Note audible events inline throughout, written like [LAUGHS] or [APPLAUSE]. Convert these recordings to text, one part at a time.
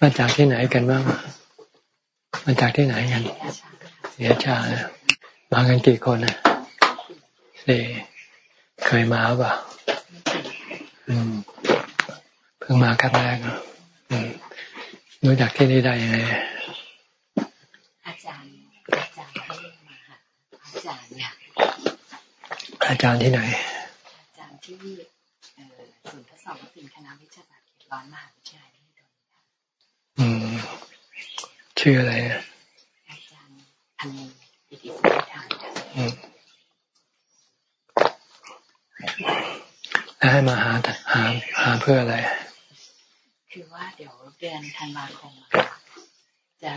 มาจากที่ไหนกันบ้าง มาจากที่ไหนกัน เสียชามากันกี่คนนะสี่เคยมาเปล่าอืม เพิ่งมาครั้งแรกอืมรู้จักที่นี่ได้ยังไงอาจารย์อาจารย์ให้มาหาอาจารย์เนี่ยอาจารย์ที่ไหน อาจารย์ที่ศูนย์ทดสอบวัคซีนคณะวิชาการเขตร้อนมหาวิทยาลัยที่ดนอืม ชื่ออะไรอาจารย์อันอิทธิศักดิ์ทางแล้วให้มาหาหาหาเพื่ออะไร คือว่าเดี๋ยวเดือนธันวาคมจะ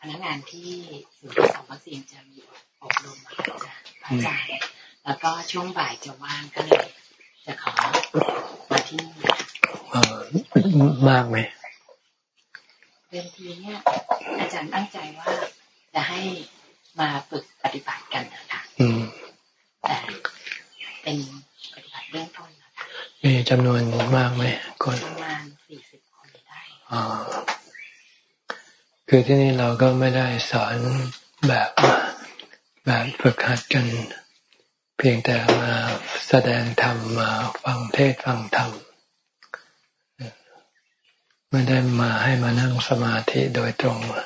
พนักงานที่ศูนย์สอบวัคซีนจะมีอบรมอาจารย์อาจารย์แล้วก็ช่วงบ่ายจะว่างก็เลยจะขอมาที่นี่มากไหมเดิมทีเนี่ยอา จารย์ตั้งใจว่าจะให้มาฝึกปฏิบัติกันนะคะแต่เป็นปฏิบัติเรื่องต้นนะคะมีจำนวนมากไหมคนประมาณสี่สิบคนได้อ๋อคือที่นี่เราก็ไม่ได้สอนแบบแบบฝึกหัดกัน เพียงแต่มาแสดงธรรมมาฟังเทศฟังธรรมไม่ได้มาให้มานั่งสมาธิโดยตรงก็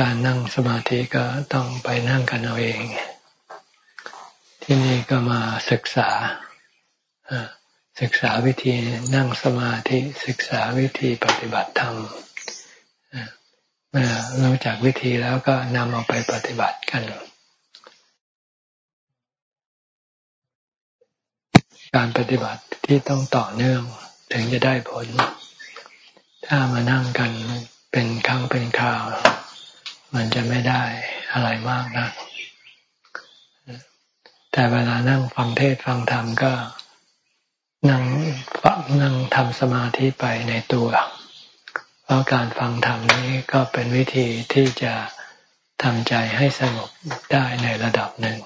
การนั่งสมาธิก็ต้องไปนั่งกันเอาเอง ที่นี่ก็มาศึกษาศึกษาวิธีนั่งสมาธิศึกษาวิธีปฏิบัติธรรมเมื่อรู้จักวิธีแล้วก็นำเอาไปปฏิบัติกัน การปฏิบัติที่ต้องต่อเนื่องถึงจะได้ผล ถ้ามานั่งกันเป็นครั้งเป็นคราว มันจะไม่ได้อะไรมากนะแต่เวลานั่งฟังเทศฟังธรรมก็นั่งฟังนั่งทำสมาธิไปในตัว เพราะการฟังธรรมนี้ก็เป็นวิธีที่จะทำใจให้สงบได้ในระดับหนึ่ง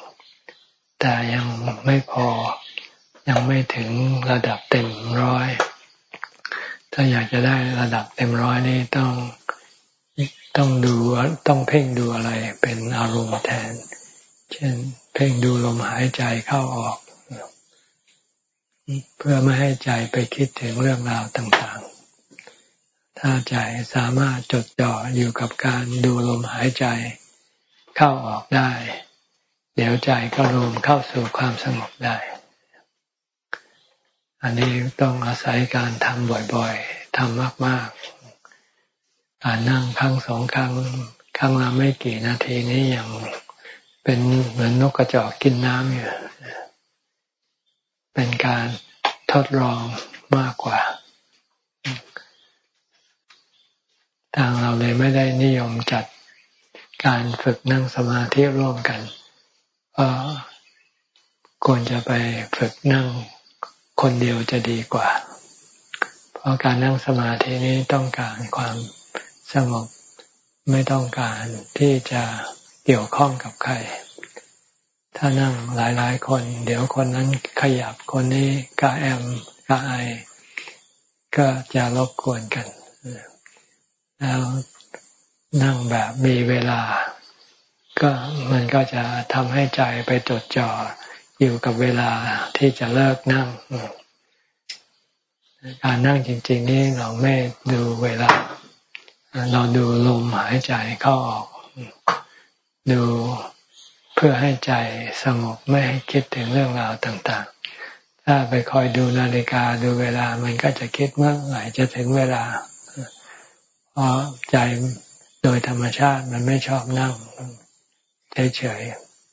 แต่ยังไม่พอยังไม่ถึงระดับเต็มร้อย ถ้าอยากจะได้ระดับเต็มร้อยนี่ต้อง ต้องดูต้องเพ่งดูอะไรเป็นอารมณ์แทน เช่น เพ่งดูลมหายใจเข้าออก เพื่อไม่ให้ใจไปคิดถึงเรื่องราวต่างๆ ถ้าใจสามารถจดจ่ออยู่กับการดูลมหายใจเข้าออกได้ เดี๋ยวใจก็รวมเข้าสู่ความสงบได้ อันนี้ต้องอาศัยการทำบ่อยๆทำมากๆ การนั่งครั้งสองครั้งครั้งละไม่กี่นาทีนี้ยังเป็นเหมือนนกกระจอกกินน้ำอยู่เป็นการทดลองมากกว่า ทางเราเลยไม่ได้นิยมจัดการฝึกนั่งสมาธิร่วมกันเพราะควรจะไปฝึกนั่งคนเดียวจะดีกว่า เพราะการนั่งสมาธินี้ต้องการความ สงบไม่ต้องการที่จะเกี่ยวข้องกับใคร ถ้านั่งหลายๆคน เดี๋ยวคนนั้นขยับคนนี้กะแอมกะไอ ก็จะรบกวนกัน แล้วนั่งแบบมีเวลา ก็มันก็จะทำให้ใจไปจดจ่ออยู่กับเวลาที่จะเลิกนั่ง การนั่งจริง ๆ นี่เราไม่ดูเวลา เราดูลมหายใจเข้าออก ดูเพื่อให้ใจสงบไม่ให้คิดถึงเรื่องราวต่างๆ ถ้าไปคอยดูนาฬิกาดูเวลามันก็จะคิดเมื่อไหร่จะถึงเวลาเพราะใจโดยธรรมชาติมันไม่ชอบนั่งเฉย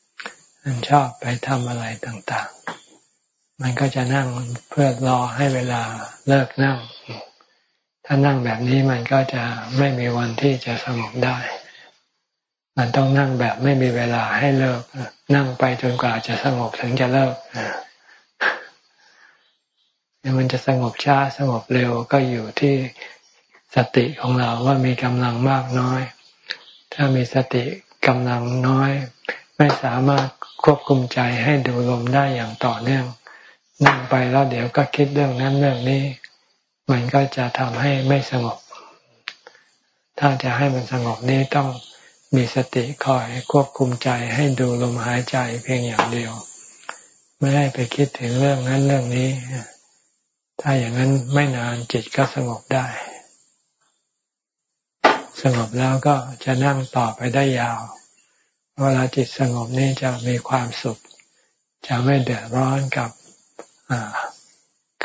ๆมันชอบไปทำอะไรต่างๆ มันก็จะนั่งเพื่อรอให้เวลาเลิกนั่ง ถ้านั่งแบบนี้มันก็จะไม่มีวันที่จะสงบได้ มันต้องนั่งแบบไม่มีเวลาให้เลิก นั่งไปจนกว่าจะสงบถึงจะเลิกมันจะสงบช้าสงบเร็วก็อยู่ที่สติของเราว่ามีกำลังมากน้อย ถ้ามีสติกำลังน้อย ไม่สามารถควบคุมใจให้ดูลมได้อย่างต่อเนื่อง นั่งไปแล้วเดี๋ยวก็คิดเรื่องนั้นเรื่องนี้ มันก็จะทำให้ไม่สงบ ถ้าจะให้มันสงบนี่ต้องมีสติคอยควบคุมใจให้ดูลมหายใจเพียงอย่างเดียว ไม่ให้ไปคิดถึงเรื่องนั้นเรื่องนี้ ถ้าอย่างนั้นไม่นานจิตก็สงบได้ สงบแล้วก็จะนั่งต่อไปได้ยาว เวลาจิตสงบนี่จะมีความสุข จะไม่เดือดร้อนกับ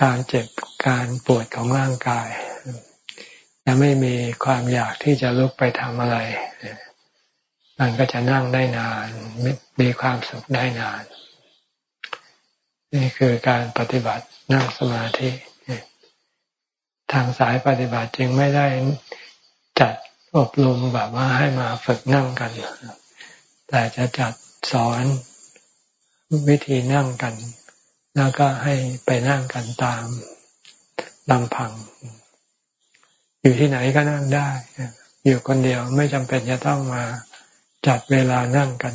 การเจ็บการปวดของร่างกาย จะไม่มีความอยากที่จะลุกไปทำอะไร มันก็จะนั่งได้นาน มีความสุขได้นาน นี่คือการปฏิบัตินั่งสมาธิทางสายปฏิบัติจึงไม่ได้จัดอบรมแบบว่าให้มาฝึกนั่งกัน แต่จะจัดสอนวิธีนั่งกัน แล้วก็ให้ไปนั่งกันตามลำพัง อยู่ที่ไหนก็นั่งได้ อยู่คนเดียวไม่จำเป็นจะต้องมาจัดเวลานั่งกัน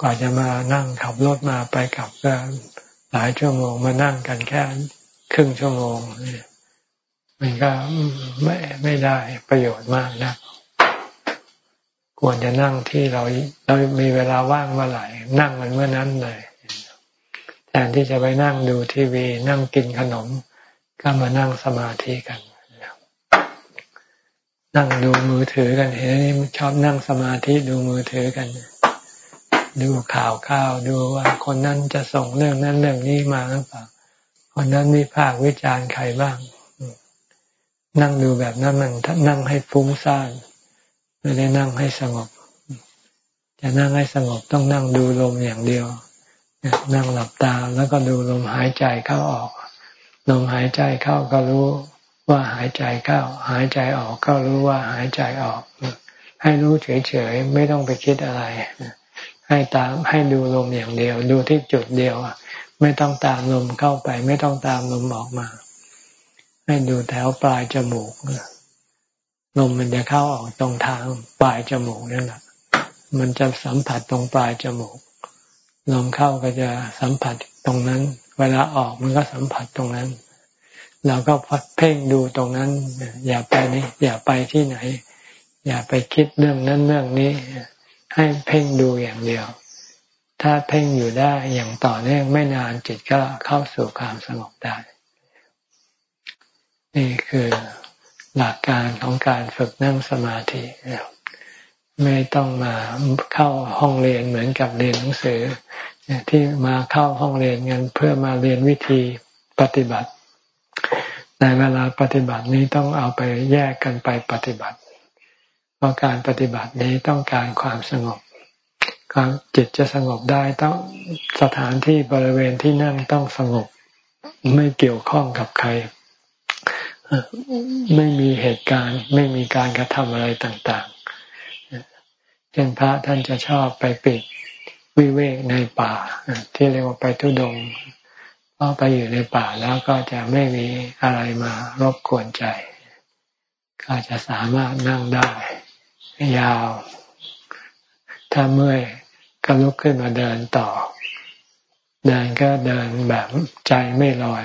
กว่าจะมานั่งขับรถมาไปกลับก็หลายชั่วโมงมานั่งกันแค่ครึ่งชั่วโมงมันก็ไม่ไม่ได้ประโยชน์มากนะควรจะนั่งที่เราเรามีเวลาว่างเมื่อไหร่นั่งมันเมื่อนั้นเลย แทนที่จะไปนั่งดูทีวีนั่งกินขนม ก็มานั่งสมาธิกันนั่งดูมือถือกันเห็นชอบนั่งสมาธิดูมือถือกัน ดูข่าวข่าวดูว่าคนนั้นจะส่งเรื่องนั้นเรื่องนี้มาหรือเปล่าคนนั้นมีภาควิจารณ์ใครบ้าง นั่งดูแบบนั้นมันนั่งให้ฟุ้งซ่านไม่ได้นั่งให้สงบ จะนั่งให้สงบต้องนั่งดูลมอย่างเดียว นั่งหลับตาแล้วก็ดูลมหายใจเข้าออก ลมหายใจเข้าก็รู้ว่าหายใจเข้า หายใจออกก็รู้ว่าหายใจออก ให้รู้เฉยๆไม่ต้องไปคิดอะไร ให้ตามให้ดูลมอย่างเดียว ดูที่จุดเดียวไม่ต้องตามลมเข้าไป ไม่ต้องตามลมออกมา ให้ดูแถวปลายจมูกลมมันจะเข้าออกตรงทางปลายจมูกนั่นแหละมันจะสัมผัสตรงปลายจมูก ลมเข้าก็จะสัมผัสตรงนั้น เวลาออกมันก็สัมผัสตรงนั้น เราก็เพ่งดูตรงนั้น อย่าไปนี่อย่าไปที่ไหน อย่าไปคิดเรื่องนั้นเรื่องนี้ ให้เพ่งดูอย่างเดียว ถ้าเพ่งอยู่ได้อย่างต่อเนื่องไม่นานจิตก็เข้าสู่ความสงบได้ นี่คือหลักการของการฝึกนั่งสมาธิ ไม่ต้องมาเข้าห้องเรียนเหมือนกับเรียนหนังสือ ที่มาเข้าห้องเรียนกันเพื่อมาเรียนวิธีปฏิบัติ ในเวลาปฏิบัตินี้ต้องเอาไปแยกกันไปปฏิบัติ เพราะการปฏิบัตินี้ต้องการความสงบความจิตจะสงบได้ต้องสถานที่บริเวณที่นั่งต้องสงบ ไม่เกี่ยวข้องกับใคร ไม่มีเหตุการณ์ ไม่มีการกระทำอะไรต่างๆ เช่นพระท่านจะชอบไปปิดวิเวกในป่า ที่เรียกว่าไปทุดงพอไปอยู่ในป่าแล้วก็จะไม่มีอะไรมารบกวนใจ ก็จะสามารถนั่งได้ ยาว ถ้าเมื่อยก็ลุกขึ้นมาเดินต่อ เดินก็เดินแบบใจไม่ลอย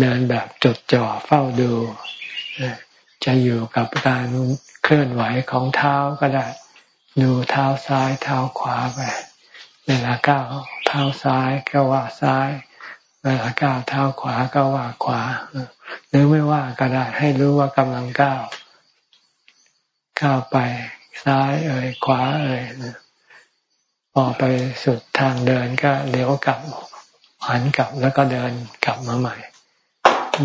เดินแบบจดจ่อเฝ้าดู จะอยู่กับการเคลื่อนไหวของเท้าก็ได้ ดูเท้าซ้ายเท้าขวาไป เวลาก้าวเท้าซ้ายก็ว่าซ้าย เวลาก้าวเท้าขวาก็ว่าขวาหรือไม่ว่าก็ได้ให้รู้ว่ากำลังก้าวก้าวไปซ้ายเอ่ยขวาเอ่ยพอไปสุดทางเดินก็เลี้ยวกลับหันกลับแล้วก็เดินกลับมาใหม่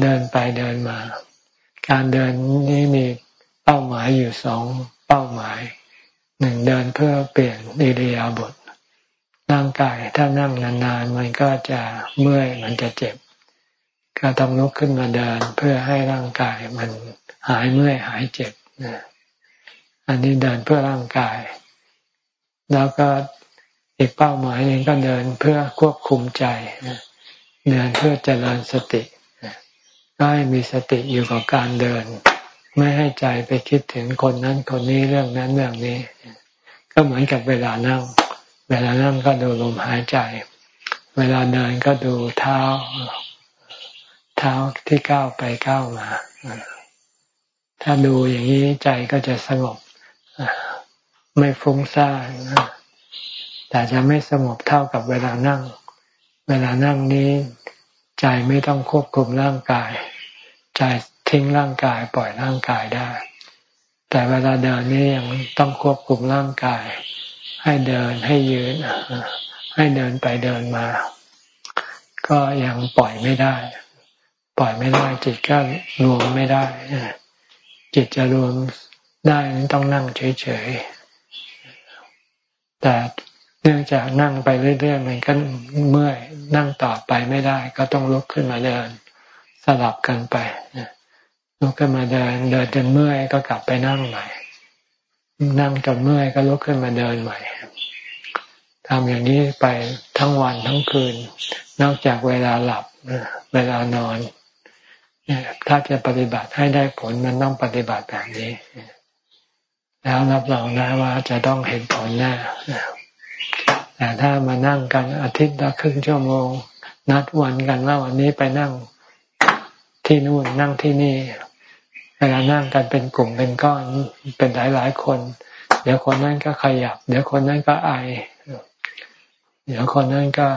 เดินไปเดินมา การเดินนี้มีเป้าหมายอยู่สองเป้าหมาย หนึ่งเดินเพื่อเปลี่ยนอิริยาบถร่างกายถ้านั่งนานๆ มันก็จะเมื่อยมันจะเจ็บ ก็ต้องลุกขึ้นมาเดินเพื่อให้ร่างกายมันหายเมื่อยหายเจ็บอันนี้เดินเพื่อร่างกาย แล้วก็อีกเป้าหมายหนึ่งก็เดินเพื่อควบคุมใจเดินเพื่อเจริญสติก็ให้มีสติอยู่กับการเดิน ไม่ให้ใจไปคิดถึงคนนั้นคนนี้เรื่องนั้นเรื่องนี้ ก็เหมือนกับเวลานั่ง เวลานั่งก็ดูลมหายใจ เวลาเดินก็ดูเท้าเเท้าที่ก้าวไปก้าวมาถ้าดูอย่างนี้ใจก็จะสงบไม่ฟุ้งซ่านแต่จะไม่สงบเท่ากับเวลานั่ง เวลานั่งนี้ ใจไม่ต้องควบคุมร่างกาย ใจ ทิ้งร่างกายปล่อยร่างกายได้ แต่เวลาเดินนี่ยังต้องควบคุมร่างกาย ให้เดินให้ยืนให้เดินไปเดินมา ก็ยังปล่อยไม่ได้ ปล่อยไม่ได้จิตก็รวมไม่ได้จิตจะรวมได้ต้องนั่งเฉยๆ แต่เนื่องจากนั่งไปเรื่อยๆมันก็เมื่อยนั่งต่อไปไม่ได้ ก็ต้องลุกขึ้นมาเดิน สลับกันไป ลุกขึ้นมาเดิน เดินจนเมื่อยก็กลับไปนั่งใหม่ นั่งจนเมื่อยก็ลุกขึ้นมาเดินใหม่ทำอย่างนี้ไปทั้งวันทั้งคืน นอกจากเวลาหลับเวลานอนถ้าจะปฏิบัติให้ได้ผลมันต้องปฏิบัติแบบนี้ แล้วรับรองได้ว่าจะต้องเห็นผลแน่แต่ถ้ามานั่งกันอาทิตย์ละครึ่งชั่วโมง นัดวันกันว่าวันนี้ไปนั่งที่นู่นนั่งที่นี่ วลานั่งกันเป็นกลุ่มเป็นก้อนเป็นหลายหลายคน เดี๋ยวคนนั้นก็ขยับ เดี๋ยวคนนั้นก็ไอ เดี๋ยวคนนั้นก็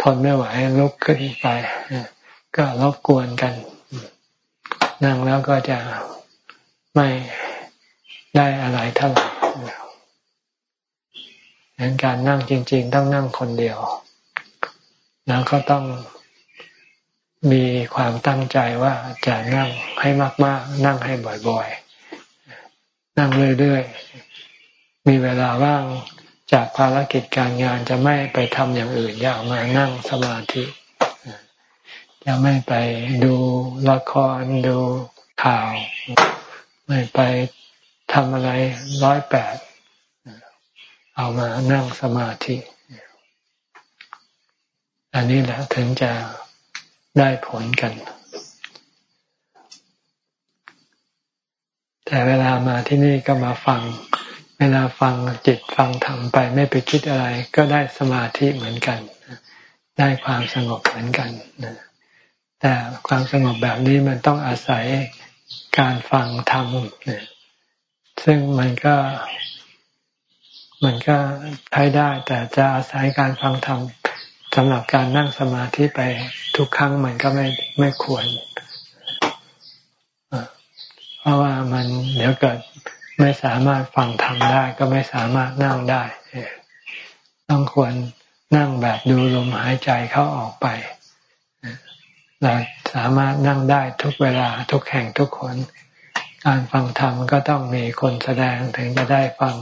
ทนไม่ไหวลุกขึ้นไปก็รบกวนกัน นั่งแล้วก็จะไม่ได้อะไรเท่าไหร่ดังการนั่งจริง ๆ ต้องนั่งคนเดียว แล้วก็ต้อง มีความตั้งใจว่าจะนั่งให้มาก ๆ นั่งให้บ่อย ๆ นั่งเรื่อย ๆ มีเวลาว่างจากภารกิจการงานจะไม่ไปทำอย่างอื่นอยากมานั่งสมาธิจะไม่ไปดูละครดูข่าว ไม่ไปทำอะไรร้อยแปดเอามานั่งสมาธิ อันนี้แหละถึงจะ ได้ผลกัน แต่เวลามาที่นี่ก็มาฟัง เวลาฟังจิตฟังธรรมไปไม่ไปคิดอะไร ก็ได้สมาธิเหมือนกัน ได้ความสงบเหมือนกันแต่ความสงบแบบนี้มันต้องอาศัยการฟังธรรมซึ่งมันก็มันก็ใช้ได้ แต่จะอาศัยการฟังธรรม สำหรับการนั่งสมาธิไปทุกครั้งมันก็ไม่ไม่ควร เพราะว่ามันเดี๋ยวเกิดไม่สามารถฟังธรรมได้ ก็ไม่สามารถนั่งได้ ต้องควรนั่งแบบดูลมหายใจเข้าออกไปเราสามารถนั่งได้ทุกเวลาทุกแห่งทุกคน การฟังธรรมก็ต้องมีคนแสดงถึงจะได้ฟัง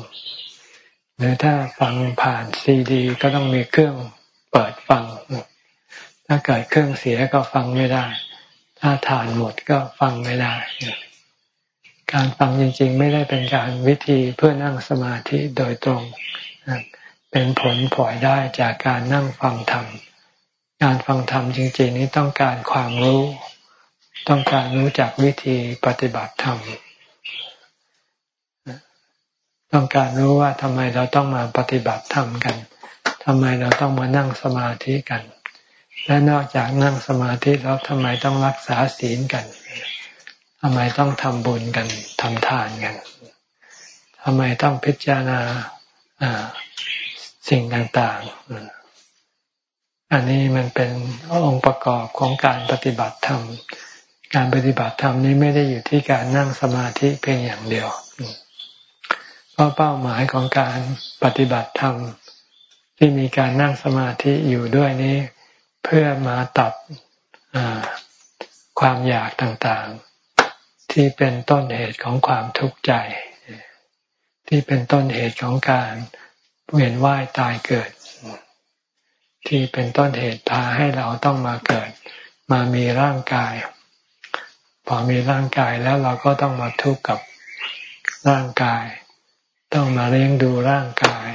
หรือถ้าฟังผ่านซีดี ก็ต้องมีเครื่อง เปิดฟัง ถ้าเกิดเครื่องเสียก็ฟังไม่ได้ ถ้าฐานหมดก็ฟังไม่ได้ การฟังจริง ๆ ไม่ได้เป็นการวิธีเพื่อนั่งสมาธิโดยตรง เป็นผลผลอยได้จากการนั่งฟังธรรม การฟังธรรมจริง ๆ นี้ต้องการความรู้ ต้องการรู้จักวิธีปฏิบัติธรรมต้องการรู้ว่าทำไมเราต้องมาปฏิบัติธรรมกัน ทำไมเราต้องมานั่งสมาธิกัน และนอกจากนั่งสมาธิแล้วทำไมต้องรักษาศีลกันทำไมต้องทำบุญกันทำทานกันทำไมต้องพิจารณาสิ่งต่างๆ อันนี้มันเป็นองค์ประกอบของการปฏิบัติธรรม การปฏิบัติธรรมนี้ไม่ได้อยู่ที่การนั่งสมาธิเพียงอย่างเดียว เพราะเป้าหมายของการปฏิบัติธรรม ที่มีการนั่งสมาธิอยู่ด้วยนี้ เพื่อมาตัดความอยากต่างๆ ที่เป็นต้นเหตุของความทุกข์ใจ ที่เป็นต้นเหตุของการเวียนว่ายตายเกิด ที่เป็นต้นเหตุพาให้เราต้องมาเกิด มามีร่างกาย พอมีร่างกายแล้วเราก็ต้องมาทุกข์กับร่างกาย ต้องมาเลี้ยงดูร่างกาย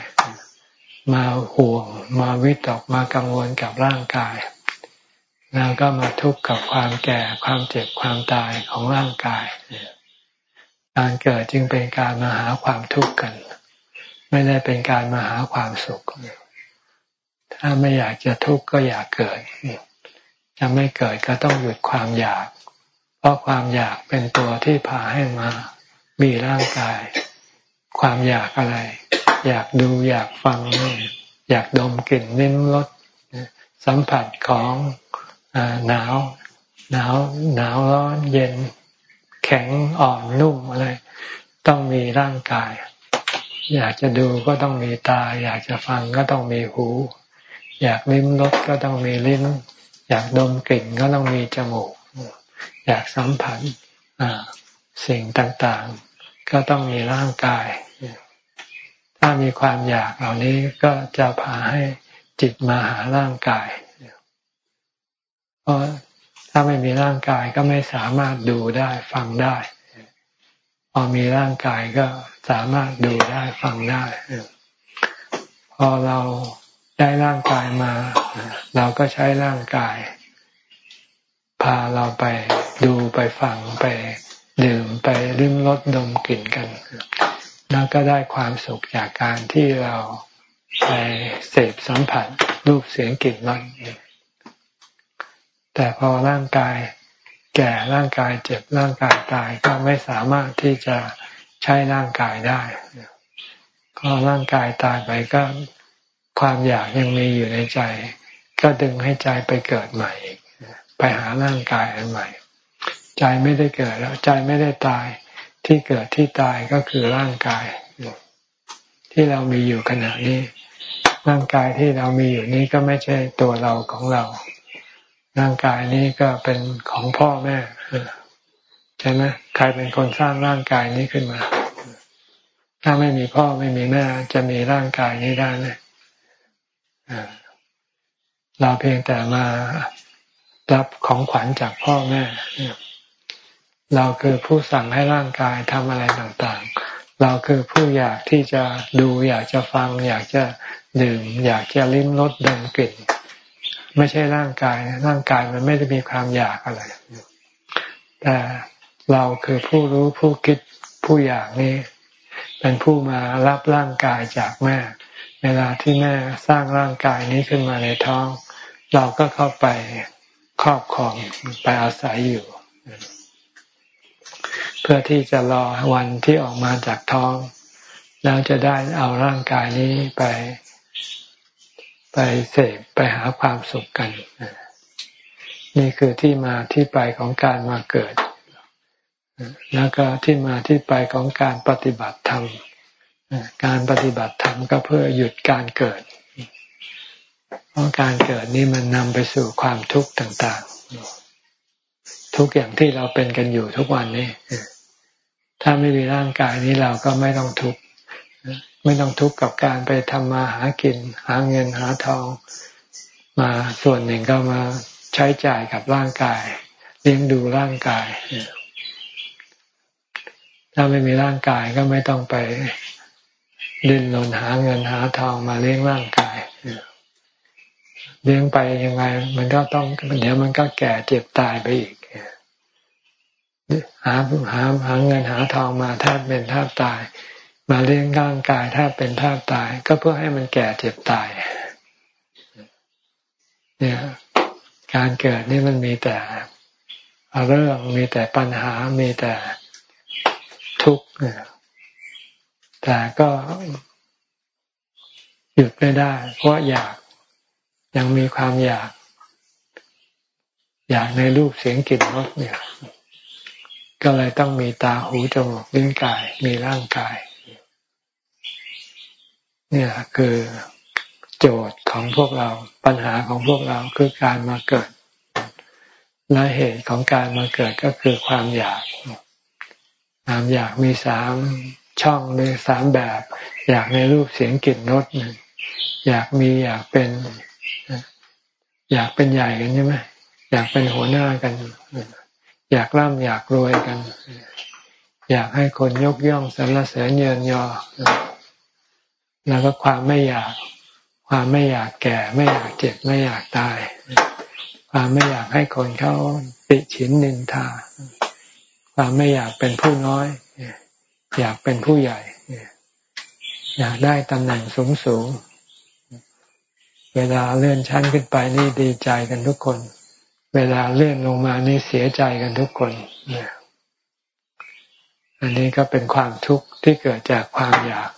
มาห่วง มาวิตกมากังวลกับร่างกาย แล้วก็มาทุกข์กับความแก่ความเจ็บความตายของร่างกายการเกิดจึงเป็นการมาหาความทุกข์กัน ไม่ได้เป็นการมาหาความสุข ถ้าไม่อยากจะทุกข์ก็อยากเกิดจะไม่เกิดก็ต้องหยุดความอยาก เพราะความอยากเป็นตัวที่พาให้มา มีร่างกาย ความอยากอะไร อยากดูอยากฟัง อยากดมกลิ่นลิ้มรสสัมผัสของหนาวหนาวหนาวร้อนเย็นแข็งอ่อนนุ่มอะไร ต้องมีร่างกาย อยากจะดูก็ต้องมีตา อยากจะฟังก็ต้องมีหู อยากลิ้มรสก็ต้องมีลิ้น อยากดมกลิ่นก็ต้องมีจมูก อยากสัมผัสสิ่งต่างๆ ก็ต้องมีร่างกาย ถ้ามีความอยากเหล่านี้ก็จะพาให้จิตมาหาร่างกาย เพราะถ้าไม่มีร่างกายก็ไม่สามารถดูได้ฟังได้ พอมีร่างกายก็สามารถดูได้ฟังได้ พอเราได้ร่างกายมา เราก็ใช้ร่างกาย พาเราไปดูไปฟังไปดื่มไปริมรสดมกลิ่นกัน แล้วก็ได้ความสุขจากการที่เราไปเสพสัมผัสรูปเสียงกลิ่นรสแต่พอร่างกายแก่ร่างกายเจ็บร่างกายตายก็ไม่สามารถที่จะใช้ร่างกายได้ก็ร่างกายตายไปก็ความอยากยังมีอยู่ในใจ ก็ดึงให้ใจไปเกิดใหม่อีกไปหาร่างกายอันใหม่ ใจไม่ได้เกิดแล้วใจไม่ได้ตาย ที่เกิดที่ตายก็คือร่างกาย ที่เรามีอยู่ขณะนี้ ร่างกายที่เรามีอยู่นี้ก็ไม่ใช่ตัวเราของเรา ร่างกายนี้ก็เป็นของพ่อแม่ใช่ไหมใครเป็นคนสร้างร่างกายนี้ขึ้นมา ถ้าไม่มีพ่อไม่มีแม่ จะมีร่างกายนี้ได้ไหมเราเพียงแต่มารับของขวัญจากพ่อแม่ เราคือผู้สั่งให้ร่างกายทำอะไรต่างๆ เราคือผู้อยากที่จะดูอยากจะฟัง อยากจะดื่ม อยากจะลิ้มรสดมกลิ่น ไม่ใช่ร่างกาย ร่างกายมันไม่ได้มีความอยากอะไร แต่เราคือผู้รู้ผู้คิดผู้อยากนี้ เป็นผู้มารับร่างกายจากแม่ เวลาที่แม่สร้างร่างกายนี้ขึ้นมาในท้อง เราก็เข้าไปครอบครองไปอาศัยอยู่ เพื่อที่จะรอวันที่ออกมาจากท้อง แล้วจะได้เอาร่างกายนี้ไป ไปเสพไปหาความสุขกัน นี่คือที่มาที่ไปของการมาเกิด แล้วก็ที่มาที่ไปของการปฏิบัติธรรมการปฏิบัติธรรมก็เพื่อหยุดการเกิด เพราะการเกิดนี่มันนำไปสู่ความทุกข์ต่าง ๆ ทุกอย่างที่เราเป็นกันอยู่ทุกวันนี้ ถ้าไม่มีร่างกายนี้เราก็ไม่ต้องทุกข์ไม่ต้องทุกข์กับการไปทำมาหากิน หาเงินหาทอง มาส่วนหนึ่งก็มาใช้จ่ายกับร่างกาย เลี้ยงดูร่างกาย ถ้าไม่มีร่างกายก็ไม่ต้องไปดิ้นรนหาเงินหาทองมาเลี้ยงร่างกายเลี้ยงไปยังไง มันก็ต้องเดี๋ยวมันก็แก่เจ็บตายไปอีก หาหาหาเงินหาทองมาแทบเป็นแทบตาย มาเลี้ยงร่างกายแทบเป็นแทบตาย ก็เพื่อให้มันแก่เจ็บตาย เนี่ย การเกิดนี่มันมีแต่เรื่องมีแต่ปัญหามีแต่ทุกข์แต่ก็หยุดไม่ได้ เพราะอยากยังมีความอยาก อยากในรูปเสียงกลิ่นรสเนี่ย ก็เลยต้องมีตาหูจมูกลิ้นกาย มีร่างกาย เนี่ยคือโจทย์ของพวกเราปัญหาของพวกเราคือการมาเกิดและเหตุของการมาเกิดก็คือความอยาก ความอยากมีสามช่องมีสามแบบ อยากในรูปเสียงกลิ่นรสอยากมีอยากเป็น อยากเป็นใหญ่กันใช่ไหมอยากเป็นหัวหน้ากัน อยากร่ำอยากรวยกัน อยากให้คนยกย่องสรรเสริญเยินยอ แล้วก็ความไม่อยาก ความไม่อยากแก่ ไม่อยากเจ็บไม่อยากตาย ความไม่อยากให้คนเขาติฉินนินทา ความไม่อยากเป็นผู้น้อย อยากเป็นผู้ใหญ่ อยากได้ตำแหน่งสูงสูงเวลาเลื่อนชั้นขึ้นไปนี่ดีใจกันทุกคน เวลาเลื่อนลงมานี่เสียใจกันทุกคนอันนี้ก็เป็นความทุกข์ที่เกิดจากความอยาก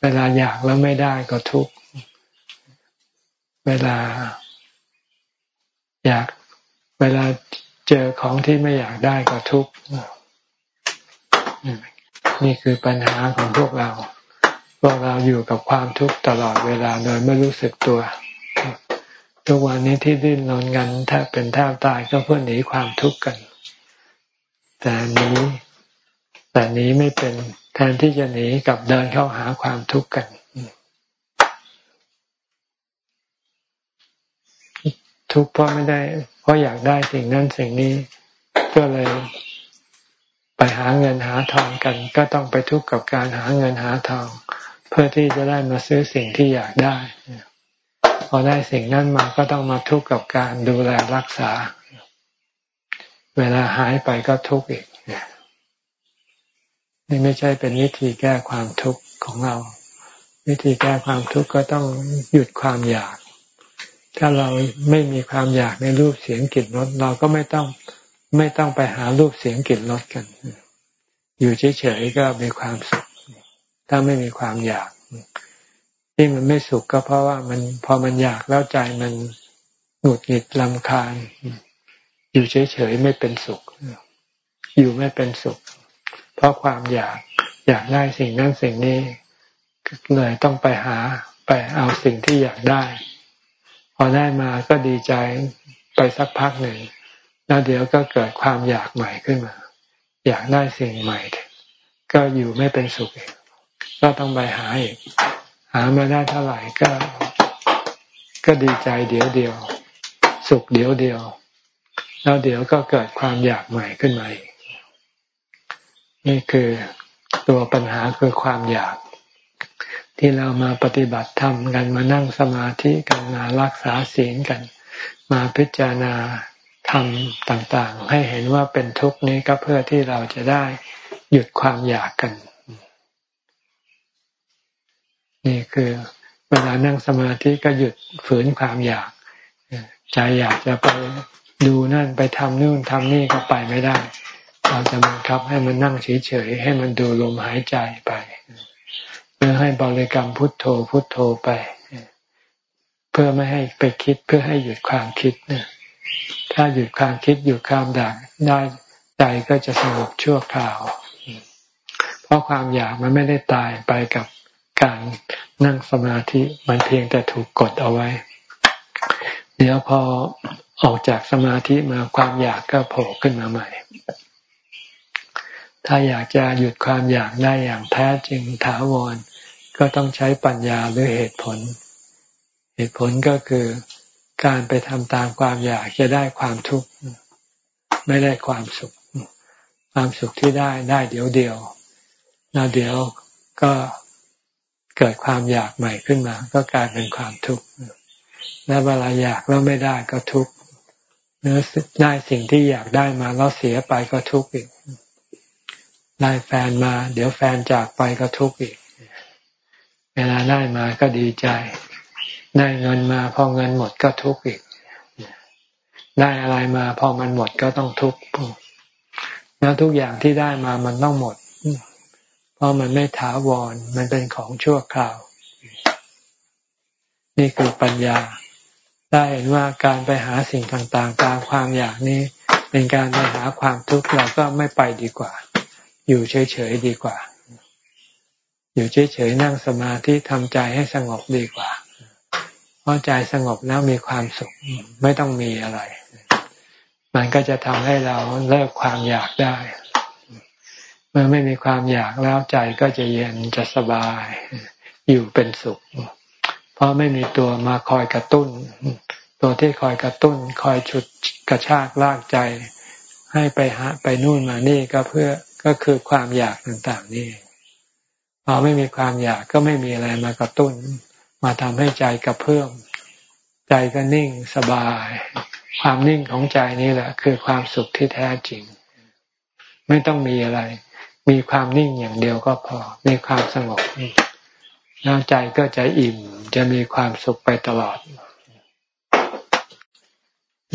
เวลาอยากแล้วไม่ได้ก็ทุกข์ เวลา อยาก เวลาเจอของที่ไม่อยากได้ก็ทุกข์นี่คือปัญหาของพวกเรา พวกเราอยู่กับความทุกข์ตลอดเวลาโดยไม่รู้สึกตัว ทุกวันนี้ที่ดิ้นรนกันแทบเป็นแทบตายก็เพื่อหนีความทุกข์กัน แต่นี้แต่นี้ไม่เป็นแทนที่จะหนีกับเดินเข้าหาความทุกข์กัน ทุกข์เพราะไม่ได้ เพราะอยากได้สิ่งนั้นสิ่งนี้ ก็เลย ไปหาเงินหาทองกัน ก็ต้องไปทุกข์กับการหาเงินหาทอง เพื่อที่จะได้มาซื้อสิ่งที่อยากได้ พอได้สิ่งนั้นมาก็ต้องมาทุกข์กับการดูแลรักษา เวลาหายไปก็ทุกข์อีกนี่ไม่ใช่เป็นวิธีแก้ความทุกข์ของเรา วิธีแก้ความทุกข์ก็ต้องหยุดความอยาก ถ้าเราไม่มีความอยากในรูปเสียงกลิ่นรสเราก็ไม่ต้องไม่ต้องไปหารูปเสียงกลิ่นรสกัน อยู่เฉยๆก็มีความสุขถ้าไม่มีความอยาก ที่มันไม่สุขก็เพราะว่ามันพอมันอยากแล้วใจมันหงุดหงิดลำคาญอยู่เฉยๆไม่เป็นสุข อยู่ไม่เป็นสุข เพราะความอยากอยากได้สิ่งนั้นสิ่งนี้เลยต้องไปหาไปเอาสิ่งที่อยากได้ พอได้มาก็ดีใจไปสักพักหนึ่งแล้วเดี๋ยวก็เกิดความอยากใหม่ขึ้นมา อยากได้สิ่งใหม่ ก็อยู่ไม่เป็นสุขก็ต้องไปหาอีก หามาได้เท่าไหร่ก็ ก็ดีใจเดี๋ยวเดียว สุขเดี๋ยวเดียว แล้วเดี๋ยวก็เกิดความอยากใหม่ขึ้นมาอีกนี่คือตัวปัญหาคือความอยาก ที่เรามาปฏิบัติธรรมกันมานั่งสมาธิกันมารักษาศีลกัน มาพิจารณาทำต่างๆ ให้เห็นว่าเป็นทุกข์นี้ก็เพื่อที่เราจะได้หยุดความอยากกัน นี่คือเวลานั่งสมาธิก็หยุดฝืนความอยากใจอยากจะไปดูนั่นไปทำนู่นทำนี่ก็ไปไม่ได้ เราจะบังคับให้มันนั่งเฉยๆให้มันดูลมหายใจไปเพื่อให้บริกรรมพุทโธพุทโธไป เพื่อไม่ให้ไปคิดเพื่อให้หยุดความคิดเนี่ยถ้าหยุดความคิดหยุดความอยากได้ใจก็จะสงบชั่วคราว เพราะความอยากมันไม่ได้ตายไปกับ การนั่งสมาธิมันเพียงแต่ถูกกดเอาไว้ เดี๋ยวพอออกจากสมาธิมาความอยากก็โผล่ขึ้นมาใหม่ ถ้าอยากจะหยุดความอยากได้อย่างแท้จริงถาวร ก็ต้องใช้ปัญญาหรือเหตุผล เหตุผลก็คือการไปทำตามความอยากจะได้ความทุกข์ไม่ได้ความสุข ความสุขที่ได้ได้เดี๋ยวเดียวแล้วเดี๋ยวก็ เกิดความอยากใหม่ขึ้นมา ก็กลายเป็นความทุกข์และเวลาอยากแล้วไม่ได้ก็ทุกข์เนื้อได้สิ่งที่อยากได้มาแล้วเสียไปก็ทุกข์อีกได้แฟนมา เดี๋ยวแฟนจากไปก็ทุกข์อีก เวลาได้มาก็ดีใจ ได้เงินมาพอเงินหมดก็ทุกข์อีก ได้อะไรมาพอมันหมดก็ต้องทุกข์แล้วทุกอย่างที่ได้มามันต้องหมด เพราะมันไม่ถาวร มันเป็นของชั่วคราว นี่คือปัญญา ได้เห็นว่าการไปหาสิ่งต่างๆ ตามความอยากนี้ เป็นการไปหาความทุกข์เราก็ไม่ไปดีกว่า อยู่เฉยๆดีกว่า อยู่เฉยๆนั่งสมาธิทำใจให้สงบดีกว่า เพราะใจสงบแล้วมีความสุขไม่ต้องมีอะไร มันก็จะทำให้เราเลิกความอยากได้ เมื่อไม่มีความอยากแล้วใจก็จะเย็นจะสบาย อยู่เป็นสุข เพราะไม่มีตัวมาคอยกระตุ้น ตัวที่คอยกระตุ้น คอยฉุดกระชากลากใจ ให้ไปหาไปนู่นมานี่ก็เพื่อก็คือความอยากต่างๆนี่พอไม่มีความอยากก็ไม่มีอะไรมากระตุ้น มาทำให้ใจกระเพื่อมใจก็นิ่งสบาย ความนิ่งของใจนี่แหละ คือความสุขที่แท้จริง ไม่ต้องมีอะไร มีความนิ่งอย่างเดียวก็พอ มีความสงบแล้วใจก็จะอิ่มจะมีความสุขไปตลอด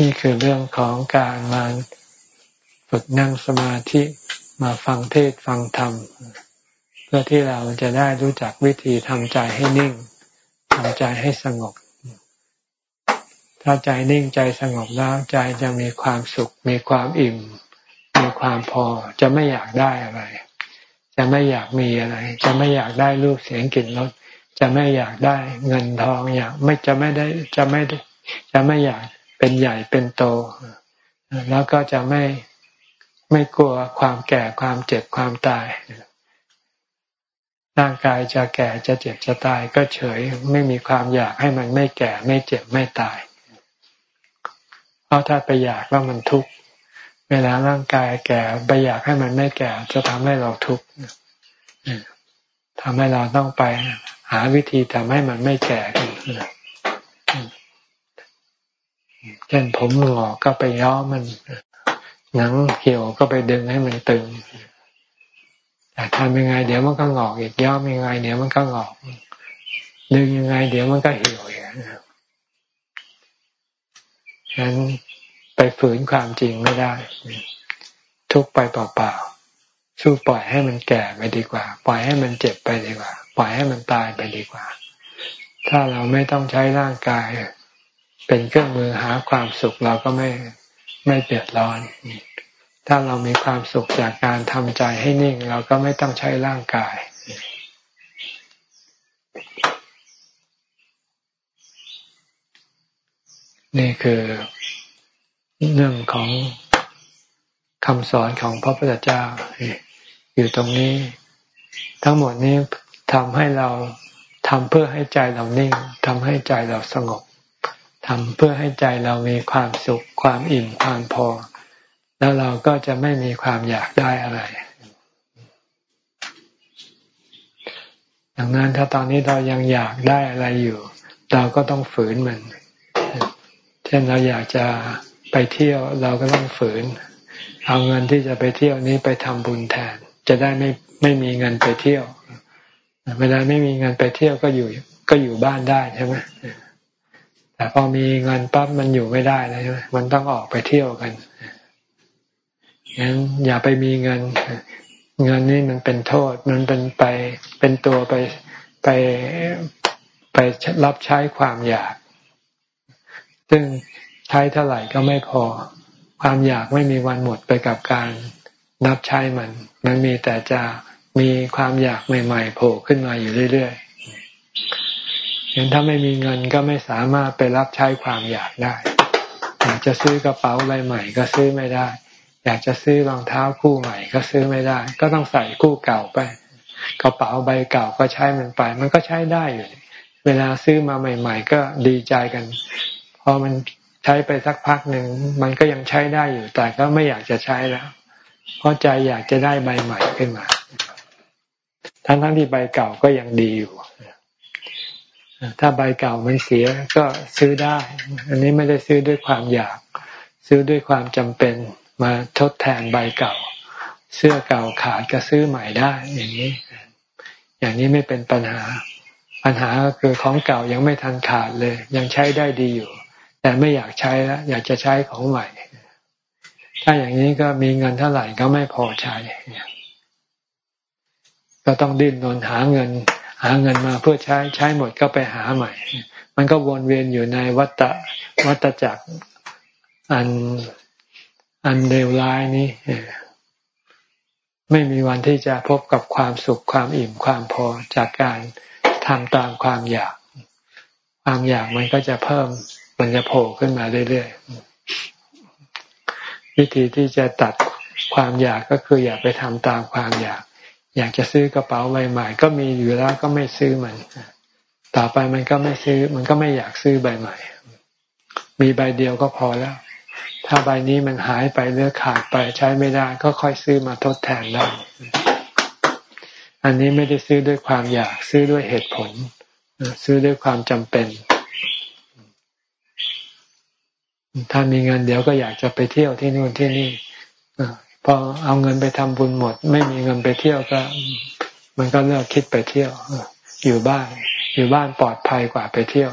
นี่คือเรื่องของการมาฝึกนั่งสมาธิมาฟังเทศฟังธรรม เพื่อที่เราจะได้รู้จักวิธีทำใจให้นิ่งทำใจให้สงบ ถ้าใจนิ่งใจสงบแล้วใจจะมีความสุข มีความอิ่ม มีความพอจะไม่อยากได้อะไร จะไม่อยากมีอะไร จะไม่อยากได้รูปเสียงกลิ่นรสจะไม่อยากได้เงินทองอยากไม่จะไม่ได้จะไม่จะไม่อยากเป็นใหญ่เป็นโต แล้วก็จะไม่ไม่กลัวความแก่ความเจ็บความตายร่างกายจะแก่จะเจ็บจะตายก็เฉยไม่มีความอยากให้มันไม่แก่ไม่เจ็บไม่ตาย เพราะถ้าไปอยากแล้วมันทุกข์ เวลาร่างกายแก่ไปอยากให้มันไม่แก่ จะทำให้เราทุกข์ทำให้เราต้องไปหาวิธีทำให้มันไม่แก่กันเช่นผมหงอกก็ไปย้อมมัน หนังเหี่ยวก็ไปดึงให้มันตึงแต่ทำยังไง เดี๋ยวมันก็งอกอีกย้อมยังไง เดี๋ยวมันก็งอก ดึงยังไง เดี๋ยวมันก็เหี่ยวอย่างนั้ฉะนั้น ไปฝืนความจริงไม่ได้ ทุกไปเปล่าๆสู้ปล่อยให้มันแก่ไปดีกว่า ปล่อยให้มันเจ็บไปดีกว่า ปล่อยให้มันตายไปดีกว่า ถ้าเราไม่ต้องใช้ร่างกาย เป็นเครื่องมือหาความสุขเราก็ไม่ไม่เดือดร้อน ถ้าเรามีความสุขจากการทำใจให้นิ่ง เราก็ไม่ต้องใช้ร่างกายนี่คือ เรื่องของคำสอนของพระพุทธเจ้าอยู่ตรงนี้ ทั้งหมดนี้ทำให้เราทำเพื่อให้ใจเรานิ่งทำให้ใจเราสงบทำเพื่อให้ใจเรามีความสุข ความอิ่มความพอ แล้วเราก็จะไม่มีความอยากได้อะไรดังนั้นถ้าตอนนี้เรายังอยากได้อะไรอยู่ เราก็ต้องฝืนมัน เช่นเราอยากจะ ไปเที่ยวเราก็ต้องฝืน เอาเงินที่จะไปเที่ยวนี้ไปทำบุญแทน จะได้ไม่ไม่มีเงินไปเที่ยวเวลาไม่มีเงินไปเที่ยวก็อยู่ก็อยู่บ้านได้ใช่ไหมแต่พอมีเงินปั๊บมันอยู่ไม่ได้เลยใช่ไหมมันต้องออกไปเที่ยวกันงั้นอย่าไปมีเงิน เงินนี่มันเป็นโทษ มันเป็นไปเป็นตัวไปไปไปรับใช้ความอยาก ซึ่ง ใช้เท่าไหร่ก็ไม่พอ ความอยากไม่มีวันหมดไปกับการนับใช้มัน มันมีแต่จะมีความอยากใหม่ ๆ โผล่ขึ้นมาอยู่เรื่อยๆเห็นถ้าไม่มีเงินก็ไม่สามารถไปรับใช้ความอยากได้ อยากจะซื้อกระเป๋าใบใหม่ก็ซื้อไม่ได้ อยากจะซื้อรองเท้าคู่ใหม่ก็ซื้อไม่ได้ ก็ต้องใส่คู่เก่าไป กระเป๋าใบเก่าก็ใช้มันไป มันก็ใช้ได้อยู่ เวลาซื้อมาใหม่ ๆ ก็ดีใจกัน พอมัน ใช้ไปสักพักหนึ่งมันก็ยังใช้ได้อยู่ แต่ก็ไม่อยากจะใช้แล้ว เพราะใจอยากจะได้ใบใหม่ขึ้นมา ทั้งๆที่ใบเก่าก็ยังดีอยู่ ถ้าใบเก่ามันเสียก็ซื้อได้ อันนี้ไม่ได้ซื้อด้วยความอยาก ซื้อด้วยความจำเป็นมาทดแทนใบเก่า เสื้อเก่าขาดก็ซื้อใหม่ได้ อย่างนี้ อย่างนี้ไม่เป็นปัญหา ปัญหาก็คือของเก่ายังไม่ทันขาดเลย ยังใช้ได้ดีอยู่ แต่ไม่อยากใช้แล้วอยากจะใช้ของใหม่ ถ้าอย่างนี้ก็มีเงินเท่าไหร่ก็ไม่พอใช้ ก็ต้องดิ้นรนหาเงิน หาเงินมาเพื่อใช้ใช้หมดก็ไปหาใหม่ มันก็วนเวียนอยู่ในวัฏวัฏจักรอันอันเลวร้ายนี้ไม่มีวันที่จะพบกับความสุขความอิ่มความพอจากการทำตามความอยาก ความอยากมันก็จะเพิ่ม มันจะโผล่ขึ้นมาเรื่อยๆ วิธีที่จะตัดความอยากก็คืออย่าไปทำตามความอยาก อยากจะซื้อกระเป๋าใบใหม่ก็มีอยู่แล้วก็ไม่ซื้อมัน ต่อไปมันก็ไม่ซื้อ มันก็ไม่อยากซื้อใบใหม่ มีใบเดียวก็พอแล้ว ถ้าใบนี้มันหายไปเลือขาดไปใช้ไม่ได้ก็ค่อยซื้อมาทดแทนได้ อันนี้ไม่ได้ซื้อด้วยความอยากซื้อด้วยเหตุผลซื้อด้วยความจำเป็น ถ้ามีเงินเดี๋ยวก็อยากจะไปเที่ยวที่นู่นที่นี่พอเอาเงินไปทำบุญหมด ไม่มีเงินไปเที่ยวก็ มันก็เลิกคิดไปเที่ยวอยู่บ้านอยู่บ้านปลอดภัยกว่าไปเที่ยว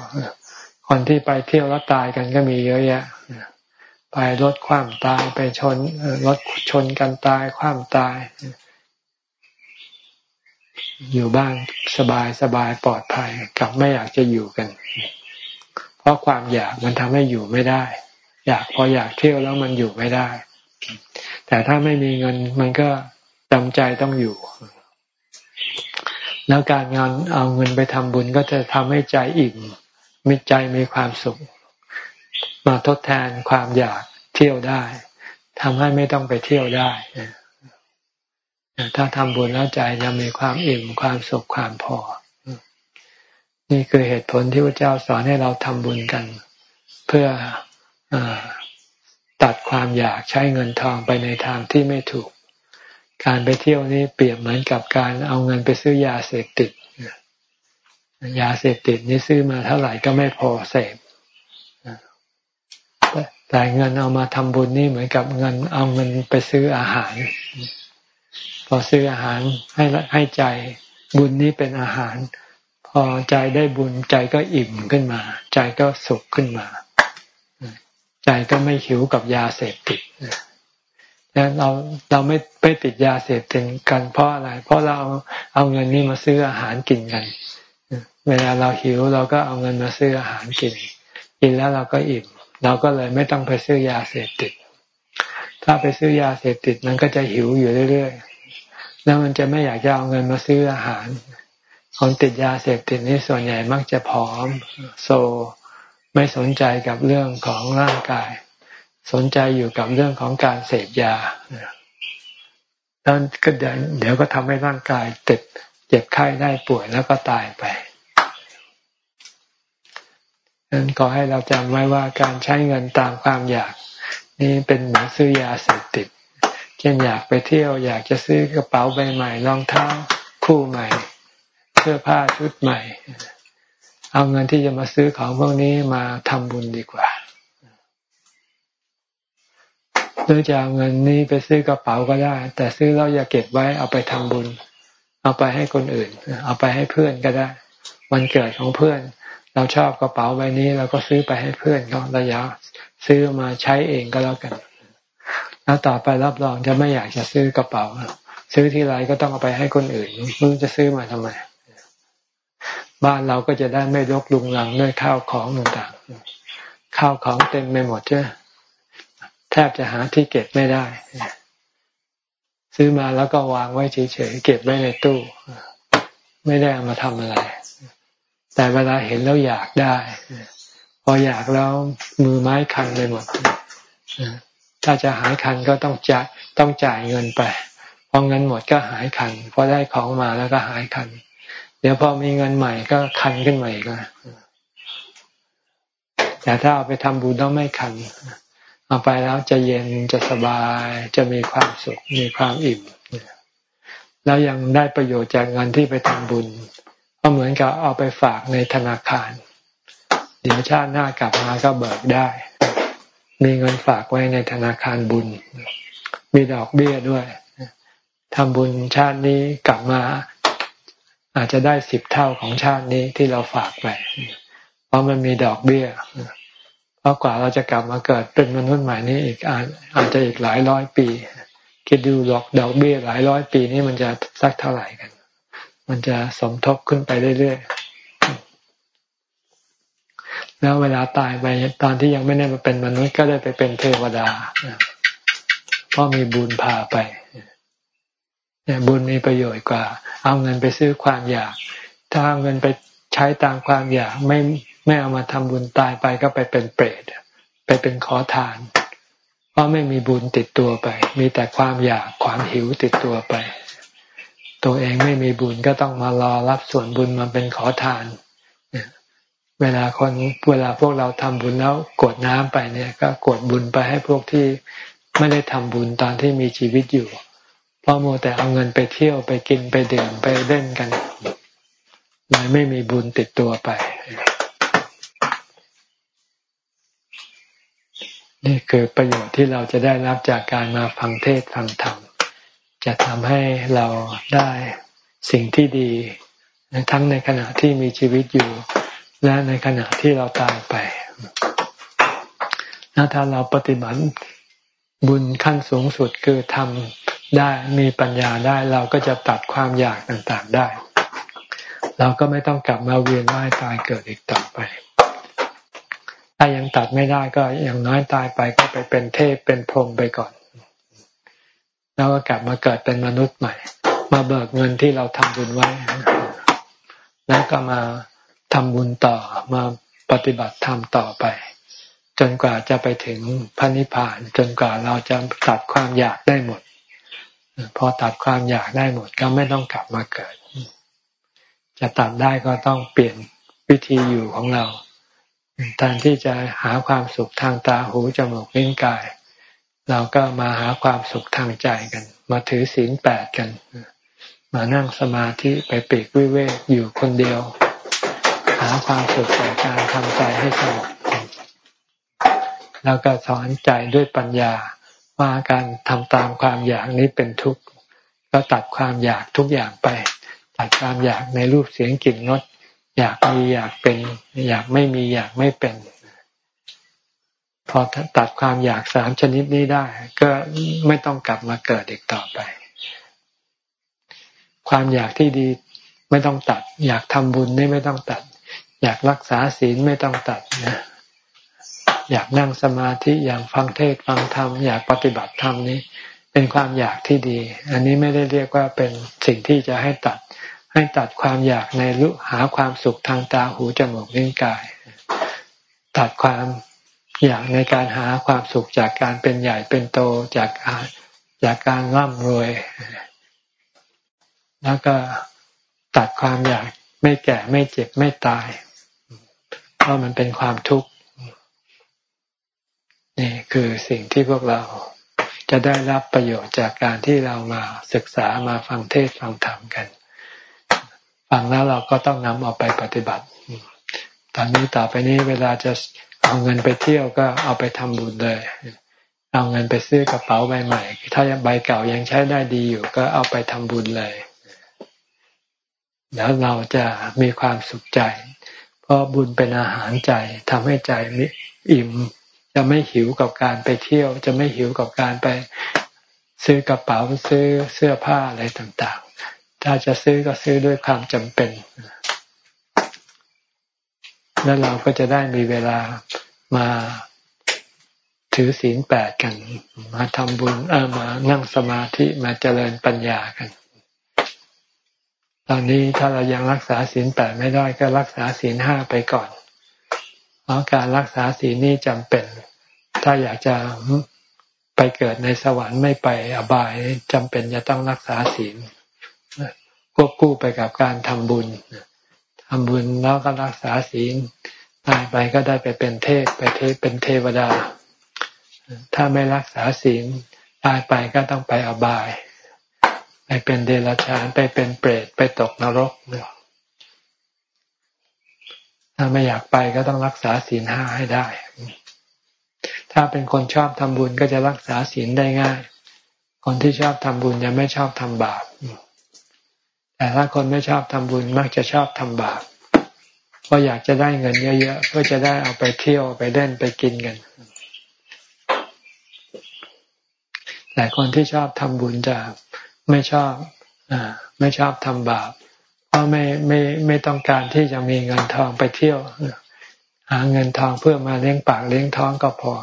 คนที่ไปเที่ยวแล้วตายกันก็มีเยอะแยะไปรถคว่ำตายไปชนรถชนกันตายคว่ำตาย อยู่บ้านสบายสบายปลอดภัยกับไม่อยากจะอยู่กัน เพราะความอยากมันทำให้อยู่ไม่ได้ อยากพออยากเที่ยวแล้วมันอยู่ไม่ได้ แต่ถ้าไม่มีเงินมันก็จำใจต้องอยู่ แล้วการงานเอาเงินไปทำบุญก็จะทำให้ใจอิ่มมิใจมีความสุข มาทดแทนความอยากเที่ยวได้ทำให้ไม่ต้องไปเที่ยวได้ ถ้าทำบุญแล้วใจจะมีความอิ่มความสุขความพอ นี่คือเหตุผลที่พระเจ้าสอนให้เราทำบุญกัน เพื่ออ ตัดความอยากใช้เงินทองไปในทางที่ไม่ถูก การไปเที่ยวนี้เปรียบเหมือนกับการเอาเงินไปซื้อยาเสพติดยาเสพติดนี่ซื้อมาเท่าไหร่ก็ไม่พอเสพแต่เงินเอามาทำบุญนี่เหมือนกับเงินเอาเงินไปซื้ออาหาร พอซื้ออาหารให้ให้ใจบุญนี้เป็นอาหาร พอใจได้บุญใจก็อิ่มขึ้นมา ใจก็สุขขึ้นมา ใจก็ไม่หิวกับยาเสพติดแล้วเราเราไม่ไปติดยาเสพติดกันเพราะอะไร เพราะเราเอาเงินนี้มาซื้ออาหารกินกัน เวลาเราหิวเราก็เอาเงินมาซื้ออาหารกิน กินแล้วเราก็อิ่ม เราก็เลยไม่ต้องไปซื้อยาเสพติด ถ้าไปซื้อยาเสพติดมันก็จะหิวอยู่เรื่อยๆ แล้วมันจะไม่อยากจะเอาเงินมาซื้ออาหาร คนติดยาเสพติดนี่ส่วนใหญ่มักจะผอม โซ ไม่สนใจกับเรื่องของร่างกาย สนใจอยู่กับเรื่องของการเสพยาแล้วก็เดี๋ยวเดี๋ยวก็ทำให้ร่างกายติดเจ็บไข้ได้ป่วยแล้วก็ตายไปนั้นขอให้เราจำไว้ว่าการใช้เงินตามความอยาก นี่เป็นเหมือนซื้อยาเสพติด เช่นอยากไปเที่ยวอยากจะซื้อกระเป๋าใบใหม่รองเท้าคู่ใหม่ เสื้อผ้าชุดใหม่ เอาเงินที่จะมาซื้อของพวกนี้มาทำบุญดีกว่าหรือจะเอาเงินนี้ไปซื้อกระเป๋าก็ได้ แต่ซื้อแล้วอย่าเก็บไว้เอาไปทำบุญ เอาไปให้คนอื่น เอาไปให้เพื่อนก็ได้ วันเกิดของเพื่อน เราชอบกระเป๋าใบนี้เราก็ซื้อไปให้เพื่อนเขาระยะซื้อมาใช้เองก็แล้วกัน แล้วต่อไปรับรองจะไม่อยากจะซื้อกระเป๋า ซื้อที่ไรก็ต้องเอาไปให้คนอื่นมึงจะซื้อมาทำไม บ้านเราก็จะได้ไม่รกลุงลังด้วยข้าวของต่างๆ ข้าวของเต็มไปหมดเจ้แทบจะหาที่เก็บไม่ได้ ซื้อมาแล้วก็วางไว้เฉยๆเก็บไว้ในตู้ ไม่ได้เอามาทำอะไร แต่เวลาเห็นแล้วอยากได้ พออยากแล้วมือไม้คันไปหมดถ้าจะหายคันก็ต้องจ่ายต้องจ่ายเงินไปพอเงินหมดก็หายคันพอได้ของมาแล้วก็หายคันเเดี๋ยวพอมีเงินใหม่ก็คันขึ้นมาอีกนะแต่ถ้าเอาไปทำบุญต้องไม่คัน เอาไปแล้วจะเย็นจะสบาย จะมีความสุข มีความอิ่มแล้วยังได้ประโยชน์จากเงินที่ไปทำบุญก็เหมือนกับเอาไปฝากในธนาคาร เดี๋ยวชาติหน้ากลับมาก็เบิกได้ มีเงินฝากไว้ในธนาคารบุญ มีดอกเบี้ยด้วยทำบุญชาตินี้กลับมา อาจจะได้สิบเท่าของชาตินี้ที่เราฝากไป เพราะมันมีดอกเบี้ย เพราะกว่าเราจะกลับมาเกิดเป็นมนุษย์ใหม่นี้อีกอาจอาจจะอีกหลายร้อยปี คิดดูดอกดอกเบี้ยหลายร้อยปีนี้มันจะสักเท่าไหร่กัน มันจะสมทบขึ้นไปเรื่อยๆ แล้วเวลาตายไปตอนที่ยังไม่ได้มาเป็นมนุษย์ก็ได้ไปเป็นเทวดา เพราะมีบุญพาไป เนี่ยบุญมีประโยชน์กว่า เอาเงินไปซื้อความอยาก ถ้าเอาเงินไปใช้ตามความอยากไม่ไม่เอามาทำบุญตายไปก็ไปเป็นเปรตไปเป็นขอทาน เพราะไม่มีบุญติดตัวไป มีแต่ความอยากความหิวติดตัวไป ตัวเองไม่มีบุญก็ต้องมารอรับส่วนบุญมาเป็นขอทานเวลาคนเวลาพวกเราทำบุญแล้วกดน้ำไปเนี่ย ก็กดบุญไปให้พวกที่ไม่ได้ทำบุญตอนที่มีชีวิตอยู่ เพราะโมแต่เอาเงินไปเที่ยวไปกินไปดื่มไปเล่นกันเลยไม่มีบุญติดตัวไป นี่คือประโยชน์ที่เราจะได้รับจากการมาฟังเทศฟังธรรม จะทำให้เราได้สิ่งที่ดีทั้งในขณะที่มีชีวิตอยู่ และในขณะที่เราตายไปแล้วถ้าเราปฏิบัติบุญขั้นสูงสุดคือทำ ได้มีปัญญาได้เราก็จะตัดความอยากต่างๆได้ เราก็ไม่ต้องกลับมาเวียนว่ายตายเกิดอีกต่อไป ถ้ายังตัดไม่ได้ก็อย่างน้อยตายไปก็ไปเป็นเทพเป็นพรหมไปก่อน แล้วก็กลับมาเกิดเป็นมนุษย์ใหม่ มาเบิกเงินที่เราทำบุญไว้ แล้วก็มาทำบุญต่อมาปฏิบัติธรรมต่อไป จนกว่าจะไปถึงพระนิพพาน จนกว่าเราจะตัดความอยากได้หมด พอตัดความอยากได้หมดก็ไม่ต้องกลับมาเกิด จะตัดได้ก็ต้องเปลี่ยนวิธีอยู่ของเราแทนที่จะหาความสุขทางตาหูจมูกลิ้นกาย เราก็มาหาความสุขทางใจกัน มาถือศีลแปดกัน มานั่งสมาธิไปปีกวิเวกอยู่คนเดียว หาความสุขจากการทำใจให้สงบแล้วก็สอนใจด้วยปัญญา ว่าการทำตามความอยากนี้เป็นทุกข์ก็ตัดความอยากทุกอย่างไป ตัดความอยากในรูปเสียงกลิ่นรสอยากมีอยากเป็น อยากไม่มีอยากไม่เป็น พอตัดความอยากสามชนิดนี้ได้ ก็ไม่ต้องกลับมาเกิดอีกต่อไป ความอยากที่ดีไม่ต้องตัด อยากทำบุญนี่ไม่ต้องตัด อยากรักษาศีลไม่ต้องตัดนะ อยากนั่งสมาธิอยากฟังเทศฟังธรรมอยากปฏิบัติธรรมนี้ เป็นความอยากที่ดี อันนี้ไม่ได้เรียกว่าเป็นสิ่งที่จะให้ตัด ให้ตัดความอยากในรูหาความสุขทางตาหูจมูกลิ้นกาย ตัดความอยากในการหาความสุขจากการเป็นใหญ่เป็นโตจากจากการร่ำรวย แล้วก็ตัดความอยากไม่แก่ไม่เจ็บไม่ตาย เพราะมันเป็นความทุกข์ นี่คือสิ่งที่พวกเราจะได้รับประโยชน์จากการที่เรามาศึกษามาฟังเทศฟังธรรมกัน ฟังแล้วเราก็ต้องนำเอาไปปฏิบัติ ตอนนี้ต่อไปนี้เวลาจะเอาเงินไปเที่ยวก็เอาไปทำบุญเลย เอาเงินไปซื้อกระเป๋าใบใหม่ ถ้าใบเก่ายังใช้ได้ดีอยู่ก็เอาไปทำบุญเลย แล้วเราจะมีความสุขใจ เพราะบุญเป็นอาหารใจทำให้ใจมีอิ่ม จะไม่หิวกับการไปเที่ยว จะไม่หิวกับการไปซื้อกระเป๋าซื้อเสื้อผ้าอะไรต่างๆ ถ้าจะซื้อก็ซื้อด้วยความจำเป็น แล้วเราก็จะได้มีเวลามาถือศีลแปดกัน มาทำบุญเออมานั่งสมาธิมาเจริญปัญญากัน ตอนนี้ถ้าเรายังรักษาศีลแปดไม่ได้ก็รักษาศีลห้าไปก่อน เพราะการรักษาศีลนี่จำเป็น ถ้าอยากจะไปเกิดในสวรรค์ไม่ไปอบายจำเป็นจะต้องรักษาศีลควบคู่ไปกับการทำบุญทำบุญแล้วก็รักษาศีลตายไปก็ได้ไปเป็นเทพไปเทพเป็นเทวดา ถ้าไม่รักษาศีลตายไปก็ต้องไปอบาย ไปเป็นเดรัจฉานไปเป็นเปรตไปตกนรกเนี่ยาไม่อยากไปก็ต้องรักษาศีลห้าให้ได้ ถ้าเป็นคนชอบทำบุญก็จะรักษาศีลได้ง่าย คนที่ชอบทำบุญยังไม่ชอบทำบาป แต่ถ้าคนไม่ชอบทำบุญมักจะชอบทำบาป เพราะอยากจะได้เงินเยอะๆเพื่อจะได้เอาไปเที่ยวไปเล่นไปกินกัน แต่คนที่ชอบทำบุญจะไม่ชอบอไม่ชอบทำบาป พราะไม่ไม่ไม่ต้องการที่จะมีเงินทองไปเที่ยว หาเงินทองเพื่อมาเลี้ยงปากเลี้ยงท้องก็พอ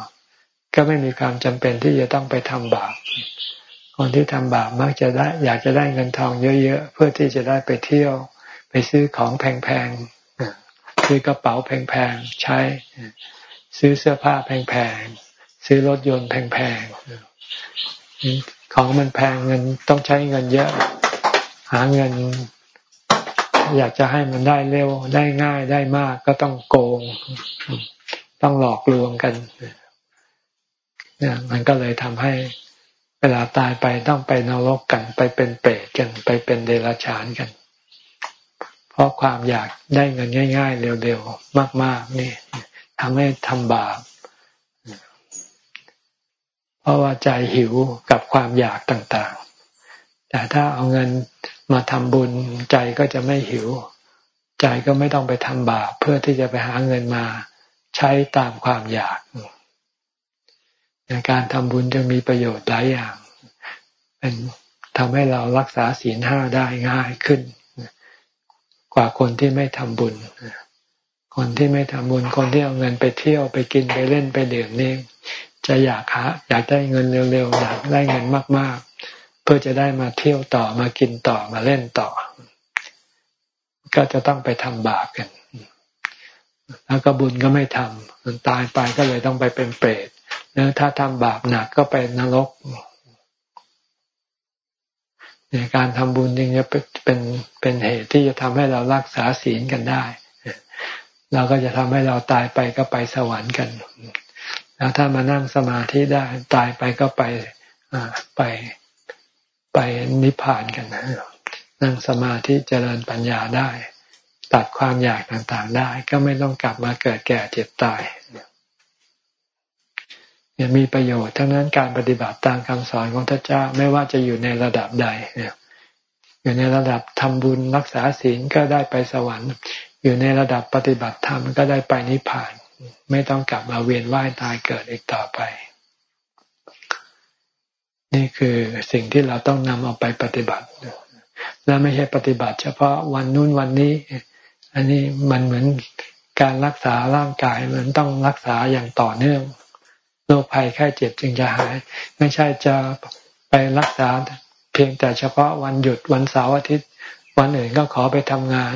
ก็ไม่มีความจำเป็นที่จะต้องไปทำบาปคนที่ทำบาปมักจะได้ อยากจะได้เงินทองเยอะๆเพื่อที่จะได้ไปเที่ยว ไปซื้อของแพงๆซื้อกระเป๋าแพงๆใช้ ซื้อเสื้อผ้าแพงๆซื้อรถยนต์แพงๆของมันแพงเงินต้องใช้เงินเยอะ หาเงิน อยากจะให้มันได้เร็วได้ง่ายได้มากก็ต้องโกง ต้องหลอกลวงกันเนี่ยมันก็เลยทำให้เวลาตายไปต้องไปนรกกัน ไปเป็นเปรตกัน ไปเป็นเดรัจฉานกัน เพราะความอยากได้เงินง่าย ๆ เร็วๆมาก ๆ นี่ทำให้ทำบาปเพราะว่าใจหิวกับความอยากต่างๆ แต่ถ้าเอาเงิน มาทำบุญใจก็จะไม่หิว ใจก็ไม่ต้องไปทำบาปเพื่อที่จะไปหาเงินมาใช้ตามความอยากการทำบุญจะมีประโยชน์หลายอย่าง เป็นทำให้เรารักษาศีลห้าได้ง่ายขึ้น กว่าคนที่ไม่ทำบุญ คนที่ไม่ทำบุญ คนที่เอาเงินไปเที่ยวไปกินไปเล่นไปดื่มนี่จะอยากหาอยากได้เงินเร็วๆอยากได้เงินมากๆ เพื่อจะได้มาเที่ยวต่อมากินต่อมาเล่นต่อ ก็จะต้องไปทำบาปกัน แล้วก็บุญก็ไม่ทำมันตายไปก็เลยต้องไปเป็นเปรตแล้วถ้าทำบาปหนักก็ไปนรกในการทำบุญจึงจะเป็นเป็นเหตุที่จะทำให้เรารักษาศีลกันได้เราก็จะทำให้เราตายไปก็ไปสวรรค์กัน แล้วถ้ามานั่งสมาธิได้ตายไปก็ไปไป ไปนิพพานกันนะนั่งสมาธิเจริญปัญญาได้ ตัดความอยากต่างๆได้ ก็ไม่ต้องกลับมาเกิดแก่เจ็บตายเนี่ยมีประโยชน์ทั้งนั้นการปฏิบัติตามคำสอนของพระเจ้าไม่ว่าจะอยู่ในระดับใดเนี่ยอยู่ในระดับทำบุญรักษาศีลก็ได้ไปสวรรค์ อยู่ในระดับปฏิบัติธรรมก็ได้ไปนิพพาน ไม่ต้องกลับมาเวียนว่ายตายเกิดอีกต่อไป นี่คือสิ่งที่เราต้องนำเอาไปปฏิบัติ และไม่ใช่ปฏิบัติ เฉพาะวันนู้นวันนี้ อันนี้มันเหมือนการรักษาร่างกายมันต้องรักษาอย่างต่อเนื่องโรคภัยแค่เจ็บจึงจะหาย ไม่ใช่จะไปรักษาเพียงแต่เฉพาะวันหยุดวันเสาร์อาทิตย์ วันอื่นก็ขอไปทำงาน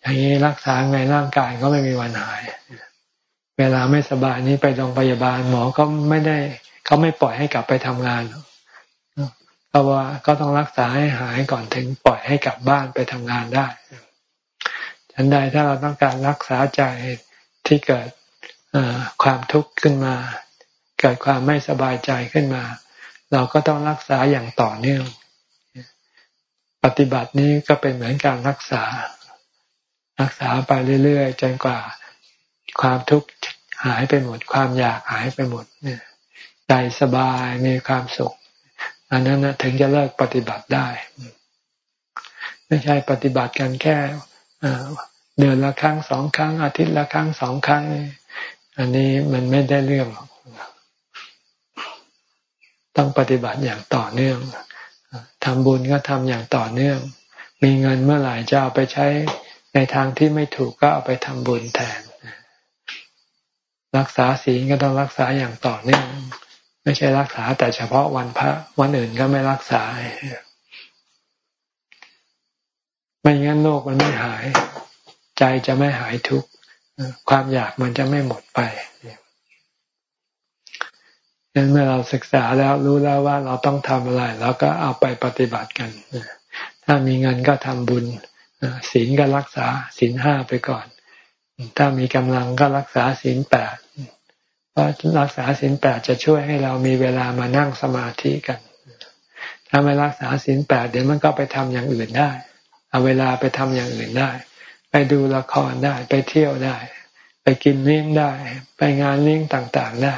อย่างนี้รักษาไงร่างกายก็ไม่มีวันหาย เวลาไม่สบายนี้ไปโรงพยาบาลหมอก็ไม่ได้เขาไม่ปล่อยให้กลับไปทำงาน เพราะว่าก็ต้องรักษาให้หายก่อนถึงปล่อยให้กลับบ้านไปทำงานได้ฉันใดถ้าเราต้องการรักษาใจที่เกิดความทุกข์ขึ้นมา เกิดความไม่สบายใจขึ้นมา เราก็ต้องรักษาอย่างต่อเนื่อง ปฏิบัตินี้ก็เป็นเหมือนการรักษา รักษาไปเรื่อยๆจนกว่าความทุกข์หายไปหมด ความอยากหายไปหมดเนี่ยใจสบายมีความสุข อันนั้นนะถึงจะเลิกปฏิบัติได้ ไม่ใช่ปฏิบัติกันแค่เดือนละครั้งสองครั้ง อาทิตย์ละครั้งสองครั้ง อันนี้มันไม่ได้เรื่องต้องปฏิบัติอย่างต่อเนื่องทำบุญก็ทำอย่างต่อเนื่อง มีเงินเมื่อไหร่จะเอาไปใช้ในทางที่ไม่ถูกก็เอาไปทำบุญแทน รักษาศีลก็ต้องรักษาอย่างต่อเนื่อง ไม่ใช่รักษา แต่เฉพาะวันพระวันอื่นก็ไม่รักษา ไม่งั้นโลกมันไม่หาย ใจจะไม่หายทุกข์ความอยากมันจะไม่หมดไปดังนั้นเมื่อเราศึกษาแล้วรู้แล้วว่าเราต้องทำอะไรเราก็เอาไปปฏิบัติกัน ถ้ามีเงินก็ทำบุญศีลก็รักษาศีลห้าไปก่อน ถ้ามีกำลังก็รักษาศีลแปด เพราะรักษาศีลแปดจะช่วยให้เรามีเวลามานั่งสมาธิกัน ถ้าไม่รักษาศีลแปดเดี๋ยวมันก็ไปทำอย่างอื่นได้ เอาเวลาไปทำอย่างอื่นได้ ไปดูละครได้ไปเที่ยวได้ ไปกินเลี้ยงได้ ไปงานเลี้ยงต่างๆได้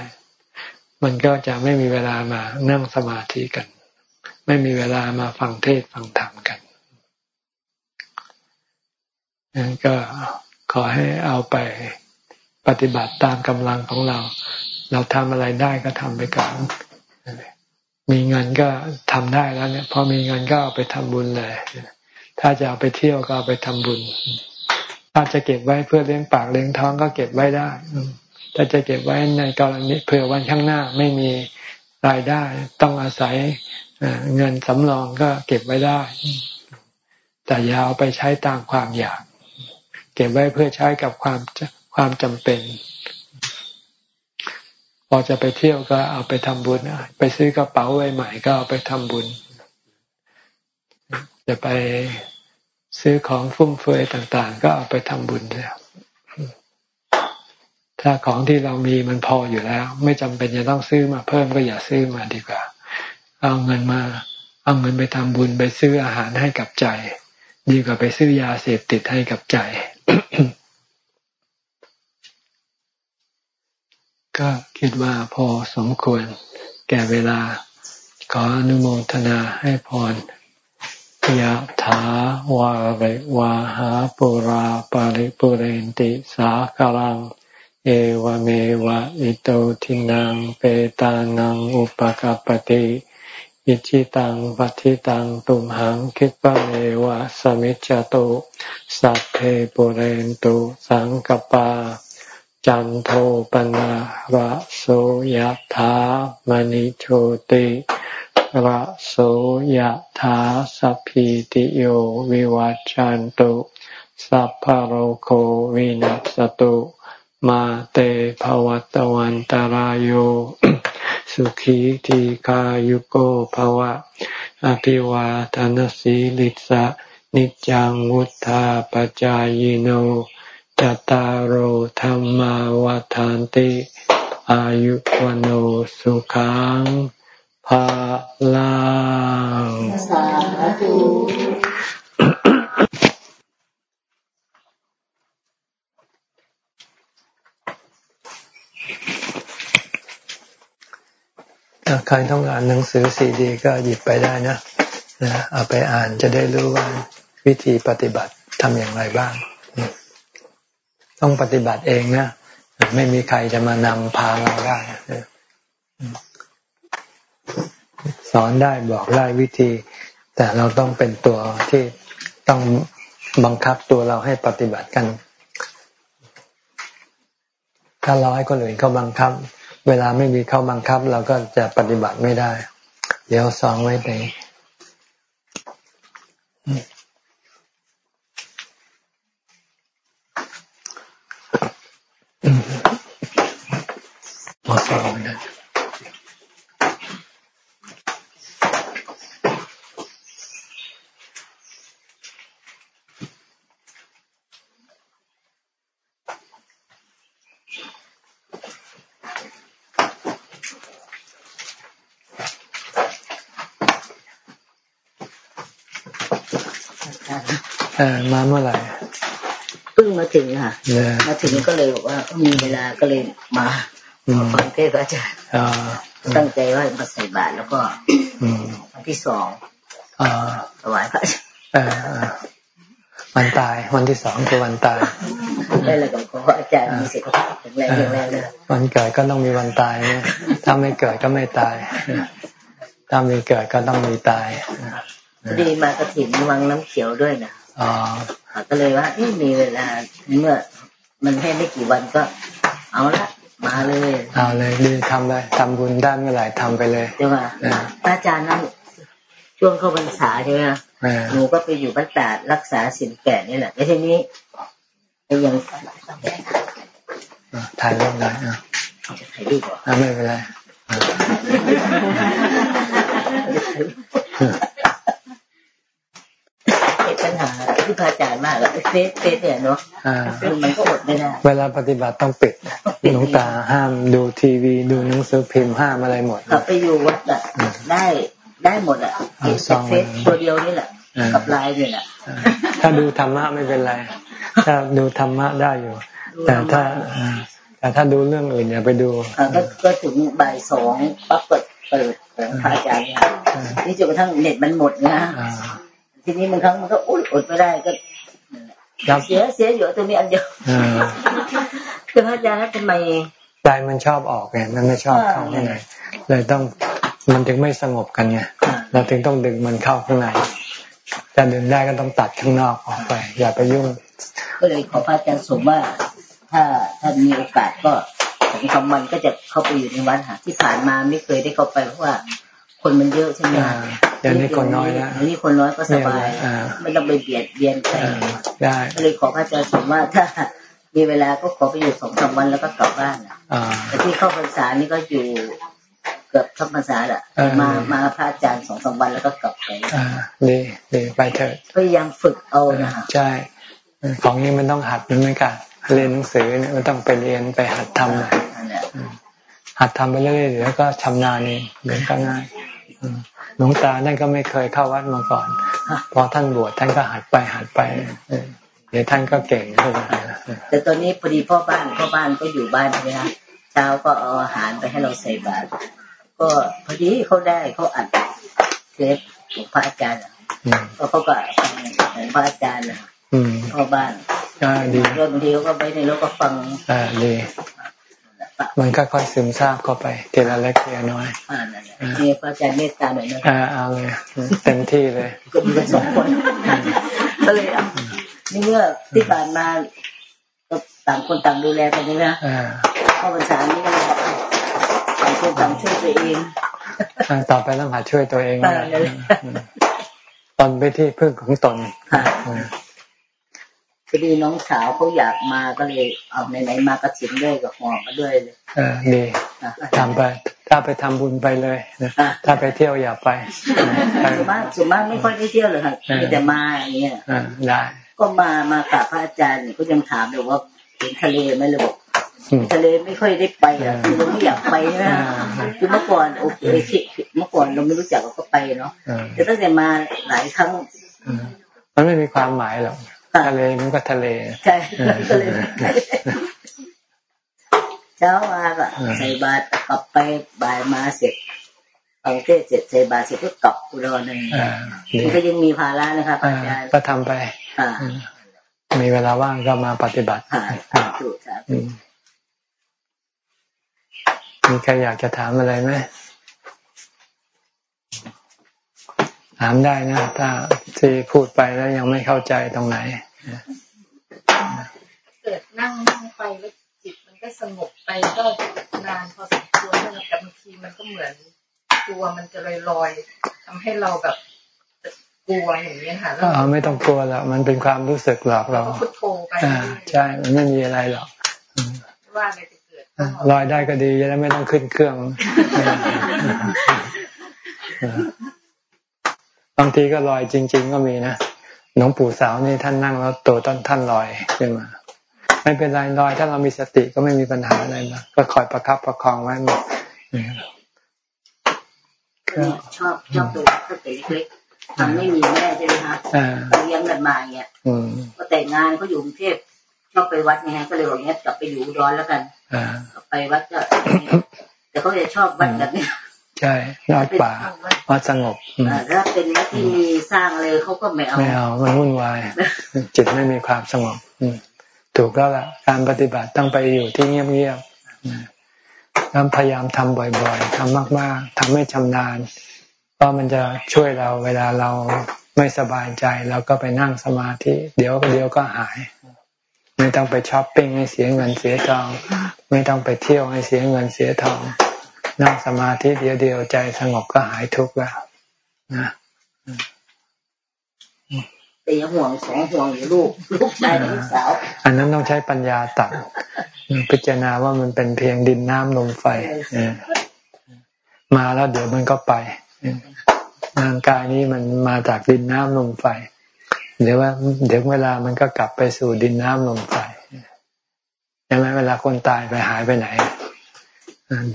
มันก็จะไม่มีเวลามานั่งสมาธิกัน ไม่มีเวลามาฟังเทศฟังธรรมกันนั่นก็ขอให้เอาไป ปฏิบัติตามกำลังของเรา เราทำอะไรได้ก็ทำไปก่อนมีเงินก็ทำได้แล้วเนี่ยพอมีเงินก็เอาไปทำบุญเลยถ้าจะเอาไปเที่ยวก็เอาไปทำบุญ ถ้าจะเก็บไว้เพื่อเลี้ยงปากเลี้ยงท้องก็เก็บไว้ได้ถ้าจะเก็บไว้ในกรณีเผื่อวันข้างหน้าไม่มีรายได้ ต้องอาศัยเงินสำรองก็เก็บไว้ได้ แต่อย่าเอาไปใช้ตามความอยาก เก็บไว้เพื่อใช้กับความ ความจำเป็น พอจะไปเที่ยวก็เอาไปทำบุญไปซื้อกระเป๋าใหม่ก็เอาไปทำบุญ จะไปซื้อของฟุ่มเฟือยต่าง ๆ ก็เอาไปทำบุญแล้วถ้าของที่เรามีมันพออยู่แล้ว ไม่จำเป็นจะต้องซื้อมาเพิ่มก็อย่าซื้อมาดีกว่า เอาเงินมา เอาเงินไปทำบุญไปซื้ออาหารให้กับใจ ดีกว่าไปซื้อยาเสพติดให้กับใจ ก็คิดว่าพอสมควร แก่เวลา ขออนุโมทนาให้พรยะถาวาริวาหาปุราปาริปุเรนติสาคารัง เอวเมวะอิโตทินังเปตานังอุปกปติอิจิตังปัติตังตุมหังคิปะเมวะสมิจจตุสัพเพปุเรนตุสังกปา จันโทปนะระโสยธามณิโชติระโสยธาสัพพิติโยวิวัจจันตุสัพพโรโควินัสตุมาเตภวัตวันตารโยสุขีทีขายุโกภวะ อภิวาทานสีลิสะนิจังวุธาปจายโน จตารโธรรมาวาทานติ อายุวโนสุขังภาลังสาธุใครต้องอ่านหนังสือซีดี ก็หยิบไปได้นะนะเอาไปอ่านจะได้รู้ว่าวิธีปฏิบัติทำอย่างไรบ้าง ต้องปฏิบัติเองนะไม่มีใครจะมานำพาเราได้สอนได้บอกได้วิธี แต่เราต้องเป็นตัวที่ต้องบังคับตัวเราให้ปฏิบัติกัน ถ้าเราให้คนอื่นเขาบังคับ เวลาไม่มีเขาบังคับ เราก็จะปฏิบัติไม่ได้ เดี๋ยวสองไว้ไป เมื่อไหร่เพิ่งมาถึงค่ะมาถึงก็เลยบอกว่ามีเวลาก็เลยมาฟังเทศอาจารย์ตั้งใจว่ามาใส่บาตรแล้วก็วันที่สองถวายพระอาจารย์วันตายวันที่สองคือวันตายได้เลยกับพระอาจารย์มีสุขภาพแข็งแรงแข็งแรงเลยวันเกิดก็ต้องมีวันตายนะถ้าไม่เกิดก็ไม่ตายถ้ามีเกิดก็ต้องมีตายดีมากระถิ่นวังน้ำเขียวด้วยนะอ๋อ ก็เลยว่ามีเวลาเมื่อ มันแค่ไม่กี่วันก็ เอาละมาเลย เอาเลยดีทำเลยทำบุญได้เมื่อไหร่ทำไปเลยใช่ไหมอาจารย์นั้นช่วงเข้าพรรษาใช่ไหมหนูก็ไปอยู่บ้านตาดรักษาสินแก่นี่แหละแล้วทีนี้ยังถ่ายรูปได้อะถ่ายรูปอะไม่เป็นไรปัญหา ที่พระอาจารย์มากเลยเฟซเฟซเนี่ยเนาะมันก็อดไม่ได้ เวลาปฏิบัติต้องปิดหลวงตาห้ามดูทีวีดูหนังสือพิมพ์ห้ามอะไรหมดกลับไปอยู่วัดอะได้ได้หมดอะเฟซตัวเดียวนี่แหละกับไลน์เนี่ยแหละถ้าดูธรรมะไม่เป็นไร ถ้าดูธรรมะได้อยู่ แต่ถ้าแต่ถ้าดูเรื่องอื่นอย่าไปดูก็ถึงบ่ายสองปั๊บเปิดเปิดพระอาจารย์นี่จนกระทั่งเน็ตมันหมดนะ ทีนี้บางครั้งมันก็อุ้ยอดไม่ได้ก็เสียเสียอยู่ตัวนี้อันเดียวคือพระอาจารย์ทำไมใจมันชอบออกไงมันไม่ชอบเข้าข้างในเลยต้องมันถึงไม่สงบกันไงเราถึงต้องดึงมันเข้าข้างในจะดึงได้ก็ต้องตัดข้างนอกออกไป อย่าไปยุ่ง ก็เลยขอพระอาจารย์สมว่า ถ้าถ้ามีโอกาสก็สองสามวันก็จะเข้าไปอยู่ในวัดหาที่ผ่านมาไม่เคยได้เข้าไปเพราะว่า คนมันเยอะใช่ไหมเดี๋ยวนี้คนน้อยแล้วอันนี้คนน้อยก็สบายไม่ต้องไปเบียดเบียนใครได้เลยขอพระอาจารย์สมว่าถ้ามีเวลาก็ขอไปอยู่สองสามวันแล้วก็กลับบ้านแต่ที่เข้าพรรษานี่ก็อยู่เกือบทั้งพรรษาแหละมามาพระอาจารย์สองสามวันแล้วก็กลับไปดีดีไปเถิดพยายามฝึกเอานะใช่ ของนี้มันต้องหัดมันไม่กันเรียนหนังสือเนี่ยมันต้องไปเรียนไปหัดทำเลยหัดทำไปเรื่อยๆแล้วก็ชำนาญเองเดี๋ยวก็ง่าย หลวงตาท่านก็ไม่เคยเข้าวัดมาก่อน พอท่านบวชท่านก็หัดไปหัดไปเดี๋ยวท่านก็เก่งขึ้นแต่ตอนนี้พอดีพ่อบ้านพ่อบ้านก็อยู่บ้านใช่ไหมคะเช้าก็เอาอาหารไปให้เราใส่บาตรก็พอดีเขาได้เขาอัดเทปของพระอาจารย์ก็เขาก็ฟังของพระอาจารย์นะพ่อบ้านดีเรื่องบางทีเขาก็ไปในรถก็ฟังอ่าดี มันก็ค่อยซึมซาบเข้าไปทีละเล็กทีละน้อยอ่านั่นแหละนี่พระอาจารย์เมตตาหน่อยนะอ่าเอาเลยเต็มที่เลยก็มีกันสองคนก็เลยนี่เมื่อที่ผ่านมาก็ต่างคนต่างดูแลกันนี่นะเข้าภาษานี่ก็ต่างคนต่างช่วยตัวเองต่อไปต้องหาช่วยตัวเองตอนไปที่พึ่งของตน พอดีน้องสาวเขาอยากมาก็เลยเอาไหนๆมาก็สินด้วยกับหอมาด้วยเลยเออดีทำไป ถ้าไปทำบุญไปเลยถ้าไปเที่ยวอย่าไปส่วนมากส่วนมากไม่ค่อยได้เที่ยวเลยค่ะมีแต่มาอย่างเงี้ยได้ก็มามากับพระอาจารย์ก็ยังถามเลยว่าเห็นทะเลไหมเลยบอกทะเลไม่ค่อยได้ไปอะคือเราไม่อยากไปนะคือเมื่อก่อนโอเคเมื่อก่อนเราไม่รู้จักเราก็ไปเนาะแต่ตั้งแต่มาหลายครั้งมันไม่มีความหมายหรอก ทะเลมันก็ทะเลใช่ทะเลเช้ามาก็ใส่บาตรกลับไปบ่ายมาเสร็จฟังเทศเสร็จใส่บาตรเสร็จก็กลับอุดรนึงมันก็ยังมีภาระนะครับอาจารย์ก็ทำไปมีเวลาว่างก็มาปฏิบัติมีใครอยากจะถามอะไรไหมถามได้นะ ถ้าที่พูดไปแล้วยังไม่เข้าใจตรงไหนเกิดนั่งนั่งไปแล้วจิตมันก็สงบไปก็นานพอสมควรแต่บางทีมันก็เหมือนตัวมันจะลอยลอยทำให้เราแบบกลัวอย่างนี้ค่ะแล้วไม่ต้องกลัวแล้วมันเป็นความรู้สึกหลอกเราพุทโธไปใช่ มันไม่มีอะไรหรอกว่าอะไรจะเกิดลอยได้ก็ดีจะได้ไม่ต้องขึ้นเครื่อง บางทีก็ลอยจริง ๆ ก็มีนะหลวงปู่สาวนี่ท่านนั่งแล้วตัวต้นท่านลอยขึ้นมา ไม่เป็นไรลอยถ้าเรามีสติก็ไม่มีปัญหาอะไรนะก็คอยประคับประคองไว้หมดชอบชอบตัวสติเล็กทำไม่มีแม่ใช่ไหมคะเลี้ยงกันมาเนี่ยก็แต่งงานเขาอยู่กรุงเทพชอบไปวัดไงก็เลยบอกเงี้ยกลับไปอยู่ร้อนแล้วกันไปวัดก็แต่เขาจะชอบวัดแบบนี้ ใช่วัดป่าวัดสงบถ้าเป็นวัดที่มีสร้างเลยเขาก็ไม่เอาไม่เอามันวุ่นวาย จิตไม่มีความสงบถูกแล้วล่ะการปฏิบัติต้องไปอยู่ที่เงียบๆแล้วพยายามทำบ่อยๆทำมากๆทำให้ชำนาญเพราะมันจะช่วยเราเวลาเราไม่สบายใจเราก็ไปนั่งสมาธิ เดี๋ยวเดี๋ยวก็หาย ไม่ต้องไปช้อปปิ้งให้เสียเงินเสียทอง ไม่ต้องไปเที่ยวให้เสียเงินเสียทอง นั่งสมาธิเดียวเดียวใจสงบก็หายทุกข์แล้วนะแต่ยังห่วงสองห่วงอยู่ลูกลูกชายลูกสาว อันนั้นต้องใช้ปัญญาตัดพิจารณาว่ามันเป็นเพียงดินน้ำลมไฟมาแล้วเดี๋ยวมันก็ไปร่างกายนี้มันมาจากดินน้ำลมไฟ เดี๋ยวว่า เดี๋ยวเวลามันก็กลับไปสู่ดินน้ำลมไฟใช่ไหมเวลาคนตายไปหายไปไหน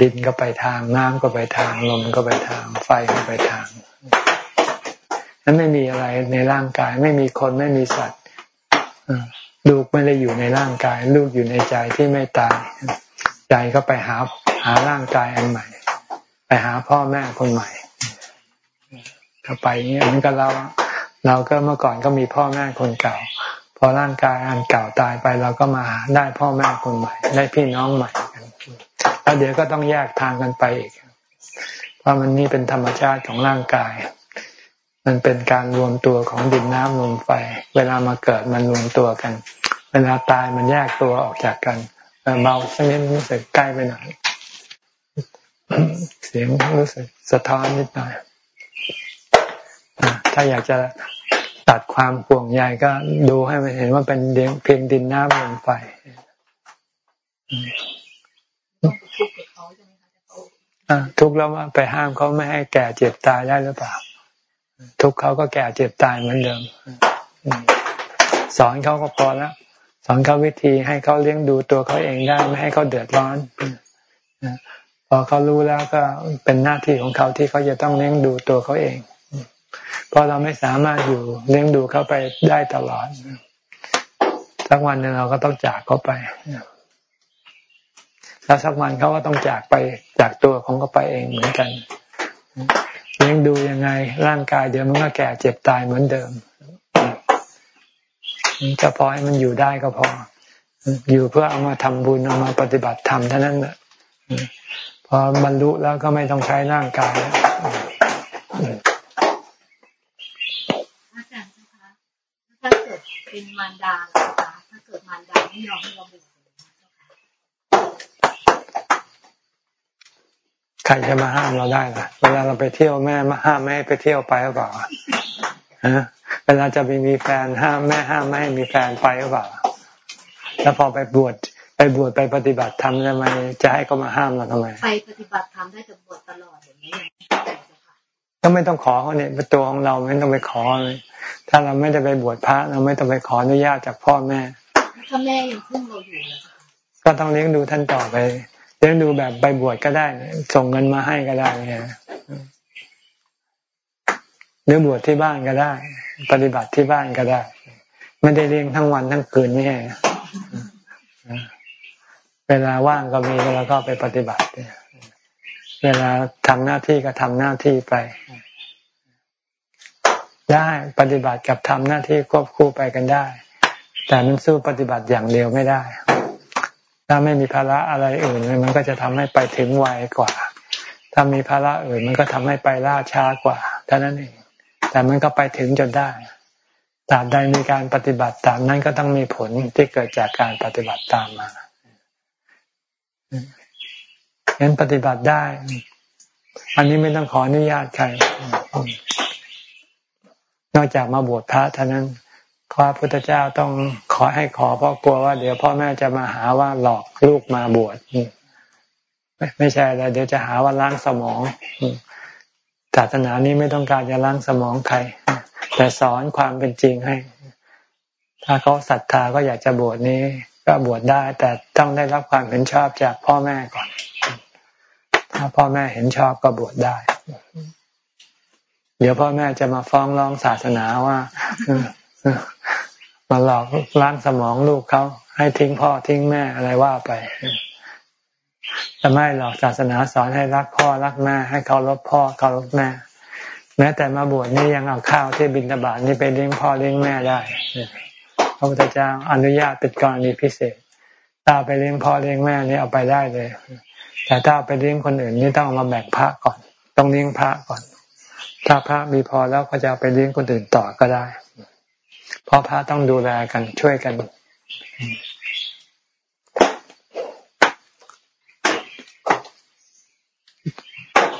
ดินก็ไปทางน้ำก็ไปทางลมก็ไปทาง ไฟก็ไปทางนั้นไม่มีอะไรในร่างกาย ไม่มีคนไม่มีสัตว์ลูกไม่ได้อยู่ในร่างกาย ลูกอยู่ในใจที่ไม่ตาย ใจก็ไปหาหาร่างกายอันใหม่ ไปหาพ่อแม่คนใหม่ก็ไปเงี้ยมันก็เราเราก็เมื่อก่อนก็มีพ่อแม่คนเก่า พอร่างกายอันเก่าตายไปเราก็มาได้พ่อแม่คนใหม่ ได้พี่น้องใหม่กัน แล้วเดี๋ยวก็ต้องแยกทางกันไปอีกเพราะมันนี่เป็นธรรมชาติของร่างกาย มันเป็นการรวมตัวของดินน้ำลมไฟ เวลามาเกิดมันรวมตัวกัน เวลาตายมันแยกตัวออกจากกันเบาสักนิดรู้สึกใกล้ไปหน่อยเสียงรู้สึกสะท้อนนิดหน่อยถ้าอยากจะตัดความห่วงใยก็ดูให้มันเห็นว่าเป็นเพียงดินน้ำลมไฟ ทุกข์กับเขาใช่ไหมคะทุกข์แล้วว่าไปห้ามเขาไม่ให้แก่เจ็บตายได้หรือเปล่า ทุกเขาก็แก่เจ็บตายเหมือนเดิมสอนเขาก็พอแล้วสอนเขาวิธีให้เขาเลี้ยงดูตัวเขาเองได้ไม่ให้เขาเดือดร้อนพอเขารู้แล้วก็เป็นหน้าที่ของเขาที่เขาจะต้องเลี้ยงดูตัวเขาเองเพราะเราไม่สามารถอยู่เลี้ยงดูเขาไปได้ตลอดสักวันหนึ่งเราก็ต้องจากเขาไป แล้วสักวันเขาก็ต้องจากไปจากตัวของเขาไปเองเหมือนกันเลี้ยงดูยังไงร่างกายเดี๋ยวมันก็แก่เจ็บตายเหมือนเดิมก็พอให้มันอยู่ได้ก็พอ อยู่เพื่อเอามาทำบุญเอามาปฏิบัติธรรมเท่านั้นแหละพอบรรลุแล้วก็ไม่ต้องใช้ร่างกายอาจารย์คะถ้าเกิดเป็นมารดาล่ะคะถ้าเกิดมารดาไม่ยอมให้เราบวช ใครจะมาห้ามเราได้ล่ะ เวลาเราไปเที่ยวแม่มาห้ามไม่ให้ไปเที่ยวไปหรือเปล่าฮะเวลาจะไปมีแฟนห้ามแม่ห้ามไม่ให้มีแฟนไปหรือเปล่า แล้วพอไปบวชไปบวชไปปฏิบัติธรรมทำไมจะให้เขามาห้ามเราทำไมไปปฏิบัติธรรมได้แต่บวชตลอดอย่างนี้ก็ไม่ต้องขอเขาเนี่ยเป็นตัวของเราไม่ต้องไปขอเลย ถ้าเราไม่ได้ไปบวชพระ เราไม่ต้องไปขออนุญาตจากพ่อแม่ถ้าแม่ยังพึ่งเราอยู่ก็ต้องเลี้ยงดูท่านต่อไป เลี้ยงดูแบบไปบวชก็ได้ ส่งเงินมาให้ก็ได้เนี่ยหรือบวชที่บ้านก็ได้ ปฏิบัติที่บ้านก็ได้ ไม่ได้เลี้ยงทั้งวันทั้งคืนนี่เวลาว่างก็มีแล้วก็ไปปฏิบัติเวลาทำหน้าที่ก็ทำหน้าที่ไป ได้ปฏิบัติกับทำหน้าที่ควบคู่ไปกันได้ แต่มันสู้ปฏิบัติอย่างเดียวไม่ได้ ถ้าไม่มีภาระอะไรอื่นมันก็จะทำให้ไปถึงไวกว่า ถ้ามีภาระอื่นมันก็ทำให้ไปล่าช้ากว่าเท่านั้นเอง แต่มันก็ไปถึงจนได้ตาบใดมีการปฏิบัติตามนั้นก็ต้องมีผลที่เกิดจากการปฏิบัติตามมาเห็นปฏิบัติได้ อันนี้ไม่ต้องขออนุญาตใคร นอกจากมาบวชพระเท่านั้น พระพุทธเจ้าต้องขอให้ขอเพราะกลัวว่า เดี๋ยวพ่อแม่จะมาหาว่าหลอกลูกมาบวชไม่ใช่อะไรเดี๋ยวจะหาว่าล้างสมองศาสนานี้ไม่ต้องการจะล้างสมองใครแต่สอนความเป็นจริงให้ ถ้าเขาศรัทธาก็อยากจะบวชนี้ ก็บวชได้ แต่ต้องได้รับความเห็นชอบจากพ่อแม่ก่อน ถ้าพ่อแม่เห็นชอบก็บวชได้ เดี๋ยวพ่อแม่จะมาฟ้องร้องศาสนาว่า มาหลอกล้างสมองลูกเขาให้ทิ้งพ่อทิ้งแม่อะไรว่าไปแต่ไม่หรอกศาสนาสอนให้รักพ่อรักแม่ให้เคารพพ่อเคารพแม่ แม้แต่มาบวชนี่ยังเอาข้าวที่บิณฑบาตนี่ไปเลี้ยงพ่อเลี้ยงแม่ได้พระพุทธเจ้าอนุญาตเป็นกรณีพิเศษ ถ้าไปเลี้ยงพ่อเลี้ยงแม่นี่เอาไปได้เลย แต่ถ้าไปเลี้ยงคนอื่นนี่ต้องมาแบ่งพระก่อน ต้องเลี้ยงพระก่อน ถ้าพระมีพอแล้วก็จะไปเลี้ยงคนอื่นต่อก็ได้ เพราะพระต้องดูแลกันช่วยกัน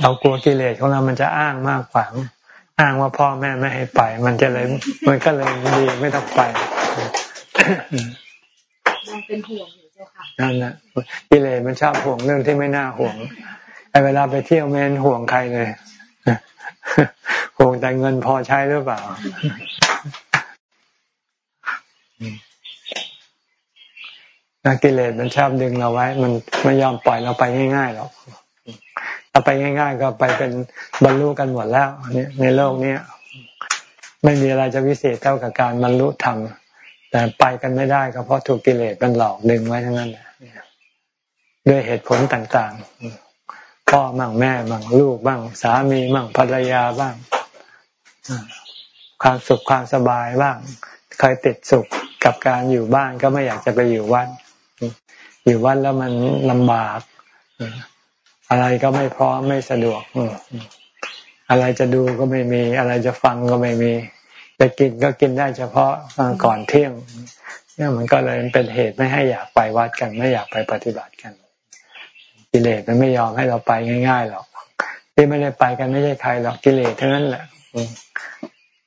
เรากลัวกิเลสของเรามันจะอ้างมากกว่าอ้างว่าพ่อแม่ไม่ให้ไป มันจะเลยมันก็เลยดีไม่ต้องไปมันเป็นห่วงอยู่เจ้าค่ะนั่นนะกิเลสมันชอบห่วงเรื่องที่ไม่น่าห่วงไอ้เวลาไปเที่ยวแม่นห่วงใครเลยห่วงแต่เงินพอใช้หรือเปล่า กิเลสมันชอบดึงเราไว้ มันไม่ยอมปล่อยเราไปง่ายๆหรอกถ้าไปง่าย ๆ ก็ไปเป็นบรรลุกันหมดแล้วเนี่ยในโลกนี้ไม่มีอะไรจะวิเศษเท่ากับการบรรลุธรรมแต่ไปกันไม่ได้ก็เพราะถูกกิเลสมันหลอกดึงไว้ทั้งนั้นด้วยเหตุผลต่างๆพ่อมั่งแม่มั่งลูกบ้าง สามีมั่งภรรยาบ้างความสุขความสบายบ้างเคยติดสุขกับการอยู่บ้านก็ไม่อยากจะไปอยู่วัด อยู่วัดแล้วมันลำบาก อะไรก็ไม่พร้อมไม่สะดวกอะไรจะดูก็ไม่มี อะไรจะฟังก็ไม่มี จะกินก็กินได้เฉพาะก่อนเที่ยงเนี่ยมันก็เลยเป็นเหตุไม่ให้อยากไปวัดกันไม่อยากไปปฏิบัติกันกิเลสมันไม่ยอมให้เราไปง่ายๆหรอกที่ไม่ได้ไปกันไม่ใช่ใครหรอกกิเลสเทั้งนั้นแหละ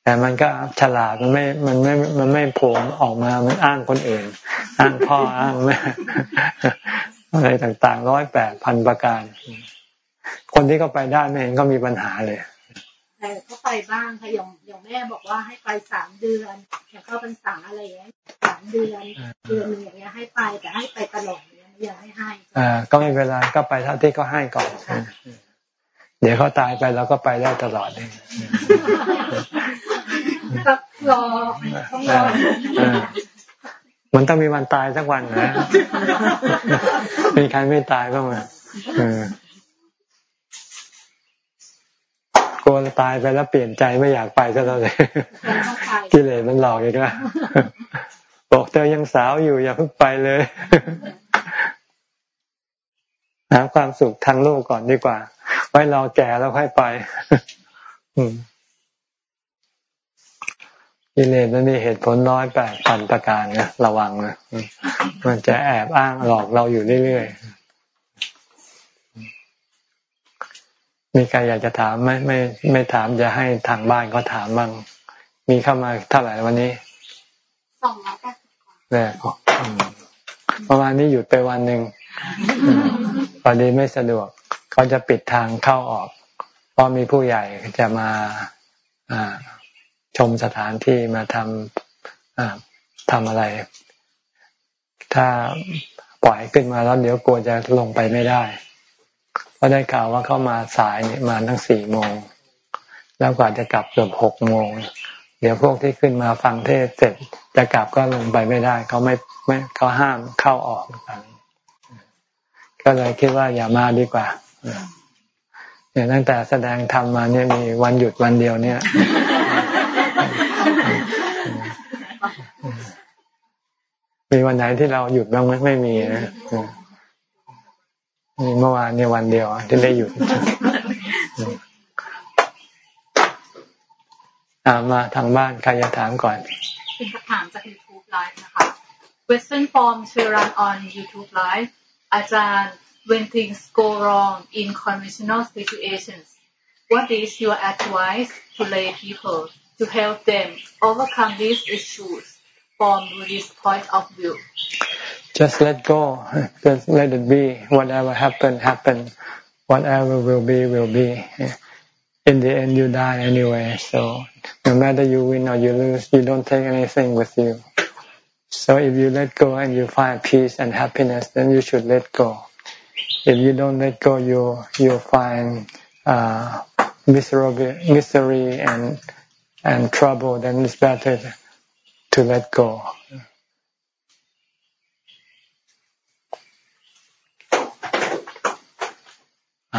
แต่มันก็ฉลาดมันไม่ มันไม่ มันไม่โผล่ออกมา มันอ้างคนอื่น อ้างพ่ออ้างแม่อะไรต่างๆร้อยแปดพันประการ คนที่เขาไปได้ไม่เห็นก็มีปัญหาเลยแต่เขาไปบ้างค่ะอย่างอย่างแม่บอกว่าให้ไปสามเดือนอย่างเข้าพรรษาอะไรอย่างเงี้ยสามเดือนเดือนหนึ่งอย่างเงี้ยให้ไปแต่ให้ไปตลอดเนี้ยยังไม่ให้อ่าก็ไม่เป็นไรก็ไปเท่าที่เขาให้ก่อน เดี๋ยวเขาตายไปเราก็ไปได้ตลอดเลยรอต้องรอมันต้องมีวันตายสักวันนะมีใครไม่ตายบ้างไหมกลัวตายไปแล้วเปลี่ยนใจไม่อยากไปก็เลยกิเลสมันหลอกอีกแล้วบอกเธอยังสาวอยู่อย่าเพิ่งไปเลยหาความสุขทางโลกก่อนดีกว่า ไว้เราแก่แล้วค่อยไปกิเลสมันมีเหตุผลน้อยแปดพันประการนะระวังนะมันจะแอบอ้างหลอกเราอยู่เรื่อยๆมีใครอยากจะถามไหมไม่ ไม่ถามจะให้ทางบ้านก็ถามบ้างมีเข้ามาเท่าไหร่วันนี้สองร้อยแปดสิบกว่าแน่ประมาณนี้หยุดไปวันหนึ่งพอดีไม่สะดวก เขาจะปิดทางเข้าออก เพราะมีผู้ใหญ่จะมาชมสถานที่มาทำทำอะไร ถ้าปล่อยขึ้นมาแล้วเดี๋ยวกลัวจะลงไปไม่ได้ เพราะได้ข่าวว่าเข้ามาสายเนี่ยมาตั้งสี่โมง แล้วกว่าจะกลับเกือบหกโมง เดี๋ยวพวกที่ขึ้นมาฟังเทศเสร็จจะกลับก็ลงไปไม่ได้เขาไม่ไม่เขาห้ามเข้าออกกันก็เลยคิดว่าอย่ามาดีกว่า เนี่ยตั้งแต่แสดงธรรมมาเนี่ยมีวันหยุดวันเดียวเนี่ย มีวันไหนที่เราหยุดบ้างไหมไม่มีนะมีเมื่อวานเนี่ยวันเดียวที่ได้หยุดถามมาทางบ้านใครจะถามก่อนเป็นคำถามจาก YouTube Live นะคะ Question form to run on YouTube Live อาจารย์ when things go wrong in conventional situations what is your advice to lay people to help them overcome these issues from Buddhist point of view? Just let go. [LAUGHS] Just let it be. Whatever happened, happened. Whatever will be, will be. In the end, you die anyway. So no matter you win or you lose, you don't take anything with you. So if you let go and you find peace and happiness, then you should let go. If you don't let go, you you find uh, misery, misery and and trouble. Then it's better to let go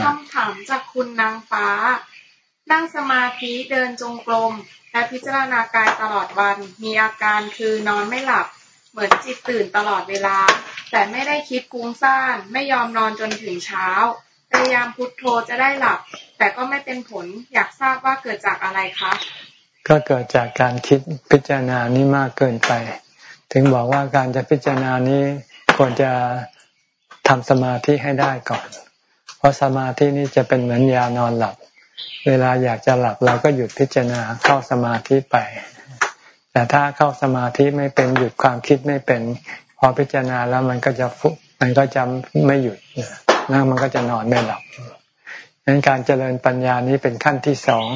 คำถามจากคุณนางฟ้า นั่งสมาธิเดินจงกรมและพิจารณากายตลอดวัน มีอาการคือนอนไม่หลับ เหมือนจิตตื่นตลอดเวลา แต่ไม่ได้คิดกุ้งซ่าน ไม่ยอมนอนจนถึงเช้า พยายามพุทโธจะได้หลับ แต่ก็ไม่เป็นผล อยากทราบว่าเกิดจากอะไรคะ ก็เกิดจากการคิดพิจารณานี้มากเกินไป ถึงบอกว่าการจะพิจารณานี้ควรจะทำสมาธิให้ได้ก่อน เพราะสมาธินี้จะเป็นเหมือนยานอนหลับ เวลาอยากจะหลับเราก็หยุดพิจารณาเข้าสมาธิไป แต่ถ้าเข้าสมาธิไม่เป็นหยุดความคิดไม่เป็น พอพิจารณาแล้วมันก็จะมันก็จะไม่หยุดนั่งมันก็จะนอนไม่หลับดังนั้นการเจริญปัญญานี้เป็นขั้นที่สอง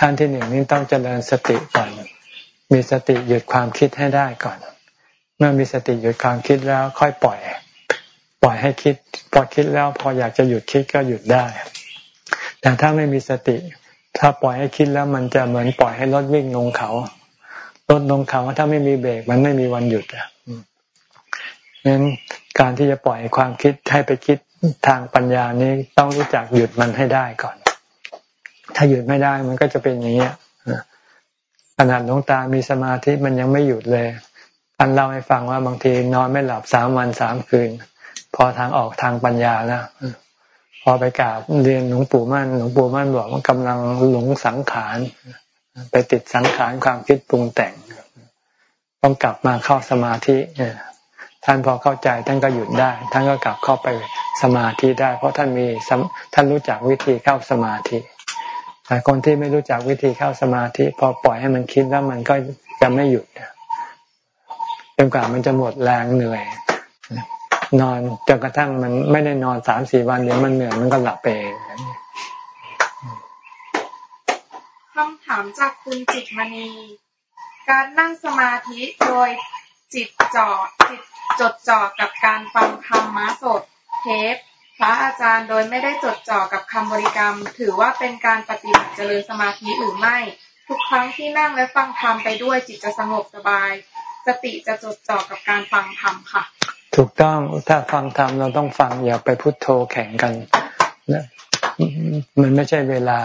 ขั้นที่หนึ่งนี้ต้องเจริญสติก่อน มีสติหยุดความคิดให้ได้ก่อน เมื่อมีสติหยุดความคิดแล้วค่อยปล่อย ปล่อยให้คิด พอคิดแล้วพออยากจะหยุดคิดก็หยุดได้ แต่ถ้าไม่มีสติ ถ้าปล่อยให้คิดแล้วมันจะเหมือนปล่อยให้รถวิ่งลงเขา รถลงเขาถ้าไม่มีเบรกมันไม่มีวันหยุดอะนั้นการที่จะปล่อยความคิดให้ไปคิดทางปัญญานี้ต้องรู้จักหยุดมันให้ได้ก่อน ถ้าหยุดไม่ได้มันก็จะเป็นอย่างนี้ขนาดหลวงตามีสมาธิมันยังไม่หยุดเลยท่านเล่าให้ฟังว่าบางทีนอนไม่หลับสามวันสามคืน พอทางออกทางปัญญาแล้วพอไปกราบเรียนหลวงปู่มั่นหลวงปู่มั่นบอกว่ากำลังหลงสังขาร ไปติดสังขารความคิดปรุงแต่ง ต้องกลับมาเข้าสมาธิท่านพอเข้าใจท่านก็หยุดได้ ท่านก็กลับเข้าไปสมาธิได้ เพราะท่านมีท่านรู้จักวิธีเข้าสมาธิ แต่คนที่ไม่รู้จักวิธีเข้าสมาธิ พอปล่อยให้มันคิดแล้วมันก็จะไม่หยุดจนกว่ามันจะหมดแรงเหนื่อยนอนจนกระทั่งมันไม่ได้นอนสามสี่วันเดี๋ยวมันเหนื่อยมันก็หลับเองามจากคุณจิตมณี การนั่งสมาธิโดยจิตจ่อจิตจดจ่อกับการฟังธรรมะสดเทปพระอาจารย์โดยไม่ได้จดจ่อกับคำบริกรรม ถือว่าเป็นการปฏิบัติเจริญสมาธิหรือไม่ ทุกครั้งที่นั่งและฟังธรรมไปด้วยจิตจะสงบสบาย สติจะจดจ่อกับการฟังธรรมค่ะ ถูกต้องถ้าฟังธรรมเราต้องฟังอย่าไปพุโทโธแข่งกันนะมันไม่ใช่เวลา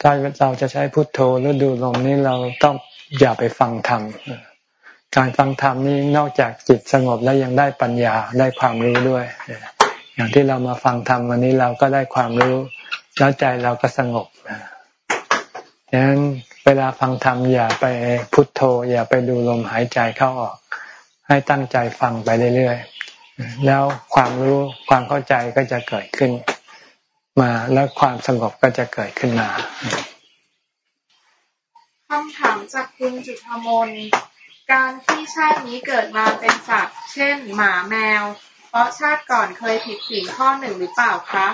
ถ้าเราจะใช้พุทโธหรือดูลมนี่เราต้องอย่าไปฟังธรรมการฟังธรรมนี่นอกจากจิตสงบแล้วยังได้ปัญญาได้ความรู้ด้วย อย่างที่เรามาฟังธรรมวันนี้เราก็ได้ความรู้ แล้วใจเราก็สงบดังนั้นเวลาฟังธรรมอย่าไปพุทโธ อย่าไปดูลมหายใจเข้าออก ให้ตั้งใจฟังไปเรื่อยๆแล้วความรู้ความเข้าใจก็จะเกิดขึ้น มาแล้วความสงบก็จะเกิดขึ้นมาคำถามจากคุณจุธมนการที่ชาตินี้เกิดมาเป็นสัตว์ เช่น หมาแมว เพราะชาติก่อนเคยผิดศีลข้อหนึ่งหรือเปล่าคะ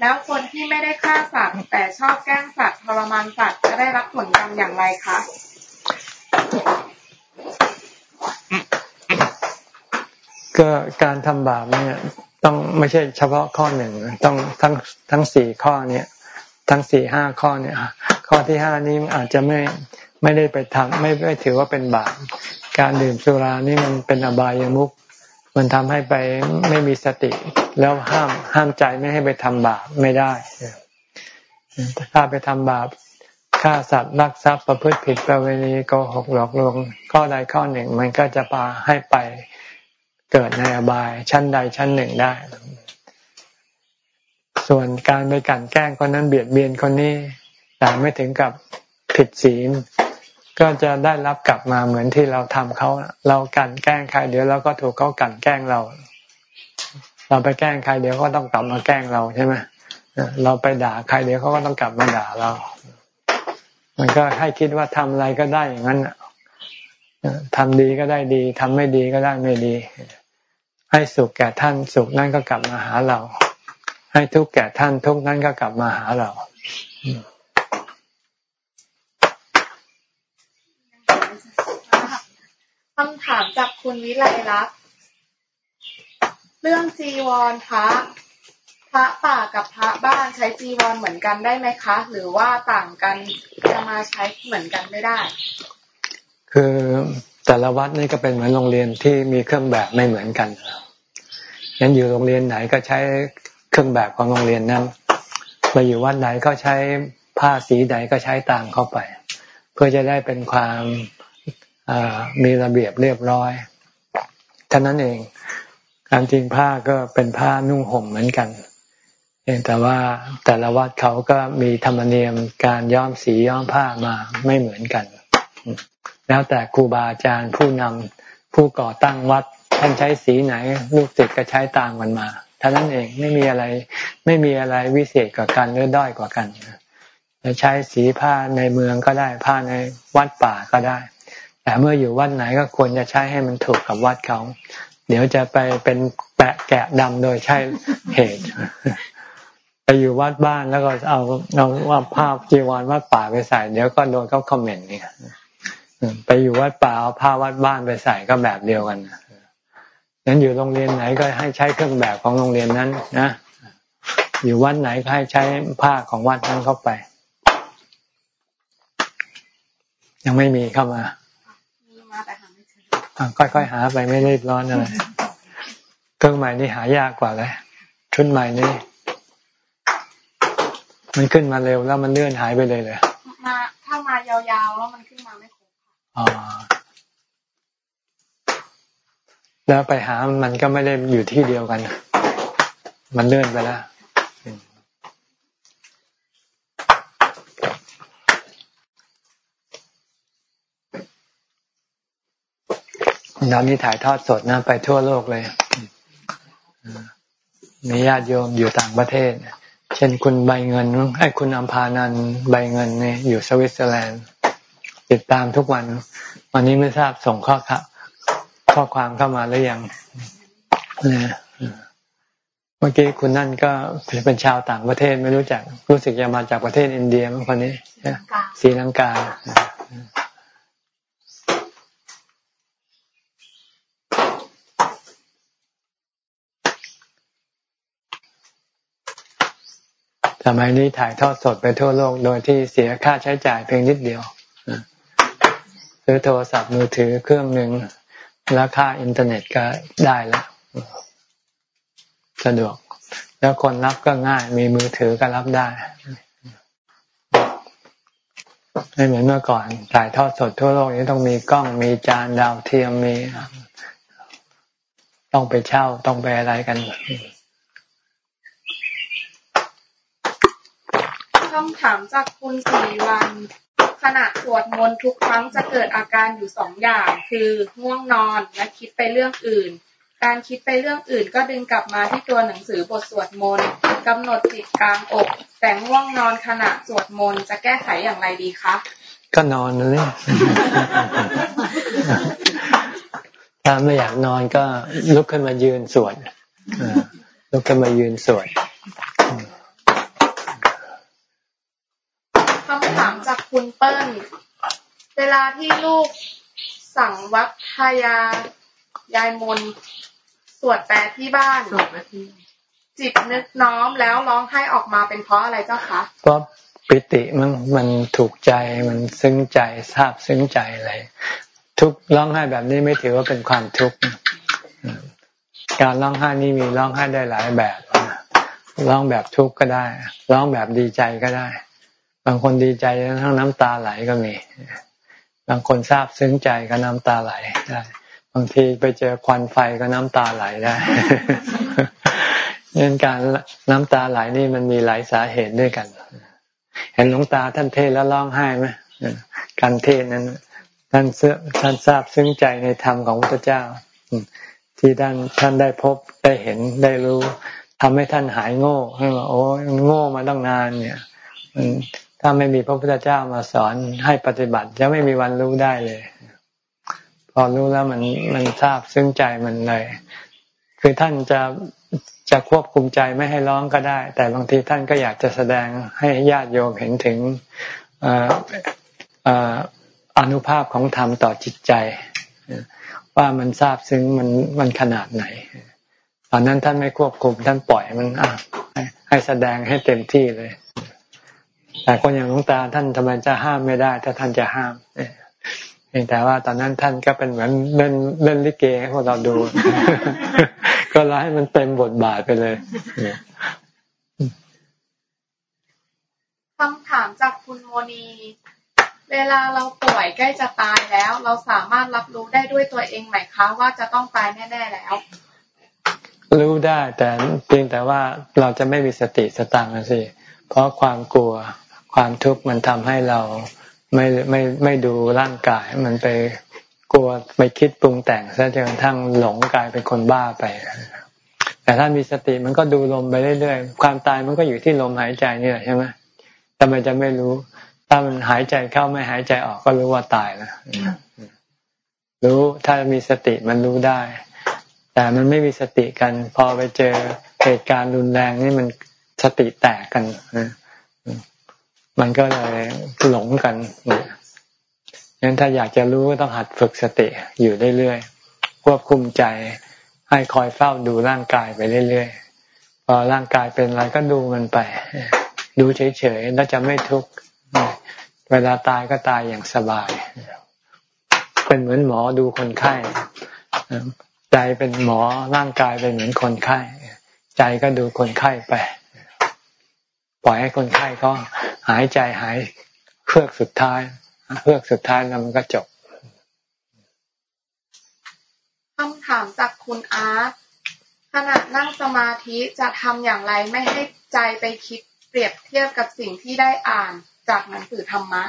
แล้วคนที่ไม่ได้ฆ่าสัตว์ แต่ชอบแกล้งสัตว์ทรมานสัตว์จะได้รับผลกรรมอย่างไรคะก็การทำบาปเนี่ย ต้องไม่ใช่เฉพาะข้อหนึ่งต้องทั้งทั้งสี่ข้อเนี่ย ทั้งสี่ห้าข้อเนี่ย ข้อที่ห้านี้อาจจะไม่ไม่ได้ไปทำไม่ไม่ถือว่าเป็นบาปการดื่มสุรานี่มันเป็นอบายามุขมันทำให้ไปไม่มีสติ แล้วห้ามห้ามใจไม่ให้ไปทำบาปไม่ได้ถ้าไปทำบาปฆ่าสัตว์ลักทรัพย์ประพฤติผิดประเวณีโกหกหลอกลวงข้อใดข้อหนึ่ง มันก็จะพาให้ไป เกิดในอบายชั้นใดชั้นหนึ่งได้ ส่วนการไปกันแกล้งคนนั้นเบียดเบียนคนนี้แต่ไม่ถึงกับผิดศีล ก็จะได้รับกลับมาเหมือนที่เราทำเขาเรากันแกล้งใครเดี๋ยวเราก็ถูกเขากันแกล้งเรา เราไปแกล้งใครเดี๋ยวก็ต้องกลับมาแกล้งเราใช่ไหมเราไปด่าใครเดี๋ยวเขาก็ต้องกลับมาด่าเรา มันก็ให้คิดว่าทำอะไรก็ได้อย่างนั้นทำดีก็ได้ดีทำไม่ดีก็ได้ไม่ดี ให้สุขแก่ท่านสุขนั่นก็กลับมาหาเรา ให้ทุกข์แก่ท่านทุกข์นั่นก็กลับมาหาเราคำถามจากคุณวิไลลักษณ์เรื่องจีวรพระพระป่ากับพระบ้านใช้จีวรเหมือนกันได้ไหมคะ หรือว่าต่างกันจะมาใช้เหมือนกันไม่ได้ คือแต่ละวัดนี่ก็เป็นเหมือนโรงเรียนที่มีเครื่องแบบไม่เหมือนกัน งั้นอยู่โรงเรียนไหนก็ใช้เครื่องแบบของโรงเรียนนั้นไปอยู่วัดไหนก็ใช้ผ้าสีใดก็ใช้ต่างเข้าไป เพื่อจะได้เป็นความมีระเบียบเรียบร้อยท่านั้นเองการจริงผ้าก็เป็นผ้านุ่งห่มเหมือนกันเองแต่ว่าแต่ละวัดเขาก็มีธรรมเนียมการย้อมสีย้อมผ้ามาไม่เหมือนกัน แล้วแต่ครูบาอาจารย์ผู้นำผู้ก่อตั้งวัด ท่านใช้สีไหน ลูกศิษย์ก็ใช้ตามกันมาท่านั้นเองไม่มีอะไรไม่มีอะไรวิเศษกว่ากันหรือด้อยกว่ากันจะใช้สีผ้าในเมืองก็ได้ผ้าในวัดป่าก็ได้ แต่เมื่ออยู่วัดไหนก็ควรจะใช้ให้มันถูกกับวัดเขา เดี๋ยวจะไปเป็นแปะแกะดำโดยใช่เหตุไปอยู่วัดบ้านแล้วก็เอาเอาว่าภาพจีวรวัดป่าไปใส่ เดี๋ยวก็โดนเขาคอมเมนต์เนี่ยไปอยู่วัดป่าเอาผ้าวัดบ้านไปใส่ก็แบบเดียวกันนั้ นอยู่โรงเรียนไหนก็ให้ใช้เครื่องแบบของโรงเรียนนั้นนะอยู่วัดไหนก็ให้ใช้ผ้าของวัดนั้นเข้าไป ยังไม่มีเข้ามาาแต่หาไม่เจอค่อยๆหาไปไม่รีบร้อนอะไรเครื่องใหม่นี่หายากกว่าเลยชุดใหม่นี่มันขึ้นมาเร็วแล้วมันเลื่อนหายไปเลยเลยมาถ้ามายาวๆแล้วมันขึ้นมาไม่ครบอ๋อ แล้วไปหามันก็ไม่ได้อยู่ที่เดียวกัน มันเลื่อนไปแล้วตอนนี้ถ่ายทอดสดนะไปทั่วโลกเลย มีญาติโยมอยู่ต่างประเทศ เช่นคุณใบเงินไอ้คุณอัมพานันใบเงินเนี่ยอยู่สวิตเซอร์แลนด์ ติดตามทุกวัน วันนี้ไม่ทราบส่งข้อ ข้อความเข้ามาหรือยังเนี่ยเมื่อกี้คุณนั่นก็เป็นชาวต่างประเทศไม่รู้จัก รู้สึกจะมาจากประเทศอินเดียมั้งคนนี้ศรีลังกาสมัยนี้ถ่ายทอดสดไปทั่วโลก โดยที่เสียค่าใช้จ่ายเพียงนิดเดียวซื้อโทรศัพท์มือถือเครื่องหนึ่ง แล้วค่าอินเทอร์เน็ตก็ได้แล้วสะดวก แล้วคนรับก็ง่าย มีมือถือก็รับได้ไม่เหมือนเมื่อก่อนถ่ายทอดสดทั่วโลกนี้ต้องมีกล้องมีจานดาวเทียมมี ต้องไปเช่าต้องไปอะไรกันคำถามจากคุณสีวัน ขณะสวดมนต์ทุกครั้งจะเกิดอาการอยู่สองอย่าง คือง่วงนอนและคิดไปเรื่องอื่น การคิดไปเรื่องอื่นก็ดึงกลับมาที่ตัวหนังสือบทสวดมนต์กำหนดจิตกลางอก แต่ง่วงนอนขณะสวดมนต์จะแก้ไขอย่างไรดีคะก็นอนเลยถ้าไม่อยากนอนก็ลุกขึ้นมายืนสวดลุกขึ้นมายืนสวดคำถามจาก คุณเปิ้ล เวลาที่ลูกสั่งวัดทายายายมนสวดแปลที่บ้านจิตนึกน้อมแล้วร้องไห้ออกมาเป็นเพราะอะไรเจ้าคะเพราะปิติมันมันถูกใจมันซึ้งใจทราบซึ้งใจอะไรทุกร้องไห้แบบนี้ไม่ถือว่าเป็นความทุกข์การร้องไห้นี่มีร้องไห้ได้หลายแบบร้องแบบทุกข์ก็ได้ ร้องแบบดีใจก็ได้ บางคนดีใจทั้งน้ำตาไหลก็มี บางคนทราบซึ้งใจก็น้ำตาไหลได้ บางทีไปเจอควันไฟก็น้ำตาไหลได้เรื่องการน้ำตาไหลนี่มันมีหลายสาเหตุด้วยกัน เห็นหลวงตาท่านเทศแล้วร้องไห้ไหมการเทศนั้นท่านท่านทราบซึ้งใจในธรรมของพระเจ้า ที่ท่านท่านได้พบได้เห็นได้รู้ทำให้ท่านหายโง่ให้ว่าโอ้โง่มาตั้งนานเนี่ย ถ้าไม่มีพระพุทธเจ้ามาสอนให้ปฏิบัติ จะไม่มีวันรู้ได้เลย พอรู้แล้วมันมันทราบซึ้งใจมันเลย คือท่านจะจะควบคุมใจไม่ให้ร้องก็ได้ แต่บางทีท่านก็อยากจะแสดงให้ญาติโยมเห็นถึงอนุภาพของธรรมต่อจิตใจ ว่ามันทราบซึ้งมันมันขนาดไหน ตอนนั้นท่านไม่ควบคุมท่านปล่อยมันให้แสดงให้เต็มที่เลย แต่คนอย่างหลวงตาท่านทำไมจะห้ามไม่ได้ ถ้าท่านจะห้ามเพียงแต่ว่าตอนนั้นท่านก็เป็นเหมือนเล่นเล่นลิเกให้พวกเราดู ก็ร้ให้มันเต็มบทบาทไปเลยคำถามจากคุณโมนีเวลาเราป่วยใกล้จะตายแล้ว เราสามารถรับรู้ได้ด้วยตัวเองไหมคะ ว่าจะต้องตายแน่ ๆแล้ว รู้ได้แต่เพียงแต่ว่าเราจะไม่มีสติสตังค์สิเพราะความกลัว ความทุกข์มันทำให้เราไม่ไม่ไม่ดูร่างกาย มันไปกลัวไปคิดปรุงแต่งซะจนกระทั่งหลงกลายเป็นคนบ้าไป แต่ถ้ามีสติมันก็ดูลมไปเรื่อยๆ ความตายมันก็อยู่ที่ลมหายใจนี่แหละใช่ไหมทำไมจะไม่รู้ ถ้ามันหายใจเข้าไม่หายใจออกก็รู้ว่าตายแล้วรู้ถ้ามีสติมันรู้ได้ แต่มันไม่มีสติกัน พอไปเจอเหตุการณ์รุนแรงนี่มันสติแตกกัน มันก็เลยหลงกันงั้นถ้าอยากจะรู้ก็ต้องหัดฝึกสติอยู่เรื่อยๆควบคุมใจให้คอยเฝ้าดูร่างกายไปเรื่อยๆพอร่างกายเป็นอะไรก็ดูมันไป ดูเฉยๆแล้วจะไม่ทุกข์เวลาตายก็ตายอย่างสบาย เป็นเหมือนหมอดูคนไข้ใจเป็นหมอร่างกายเป็นเหมือนคนไข้ ใจก็ดูคนไข้ไป ปล่อยให้คนไข้เขา หายใจหายเครือกสุดท้ายเครือกสุดท้ายแล้วมันก็จบคำถามจากคุณอาร์ตขณะนั่งสมาธิจะทำอย่างไรไม่ให้ใจไปคิดเปรียบเทียบกับสิ่งที่ได้อ่านจากหนังสือธรรมะ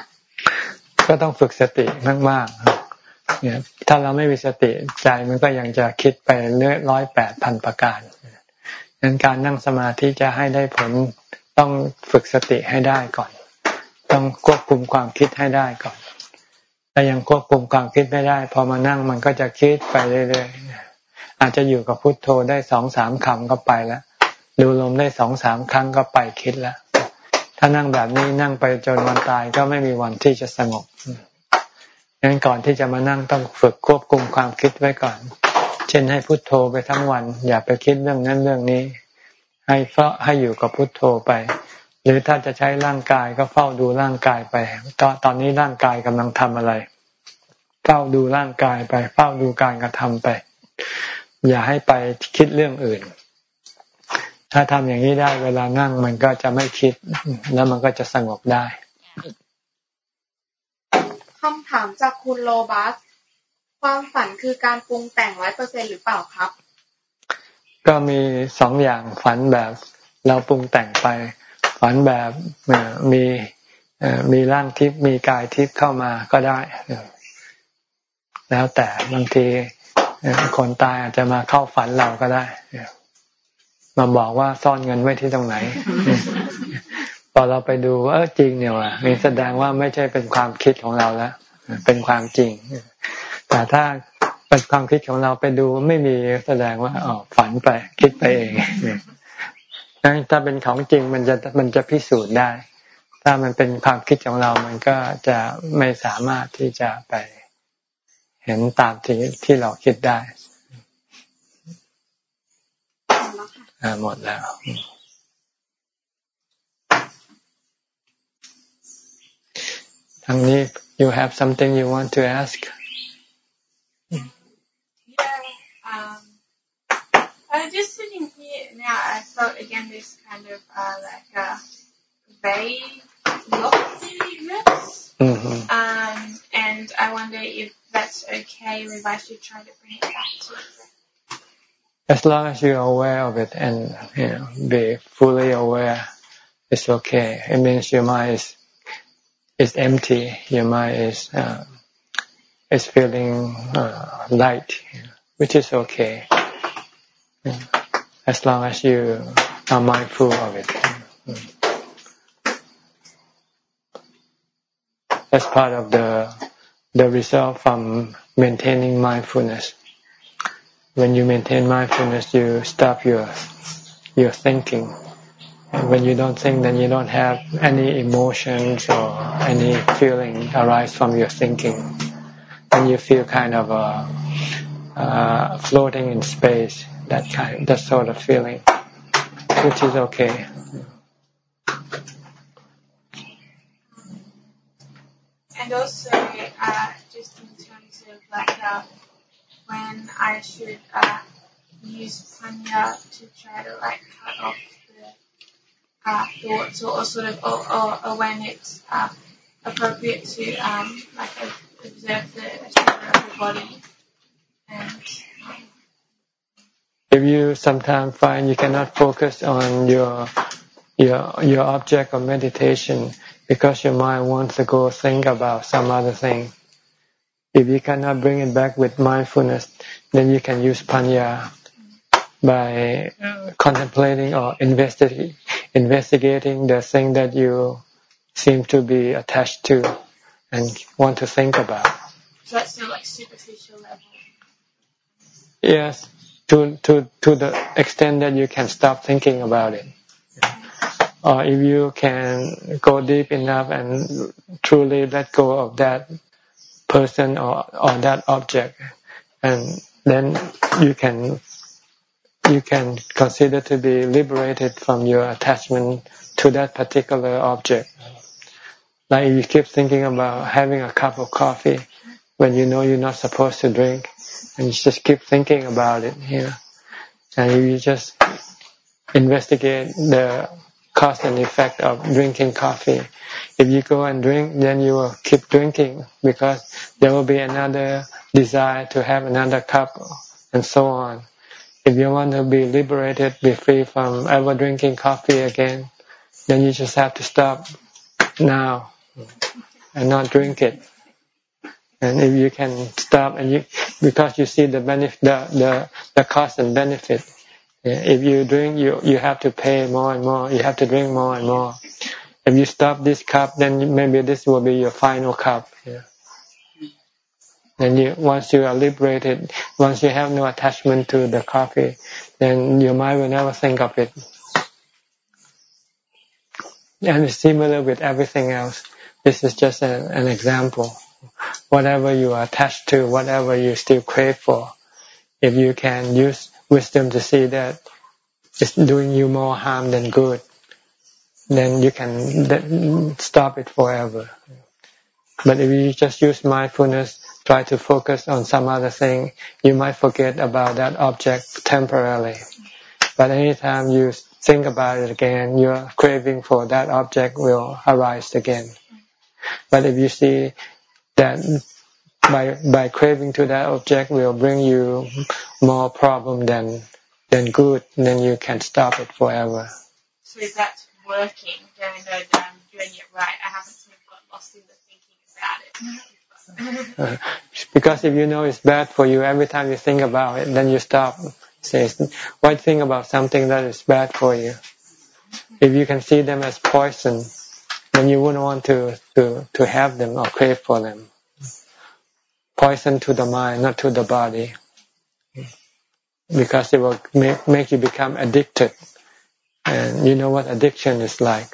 ก็ต้องฝึกสติมากๆเนี่ยถ้าเราไม่มีสติใจมันก็ยังจะคิดไปเรื่อยร้อยแปดพันประการดังการนั่งสมาธิจะให้ได้ผล ต้องฝึกสติให้ได้ก่อน ต้องควบคุมความคิดให้ได้ก่อนถ้ายังควบคุมความคิดไม่ได้ พอมานั่งมันก็จะคิดไปเรื่อยๆอาจจะอยู่กับพุทโธได้สองสามคำก็ไปแล้วดูลมได้สองสามครั้งก็ไปคิดแล้วถ้านั่งแบบนี้นั่งไปจนวันตายก็ไม่มีวันที่จะสงบงั้นก่อนที่จะมานั่งต้องฝึกควบคุมความคิดไว้ก่อน เช่นให้พุโทโธไปทั้งวัน อย่าไปคิดเรื่องนั้นเรื่องนี้ ให้เฝ้าให้อยู่กับพุทโธไป หรือถ้าจะใช้ร่างกายก็เฝ้าดูร่างกายไปตอนตอนนี้ร่างกายกำลังทำอะไร เฝ้าดูร่างกายไป เฝ้าดูการกระทำไป อย่าให้ไปคิดเรื่องอื่น ถ้าทำอย่างนี้ได้เวลานั่งมันก็จะไม่คิด แล้วมันก็จะสงบได้คำถามจากคุณโลบัส ความฝันคือการปรุงแต่งร้อยเปอร์เซ็นหรือเปล่าครับ ก็มีสองอย่างฝันแบบเราปรุงแต่งไป ฝันแบบมีมีร่างทิพย์มีกายทิพย์เข้ามาก็ได้ แล้วแต่บางทีคนตายอาจจะมาเข้าฝันเราก็ได้มาบอกว่าซ่อนเงินไว้ที่ตรงไหน พอเราไปดูเออจริงเนี่ยว่ะนี่แสดงว่าไม่ใช่เป็นความคิดของเราแล้วเป็นความจริงแต่ถ้า ความคิดของเราไปดูไม่มีแสดงว่าอ๋อฝันไปคิดไปเองถ้าเป็นของจริงมันจะมันจะพิสูจน์ได้ ถ้ามันเป็นความคิดของเรา มันก็จะไม่สามารถที่จะไปเห็นตามที่ที่เราคิดได้หมดแล้วทางนี้ you have something you want to ask Was just sitting here now I felt again this kind of uh, like a vague loftiness mm-hmm. um and I wonder if that's okay or if I should try to bring it back to as long as you're aware of it and you know, be fully aware, it's okay. It means your mind is is empty. Your mind is uh, is feeling uh, light, which is okay. As long as you are mindful of it. That's part of the the result from maintaining mindfulness when you maintain mindfulness, you stop your your thinking. And when you don't think, then you don't have any emotions or any feeling arise from your thinking. Then you feel kind of uh, uh, floating in space. That kind, that sort of feeling, which is okay. And also, uh, just in terms of like. Uh, when I should uh, use panya to try to like cut off the uh, thoughts or, or, sort of or, or, or when it's uh, appropriate to um, like observe the the body and um, if you sometimes find you cannot focus on your your your object of meditation because your mind wants to go think about some other thing if you cannot bring it back with mindfulness, then you can use panya by contemplating or investigating, investigating the thing that you seem to be attached to and want to think about. So that's still like superficial level. Yes, to to to the extent that you can stop thinking about it. Or if you can go deep enough and truly let go of that person or, or that object and then you can you can consider to be liberated from your attachment to that particular object. Like if you keep thinking about having a cup of coffee when you know you're not supposed to drink, and you just keep thinking about it, you know, and you just investigate the cause and effect of drinking coffee. If you go and drink, then you will keep drinking because there will be another desire to have another cup and so on. If you want to be liberated, be free from ever drinking coffee again, then you just have to stop now and not drink it. And if you can stop and you, because you see the benefit, the, the, the cost and benefit, if you drink, you you have to pay more and more. You have to drink more and more. If you stop this cup, then maybe this will be your final cup. Yeah. And you, once you are liberated, once you have no attachment to the coffee, then your mind will never think of it. And it's similar with everything else. This is just a, an example. Whatever you are attached to, whatever you still crave for, if you can use wisdom to see that it's doing you more harm than good, then you can stop it forever. But if you just use mindfulness, try to focus on some other thing, you might forget about that object temporarily. But anytime you think about it again, your craving for that object will arise again. But if you see that by by craving to that object will bring you more problem than than good, then you can stop it forever. So is that working, even though that I'm doing it right. I haven't sort of got lost in the thinking about it. uh, because if you know it's bad for you, every time you think about it, then you stop. Say, why think about something that is bad for you? If you can see them as poison, then you wouldn't want to, to, to have them or crave for them. Poison to the mind, not to the body. Because it will make, make you become addicted. And you know what addiction is like.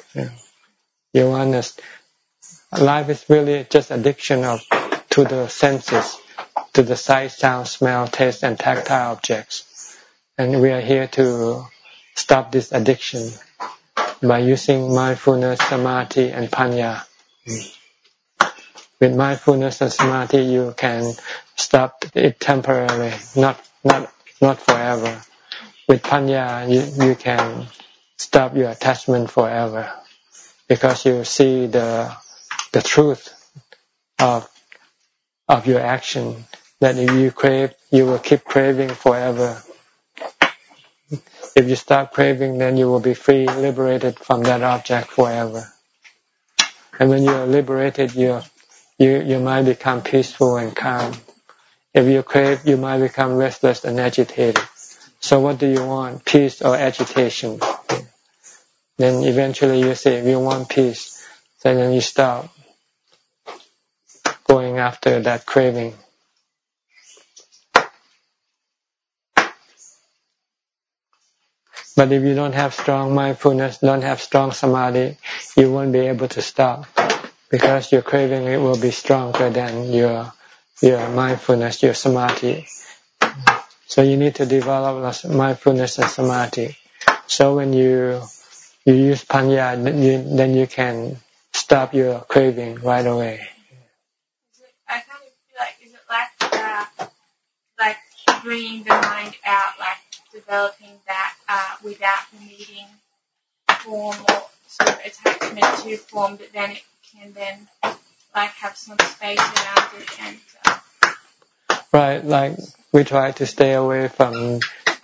You want to, life is really just addiction of, to the senses, to the sight, sound, smell, taste, and tactile objects. And we are here to stop this addiction by using mindfulness, samadhi, and panya. Hmm. With mindfulness and samadhi, you can stop it temporarily, not not not forever. With panya, you you can stop your attachment forever, because you see the the truth of of your action. That if you crave, you will keep craving forever if you stop craving, then you will be free, liberated from that object forever. And when you are liberated, you you you might become peaceful and calm. If you crave, you might become restless and agitated. So what do you want, peace or agitation? Then eventually you say, we want peace. Then you stop going after that craving. But if you don't have strong mindfulness, don't have strong samadhi, you won't be able to stop because your craving it will be stronger than your your mindfulness, your samadhi. So you need to develop mindfulness and samadhi. So when you you use panya, then you, then you can stop your craving right away. I kind of feel like is it like uh, like bringing the mind out, like developing that uh, without needing form or sort of attachment to form, but then it can then like have some space around it and. Uh, right, like we try to stay away from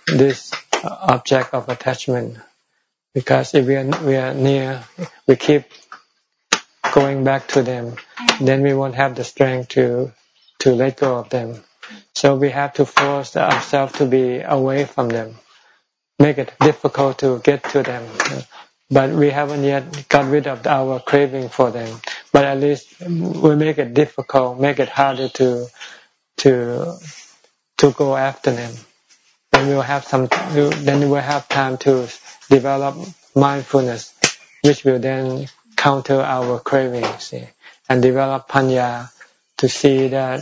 this object of attachment because if we are we are near, we keep going back to them, mm-hmm. then we won't have the strength to to let go of them. So we have to force ourselves to be away from them, make it difficult to get to them. But we haven't yet got rid of our craving for them. But at least we make it difficult, make it harder to to to go after them. Then we'll have some. Then we'll have time to develop mindfulness, which will then counter our cravings and develop panya to see that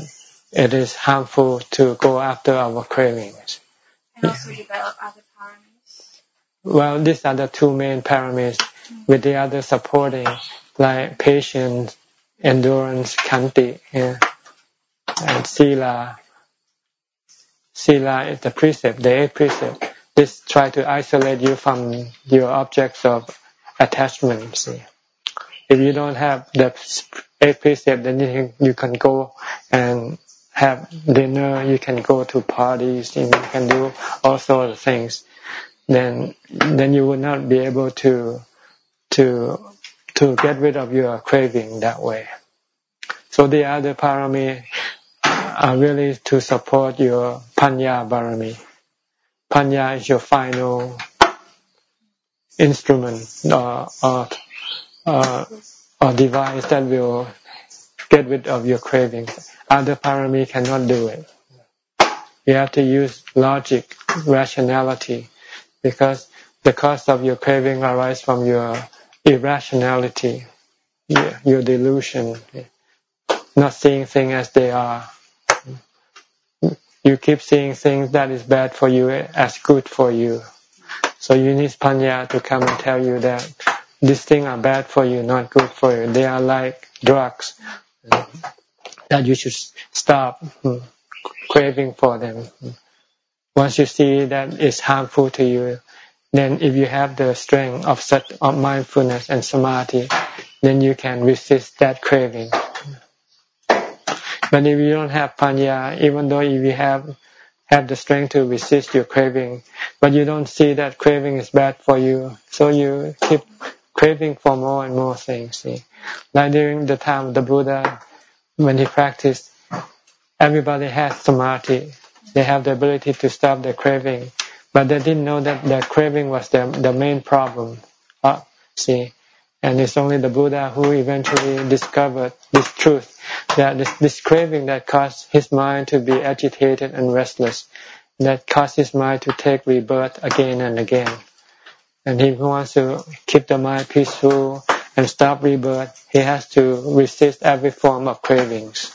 it is harmful to go after our cravings. And also develop other parameters. Well, these are the two main parameters, mm. with the other supporting, like patience, endurance, kanti, yeah, and sila. Sila is the precept, the eighth precept. This try to isolate you from your objects of attachment. See? If you don't have the eighth precept, then you can go and have dinner, you can go to parties, you can do all sorts of things. Then, then you will not be able to to to get rid of your craving that way. So the other parami are really to support your panya barami. Panya is your final instrument or, or, or, or device that will get rid of your cravings. Other parami cannot do it. You have to use logic, rationality, because the cause of your craving arises from your irrationality, your, delusion, not seeing things as they are. You keep seeing things that is bad for you as good for you. So you need panya to come and tell you that these things are bad for you, not good for you. They are like drugs that you should stop hmm, craving for them. Once you see that it's harmful to you, then if you have the strength of such of mindfulness and samadhi, then you can resist that craving. But if you don't have panya, even though if you have have the strength to resist your craving, but you don't see that craving is bad for you, so you keep craving for more and more things. See? Like during the time of the Buddha, when he practiced, everybody has samadhi. They have the ability to stop the craving, but they didn't know that the craving was the the main problem. Uh, see, and it's only the Buddha who eventually discovered this truth that this, this craving that caused his mind to be agitated and restless, that caused his mind to take rebirth again and again. And he wants to keep the mind peaceful and stop rebirth, he has to resist every form of cravings.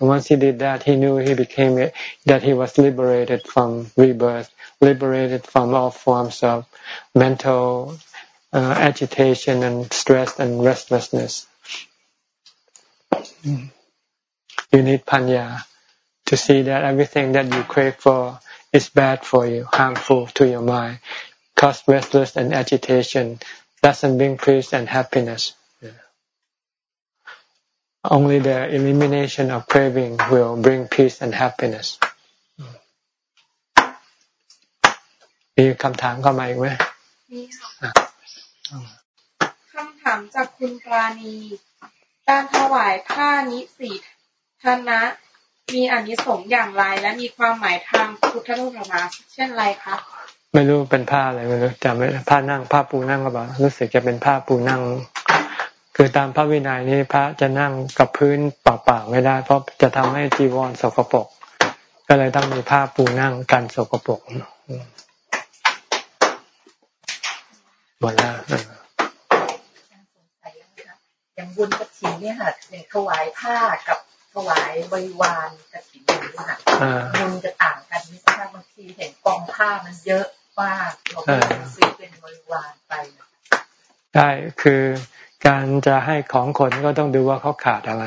And once he did that, he knew he became that he was liberated from rebirth, liberated from all forms of mental uh, agitation and stress and restlessness. You need panya to see that everything that you crave for is bad for you, harmful to your mind, cause restless and agitation, doesn't bring peace and happiness. Only the elimination of craving will bring peace and happiness. มีคำถามเข้ามาอีกไหมมีค่ะคำถามจากคุณปราณี การถวายผ้านิสิตธนะมีอนิสงส์อย่างไร และมีความหมายทางพุทธศาสนาเช่นไรคะ ไม่รู้เป็นผ้าอะไรไม่รู้จำไม่ผ้านั่งผ้าปูนั่งก็บอกรู้สึกจะเป็นผ้าปูนั่ง คือตามพระวินัยนี้พระจะนั่งกับพื้นเปล่าๆไม่ได้ เพราะจะทำให้จีวรสกปรกก็เลยต้องมีผ้าปูนั่งกันสกปรกหมดแล้วอย่างบุญกระถิ่นเนี่ยค่ะอย่างถวายผ้ากับ ถวายบริวารกระถิ่นนี่ค่ะบุญจะต่างกันนี่ค่ะบางทีเห็นกองผ้ามันเยอะมากเราก็ซื้อเป็นบริวารไปได้คือการจะให้ของคนก็ต้องดูว่าเขาขาดอะไร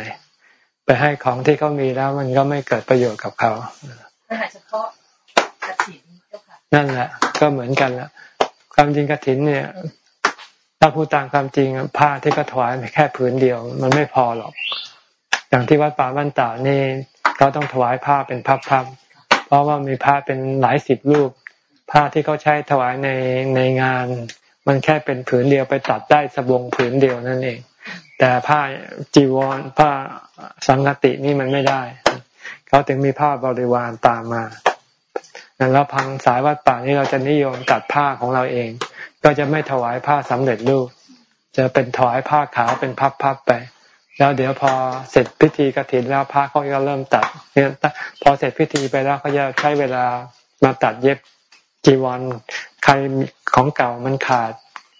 ไปให้ของที่เขามีแล้วมันก็ไม่เกิดประโยชน์กับเขาเฉพาะกระถิ่นนั่นแหละ ก็เหมือนกันละความจริงกระถินเนี่ย ถ้าพูดตามความจริงผ้าที่เขาถวายแค่ผืนเดียว มันไม่พอหรอก อย่างที่วัดป่าบ้านตานี่เขาต้องถวายผ้าเป็นพับๆเพราะว่ามีผ้าเป็นหลายสิบรูป ผ้าที่เขาใช้ถวายในในงาน มันแค่เป็นผืนเดียวไปตัดได้สบงผืนเดียวนั่นเอง แต่ผ้าจีวรผ้าสังกตินี่มันไม่ได้เขาถึงมีผ้าบริวารตามมาแล้วพังสายวัดป่านี้เราจะนิยมตัดผ้าของเราเอง ก็จะไม่ถวายผ้าสำเร็จรูป จะเป็นถวายผ้าขาวเป็นพับๆไป แล้วเดี๋ยวพอเสร็จพิธีกรถินแล้วผ้าเขาก็เริ่มตัดเนี่ยพอเสร็จพิธีไปแล้วเขาจะใช้เวลามาตัดเย็บจีวรใครของเก่ามันขาด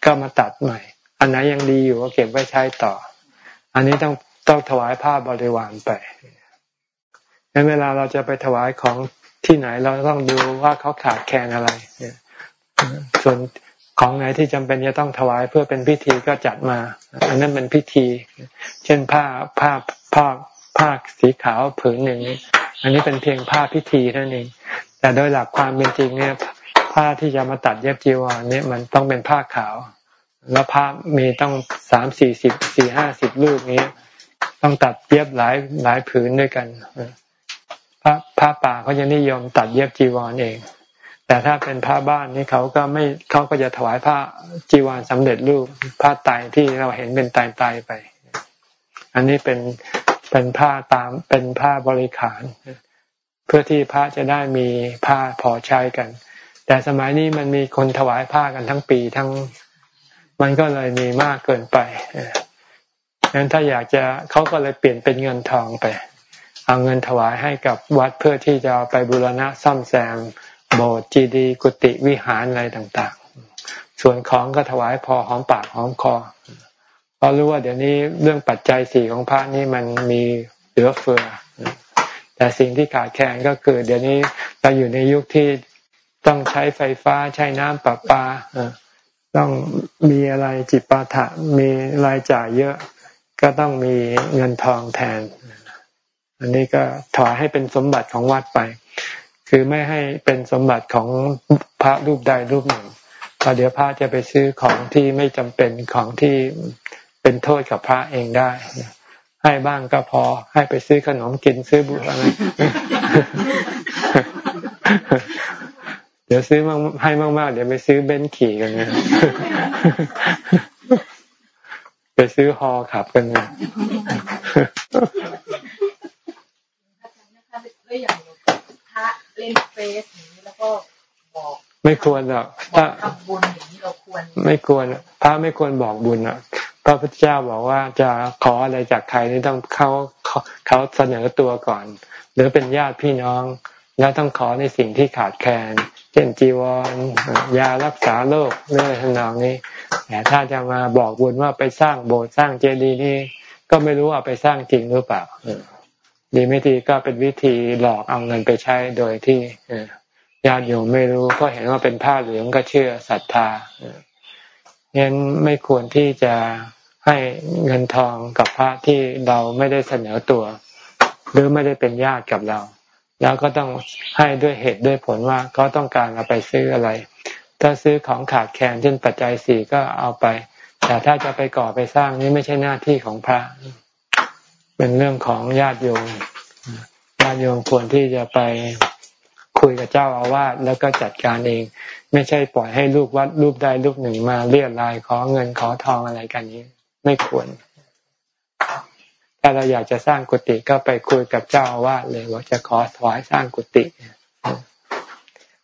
ก็มาตัดใหม่ อันไหนยังดีอยู่ก็เก็บไว้ใช้ต่อ อันนี้ต้องต้องถวายผ้าบริวารไปงั้นเวลาเราจะไปถวายของที่ไหนเราต้องดูว่าเขาขาดแคลนอะไรส่วน ของไหนที่จำเป็นจะต้องถวายเพื่อเป็นพิธีก็จัดมา อันนั้นเป็นพิธี เช่นผ้าผ้าผ้าผ้าสีขาวผืนหนึ่ง อันนี้เป็นเพียงผ้าพิธีนั่นเอง แต่โดยหลักความเป็นจริงเนี่ยผ้าที่จะมาตัดเย็บจีวรเนี่ยมันต้องเป็นผ้าขาว แล้วผ้ามีต้องสามสี่สิบสี่ห้าสิบลูกนี้ ต้องตัดเย็บหลายหลายผืนด้วยกันผ้าผ้าป่าเขาจะนิยมตัดเย็บจีวรเอง แต่ถ้าเป็นผ้าบ้านนี่เขาก็ไม่เขาก็จะถวายผ้าจีวรสำเร็จรูปผ้าไตที่เราเห็นเป็นไตไตไป อันนี้เป็นเป็นผ้าตามเป็นผ้าบริขาร เพื่อที่พระจะได้มีผ้าพอใช้กัน แต่สมัยนี้มันมีคนถวายผ้ากันทั้งปีทั้งมันก็เลยมีมากเกินไปงั้นถ้าอยากจะเขาก็เลยเปลี่ยนเป็นเงินทองไป เอาเงินถวายให้กับวัดเพื่อที่จะไปบูรณะซ่อมแซม โบสถ์จีดีกุฏิวิหารอะไรต่าง ๆ ส่วนของก็ถวายพอหอมปากหอมคอเพราะรู้ว่าเดี๋ยวนี้เรื่องปัจจัยสี่ของพระนี่มันมีเหลือเฟือ แต่สิ่งที่ขาดแคลนก็คือ เดี๋ยวนี้เราอยู่ในยุคที่ต้องใช้ไฟฟ้าใช้น้ำประปาต้องมีอะไรจิตปาถะมีรายจ่ายเยอะ ก็ต้องมีเงินทองแทน อันนี้ก็ถอยให้เป็นสมบัติของวัดไป คือไม่ให้เป็นสมบัติของพระรูปใดรูปหนึ่งพอเดี๋ยวพระจะไปซื้อของที่ไม่จำเป็นของที่เป็นโทษกับพระเองได้ ให้บ้างก็พอ ให้ไปซื้อขนมกินซื้อบุอะไร เดี๋ยวซื้อมาให้มากๆ เดี๋ยวไปซื้อเบนซ์ขี่กันนะไปซื้อฮอขับกันนะก็อย่างพระ เล่นเฟซอย่างนี้แล้วก็บอกไม่ควรหรอกถ้าทำบุญอย่างนี้เราควร ไม่ควรพระไม่ควรบอกบุญอะพระพุทธเจ้าบอกว่าจะขออะไรจากใครนี่ต้องเขาเขาเสนอตัวก่อน หรือเป็นญาติพี่น้อง แล้วต้องขอในสิ่งที่ขาดแคลนเช่นจีวรยารักษาโรคเรื่องทำนองนี้แต่ถ้าจะมาบอกบุญว่าไปสร้างโบสถ์สร้างเจดีย์นี่ก็ไม่รู้ว่าไปสร้างจริงหรือเปล่า ดีไม่ดีก็เป็นวิธีหลอกเอาเงินไปใช้โดยที่ญาติโยมไม่รู้ก็เห็นว่าเป็นผ้าเหลืองก็เชื่อศรัทธางั้นไม่ควรที่จะให้เงินทองกับพระที่เราไม่ได้เสนอตัว หรือไม่ได้เป็นญาติกับเรา แล้วก็ต้องให้ด้วยเหตุด้วยผลว่าเขาต้องการเอาไปซื้ออะไร ถ้าซื้อของขาดแคลนเช่นปัจจัยสี่ก็เอาไป แต่ถ้าจะไปก่อไปสร้างนี่ไม่ใช่หน้าที่ของพระ เป็นเรื่องของญาติโยมญาติโยมควรที่จะไปคุยกับเจ้าอาวาสแล้วก็จัดการเอง ไม่ใช่ปล่อยให้ลูกวัดรูปใดรูปหนึ่งมาเรียกรายขอเงินขอทองอะไรกันนี้ ไม่ควร ถ้าเราอยากจะสร้างกุฏิก็ไปคุยกับเจ้าอาวาสเลยว่าจะขอถวายสร้างกุฏิ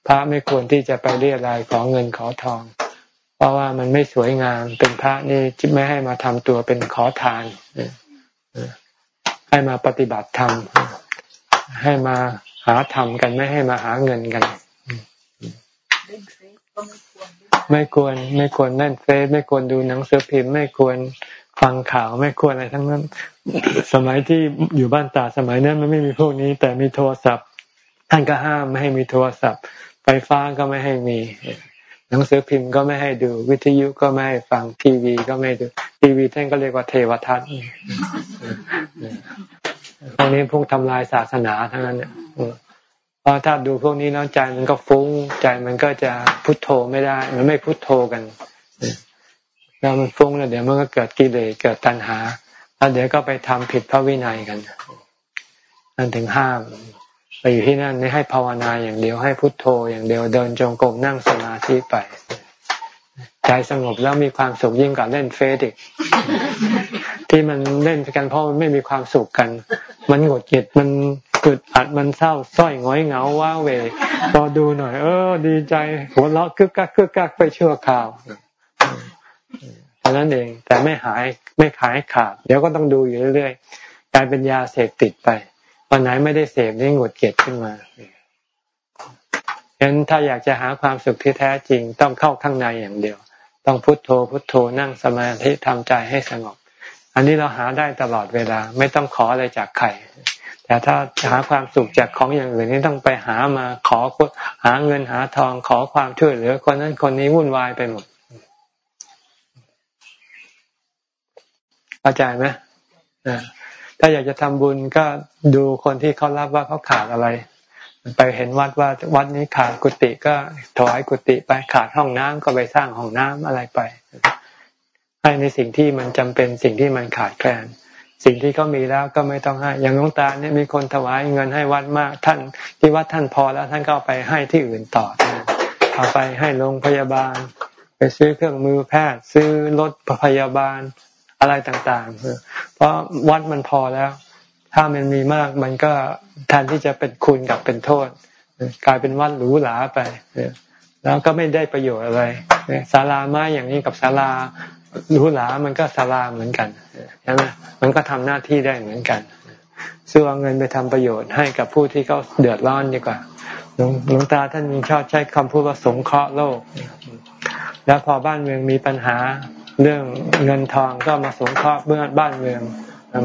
พระไม่ควรที่จะไปเรียกรายขอเงินขอทอง เพราะว่ามันไม่สวยงามเป็นพระนี่ไม่ให้มาทำตัวเป็นขอทาน ให้มาปฏิบัติธรรมให้มาหาทำกันไม่ให้มาหาเงินกัน ไม่ควรไม่ควรเล่นเฟซไม่ควรดูหนังสือพิมพ์ ไม่ควรฟังข่าวไม่ควรอะไรทั้งนั้น สมัยที่อยู่บ้านตาสมัยนั้นมันไม่มีพวกนี้ แต่มีโทรศัพท์ ท่านก็ห้ามไม่ให้มีโทรศัพท์ ไฟฟ้าก็ไม่ให้มี หนังสือพิมพ์ก็ไม่ให้ดู วิทยุก็ไม่ให้ฟังทีวีก็ไม่ดู ทีวีท่านก็เรียกว่าเทวทัศน์พวกนี้พวกทำลายศาสนาทั้งนั้นเนี่ยเพราะถ้าดูพวกนี้แล้วใจมันก็ฟุ้งใจมันก็จะพุทโธไม่ได้ มันไม่พุทโธกันแล้วมันฟุ้งแล้วเดี๋ยวมันก็เกิดกิเลสเกิดตัณหาแล้วเดี๋ยวก็ไปทำผิดพระวินัยกันนั่นถึงห้าม ไปอยู่ที่นั่นไม่ให้ภาวนาอย่างเดียวให้พุทโธ อย่างเดียวเดินจงกรมนั่งสมาธิไป ใจสงบแล้วมีความสุขยิ่งกว่าเล่นเฟซอีกที่มันเล่นกันเพราะมันไม่มีความสุขกัน มันหงุดหงิดมันกึดอัดมันเศร้าส้อยง้อยเหงาว้าเวพอดูหน่อย เออ ดีใจหัวเราะกึกกักกึกกักไปชั่วคราวเท่านั้นเองแต่ไม่หายไม่ขายขาด เดี๋ยวก็ต้องดูอยู่เรื่อยๆกลายเป็นยาเสพติดไป วันไหนไม่ได้เสพนี่หงุดหงิดขึ้นมาฉะนั้นถ้าอยากจะหาความสุขที่แท้จริงต้องเข้าข้างในอย่างเดียว ต้องพุโทโธพุโทโธนั่งสมาธิทำใจให้สงบ อันนี้เราหาได้ตลอดเวลาไม่ต้องขออะไรจากใครแต่ถ้าหาความสุขจากของอย่างอื่นนี่ต้องไปหามาขอหาเงินหาทองขอความช่วยเหลือ คนนั้นคนนี้วุ่นวายไปหมดเข้าใจไหม ถ้าอยากจะทำบุญก็ดูคนที่เขารับว่าเขาขาดอะไร ไปเห็นวัดว่าวัดนี้ขาดกุฏิก็ถวายกุฏิไปขาดห้องน้ำก็ไปสร้างห้องน้ำอะไรไป ให้ในสิ่งที่มันจำเป็นสิ่งที่มันขาดแคลนสิ่งที่เขามีแล้วก็ไม่ต้องให้ อย่างหลวงตาเนี่ยมีคนถวายเงินให้วัดมาก ท่านที่วัดท่านพอแล้วท่านก็เอาไปให้ที่อื่นต่อ เอาไปให้โรงพยาบาล ไปซื้อเครื่องมือแพทย์ ซื้อรถพยาบาล อะไรต่างๆ เพราะวัดมันพอแล้ว ถ้ามันมีมากมันก็แทนที่จะเป็นคุณกับเป็นโทษ กลายเป็นวัดหรูหราไปแล้วก็ไม่ได้ประโยชน์อะไรศาลาไม้อย่างนี้กับศาลาหรูหรามันก็ศาลาเหมือนกันใช่ไหมมันก็ทำหน้าที่ได้เหมือนกันซื้อเอาเงินไปทำประโยชน์ให้กับผู้ที่เขาเดือดร้อนดีกว่าหลวงตาท่านมีชอบใช้คำพูดว่าสงเคราะห์โลก แล้วพอบ้านเมืองมีปัญหา เรื่องเงินทองก็มาสงเคราะห์เบื้องบ้านเมือง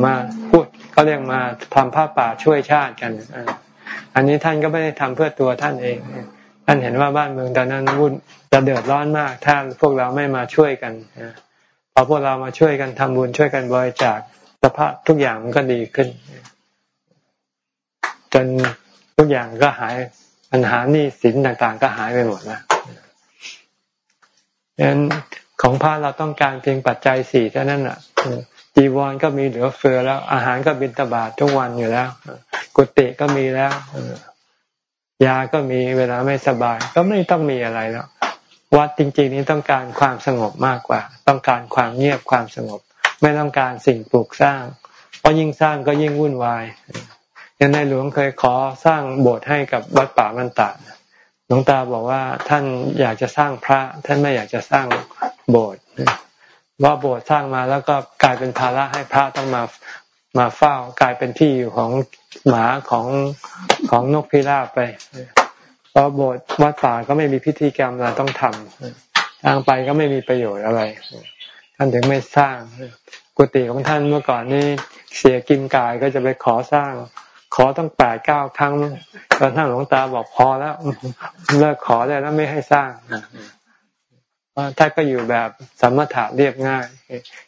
มาพูดเขาเรียกมาทำผ้าป่าช่วยชาติกันอันนี้ท่านก็ไม่ได้ทำเพื่อตัวท่านเอง ท่านเห็นว่าบ้านเมืองตอนนั้นวุ่นจะเดือดร้อนมาก ถ้าพวกเราไม่มาช่วยกันพอพวกเรามาช่วยกันทำบุญช่วยกันบริจาคสภาพทุกอย่างมันก็ดีขึ้น จนทุกอย่างก็หายปัญหาหนี้สินต่างๆ ก็หายไปหมดแล้วดังนั้น ของพระเราต้องการเพียงปัจจัยสี่เท่านั้นอะจีวรก็มีเหลือเฟือแล้ว อาหารก็บินตบาททุกวันอยู่แล้ว กุฏิก็มีแล้วยาก็มีเวลาไม่สบาย ก็ไม่ต้องมีอะไรแล้ว วัดจริง ๆ นี้ต้องการความสงบมากกว่า ต้องการความเงียบความสงบ ไม่ต้องการสิ่งปลูกสร้าง เพราะยิ่งสร้างก็ยิ่งวุ่นวายยังในหลวงเคยขอสร้างโบสถ์ให้กับวัดป่ามันตา หลวงตาบอกว่าท่านอยากจะสร้างพระ ท่านไม่อยากจะสร้างโบสถ์ว่าโบสถ์สร้างมาแล้วก็กลายเป็นภาระให้พระต้องมามาเฝ้ากลายเป็นที่อยู่ของหมาของของนกพิราบไปเพราะโบสถ์วัดป่าก็ไม่มีพิธีกรรมเราต้องทำสร้างไปก็ไม่มีประโยชน์อะไร ท่านถึงไม่สร้างกุฏิของท่านเมื่อก่อนนี่เสียกินกายก็จะไปขอสร้าง ขอตั้งแปดเก้าครั้งตอนท่านหลวงตาบอกพอแล้วเลิกขอได้แล้วไม่ให้สร้างท่านก็อยู่แบบสมถะเรียบง่าย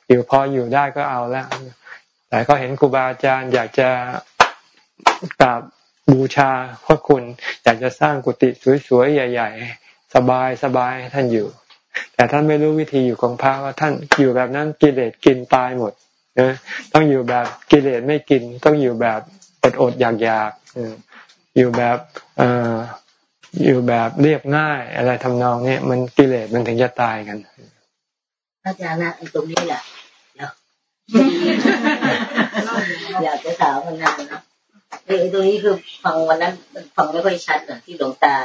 อยู่พออยู่ได้ก็เอาแล้ว แต่ก็เห็นครูบาอาจารย์อยากจะกราบบูชาพระคุณ อยากจะสร้างกุฏิสวยๆ ใหญ่ ๆ สบายสบายท่านอยู่ แต่ท่านไม่รู้วิธีอยู่ของพระว่าท่านอยู่แบบนั้นกิเลสกินตายหมดนะต้องอยู่แบบกิเลสไม่กิน ต้องอยู่แบบ อดอดอยากอยากอยู่แบบเอออยู่แบบเรียบง่าย อะไรทำนองนี้มันกิเลสมันถึงจะตายกันอาจารย์นะไอ้ตรงนี้แหละอยากจะถามมานานนะไอ้ตรงนี้คือฟังวันนั้นฟังไม่ค่อยชัดนะที่หลวงตา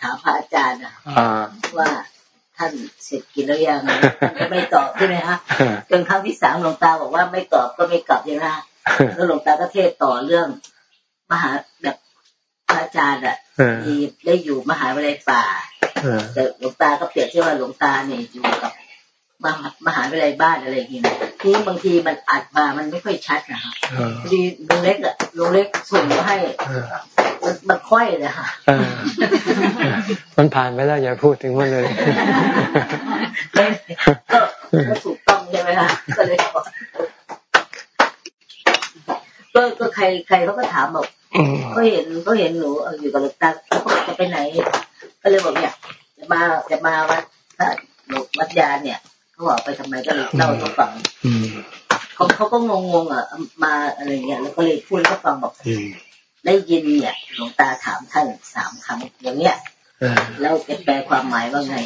ถามพระอาจารย์นะว่าท่านเสร็จกินแล้วยังไม่ตอบใช่ไหมฮะจนครั้งที่สามหลวงตาบอกว่าไม่ตอบก็ไม่กลับยังไง แล้วหลวงตาก็เทศต่อเรื่อง มหาแบบพระอาจารย์อะมีได้อยู่มหาวิทยาลัยป่าแต่หลวงตาก็เปรียบเทียบว่าหลวงตาเนี่ยอยู่กับมหามหาวิทยาลัยบ้านอะไรอย่างเงี้ยทีนี้บางทีมันอัดมามันไม่ค่อยชัดนะครับพอดีลุงเล็กอะลุงเล็กส่งมาให้มันมันค่อยเลยค่ะมันผ่านไปแล้วอย่าพูดถึงมันเลยก็ถูกต้องใช่ไหมคะก็เลย ก็ก็ใครใครเขาก็ถามบอกก็เห็นก็เห็นหนูอยู่กับหลวงตาเขาจะไปไหน ก็เลยบอกเนี่ยจะมาจะมาวัดหลวงวัดยาเนี่ยเขาบอกไปทำไมก็เลยเล่าให้เขาฟังเขาเขาก็งงๆอะมาอะไรเงี้ยแล้วก็เลยพูดให้เขาฟังบอกได้ยินเนี่ยหลวงตาถามท่านสามครั้งอย่างเนี้ยแล้วจะแปลความหมายว่าไง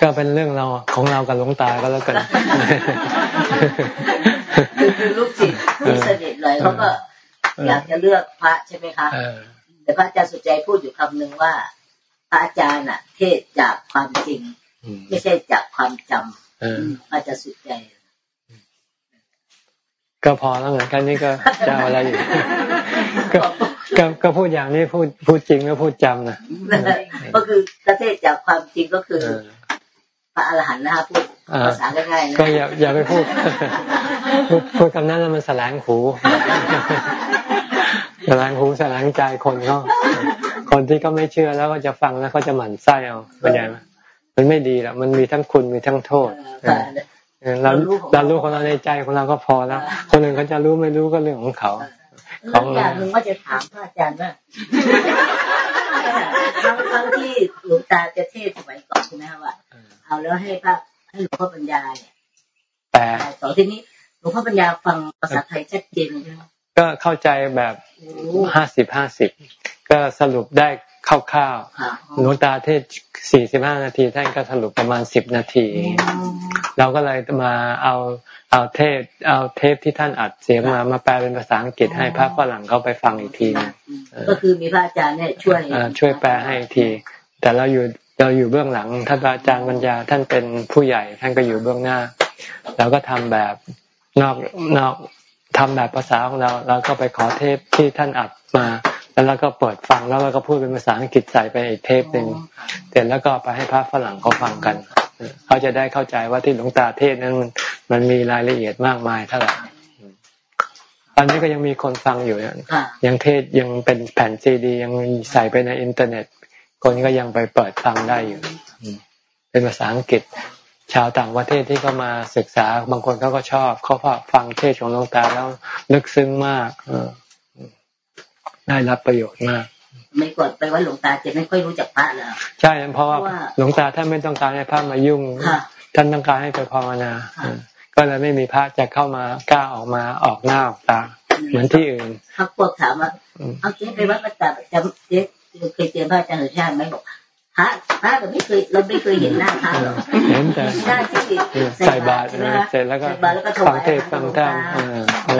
ก็เป็นเรื่องเราของเรากับหลวงตาก็แล้วกันคือลูกศิษย์ ที่สนิทเลยเขาก็อยากจะเลือกพระใช่ไหมคะแต่พระอาจารย์สุใจพูดอยู่คำหนึ่งว่า พระอาจารย์อะ เทศจากความจริง ไม่ใช่จากความจำอาจจะสุดใจ ก็พอแล้วเหมือนกันนี่ก็จะอะไรอยู่ก็ก็พูดอย่างนี้พูดพูดจริงแล้วพูดจำนะก็คือประเทศจากความจริงก็คือพระอรหันต์นะคะพูด ภาษาง่ายๆนะก็อย่าอย่าไปพูด พูดคำนั้นแล้วมันแสลงหูแสลงหูแสลงใจคนก็คนที่เขาไม่เชื่อแล้วก็จะฟังแล้วเขาจะหมั่นไส้เอาเข้าใจไหมมันไม่ดีหรอกมันมีทั้งคุณมีทั้งโทษเราเรารู้ของเราในใจของเราก็พอแล้ว คนอื่นเขาจะรู้ไม่รู้ก็เรื่องของเขาของอย่างหนึ่งว่าจะถามพระอาจารย์ว่าครั้งครั้งที่หลวงตาจะเทศสมัยก่อนใช่ไหมว่า เอาแล้วให้พระ ให้หลวงพ่อปัญญาเนี่ยแต่ต่อทีนี้หลวงพ่อปัญญาฟังภาษาไทยชัดเจนไหมก็เข้าใจแบบห้าสิบห้าสิบก็สรุปได้คร่าวๆหลวงตาเทศสี่สิบห้านาทีท่านก็สรุปประมาณสิบนาที เราก็เลยมาเอาเอาเทปเอาเทปที่ท่านอัดเสียงมามาแปลเป็นภาษาอังกฤษให้พระฝรั่งเขาไปฟังอีกทีนึงก็คือมีพระอาจารย์เนี่ยช่วยช่วยแปลให้อีกที แต่เราอยู่ เราอยู่เบื้องหลังท่านอาจารย์ปัญญาท่านเป็นผู้ใหญ่ ท่านก็อยู่เบื้องหน้าเราก็ทำแบบนอกนอกทำแบบภาษาของเราเราก็ไปขอเทปที่ท่านอัดมา แล้วเราก็เปิดฟังแล้วเราก็พูดเป็นภาษาอังกฤษใส่ไปอีกเทปหนึ่งเสร็จแล้วก็ไปให้พระฝรั่งเขาฟังกันเขาจะได้เข้าใจว่าที่หลวงตาเทศนั้นมันมีรายละเอียดมากมายเท่าไหร่ตอนนี้ก็ยังมีคนฟังอยู่ยังเทศยังเป็นแผ่นซีดี ยังใส่ไปในอินเทอร์เน็ต คนก็ยังไปเปิดฟังได้อยู่เป็นภาษาอังกฤษ ชาวต่างประเทศที่เขามาศึกษาบางคนเขาก็ชอบเขาฟังเทศของหลวงตาแล้วลึกซึ้งมากได้รับประโยชน์มากไม่กดไปว่าหลวงตาจะไม่ค่อยรู้จักพระแล้วใช่เพราะว่าหลวงตาท่านไม่ต้องการให้พระมายุ่งท่านต้องการให้ไปภาวนาก็เลยไม่มีพระจะเข้ามากล้าออกมาออกหน้าออกตา เหมือนที่อื่นเขาพวกถามว่าเอาเจ๊ไปวัดประจำจำเจ๊ เคยเจอพระอาจารย์สุชาติไหมบอกพระพระก็ไม่เคยเราไม่เคยเห็นหน้าพระหรอกเห็นแต่หน้าที่ใส่บาตรเสร็จแล้วก็ฟังเทศฟังธรรม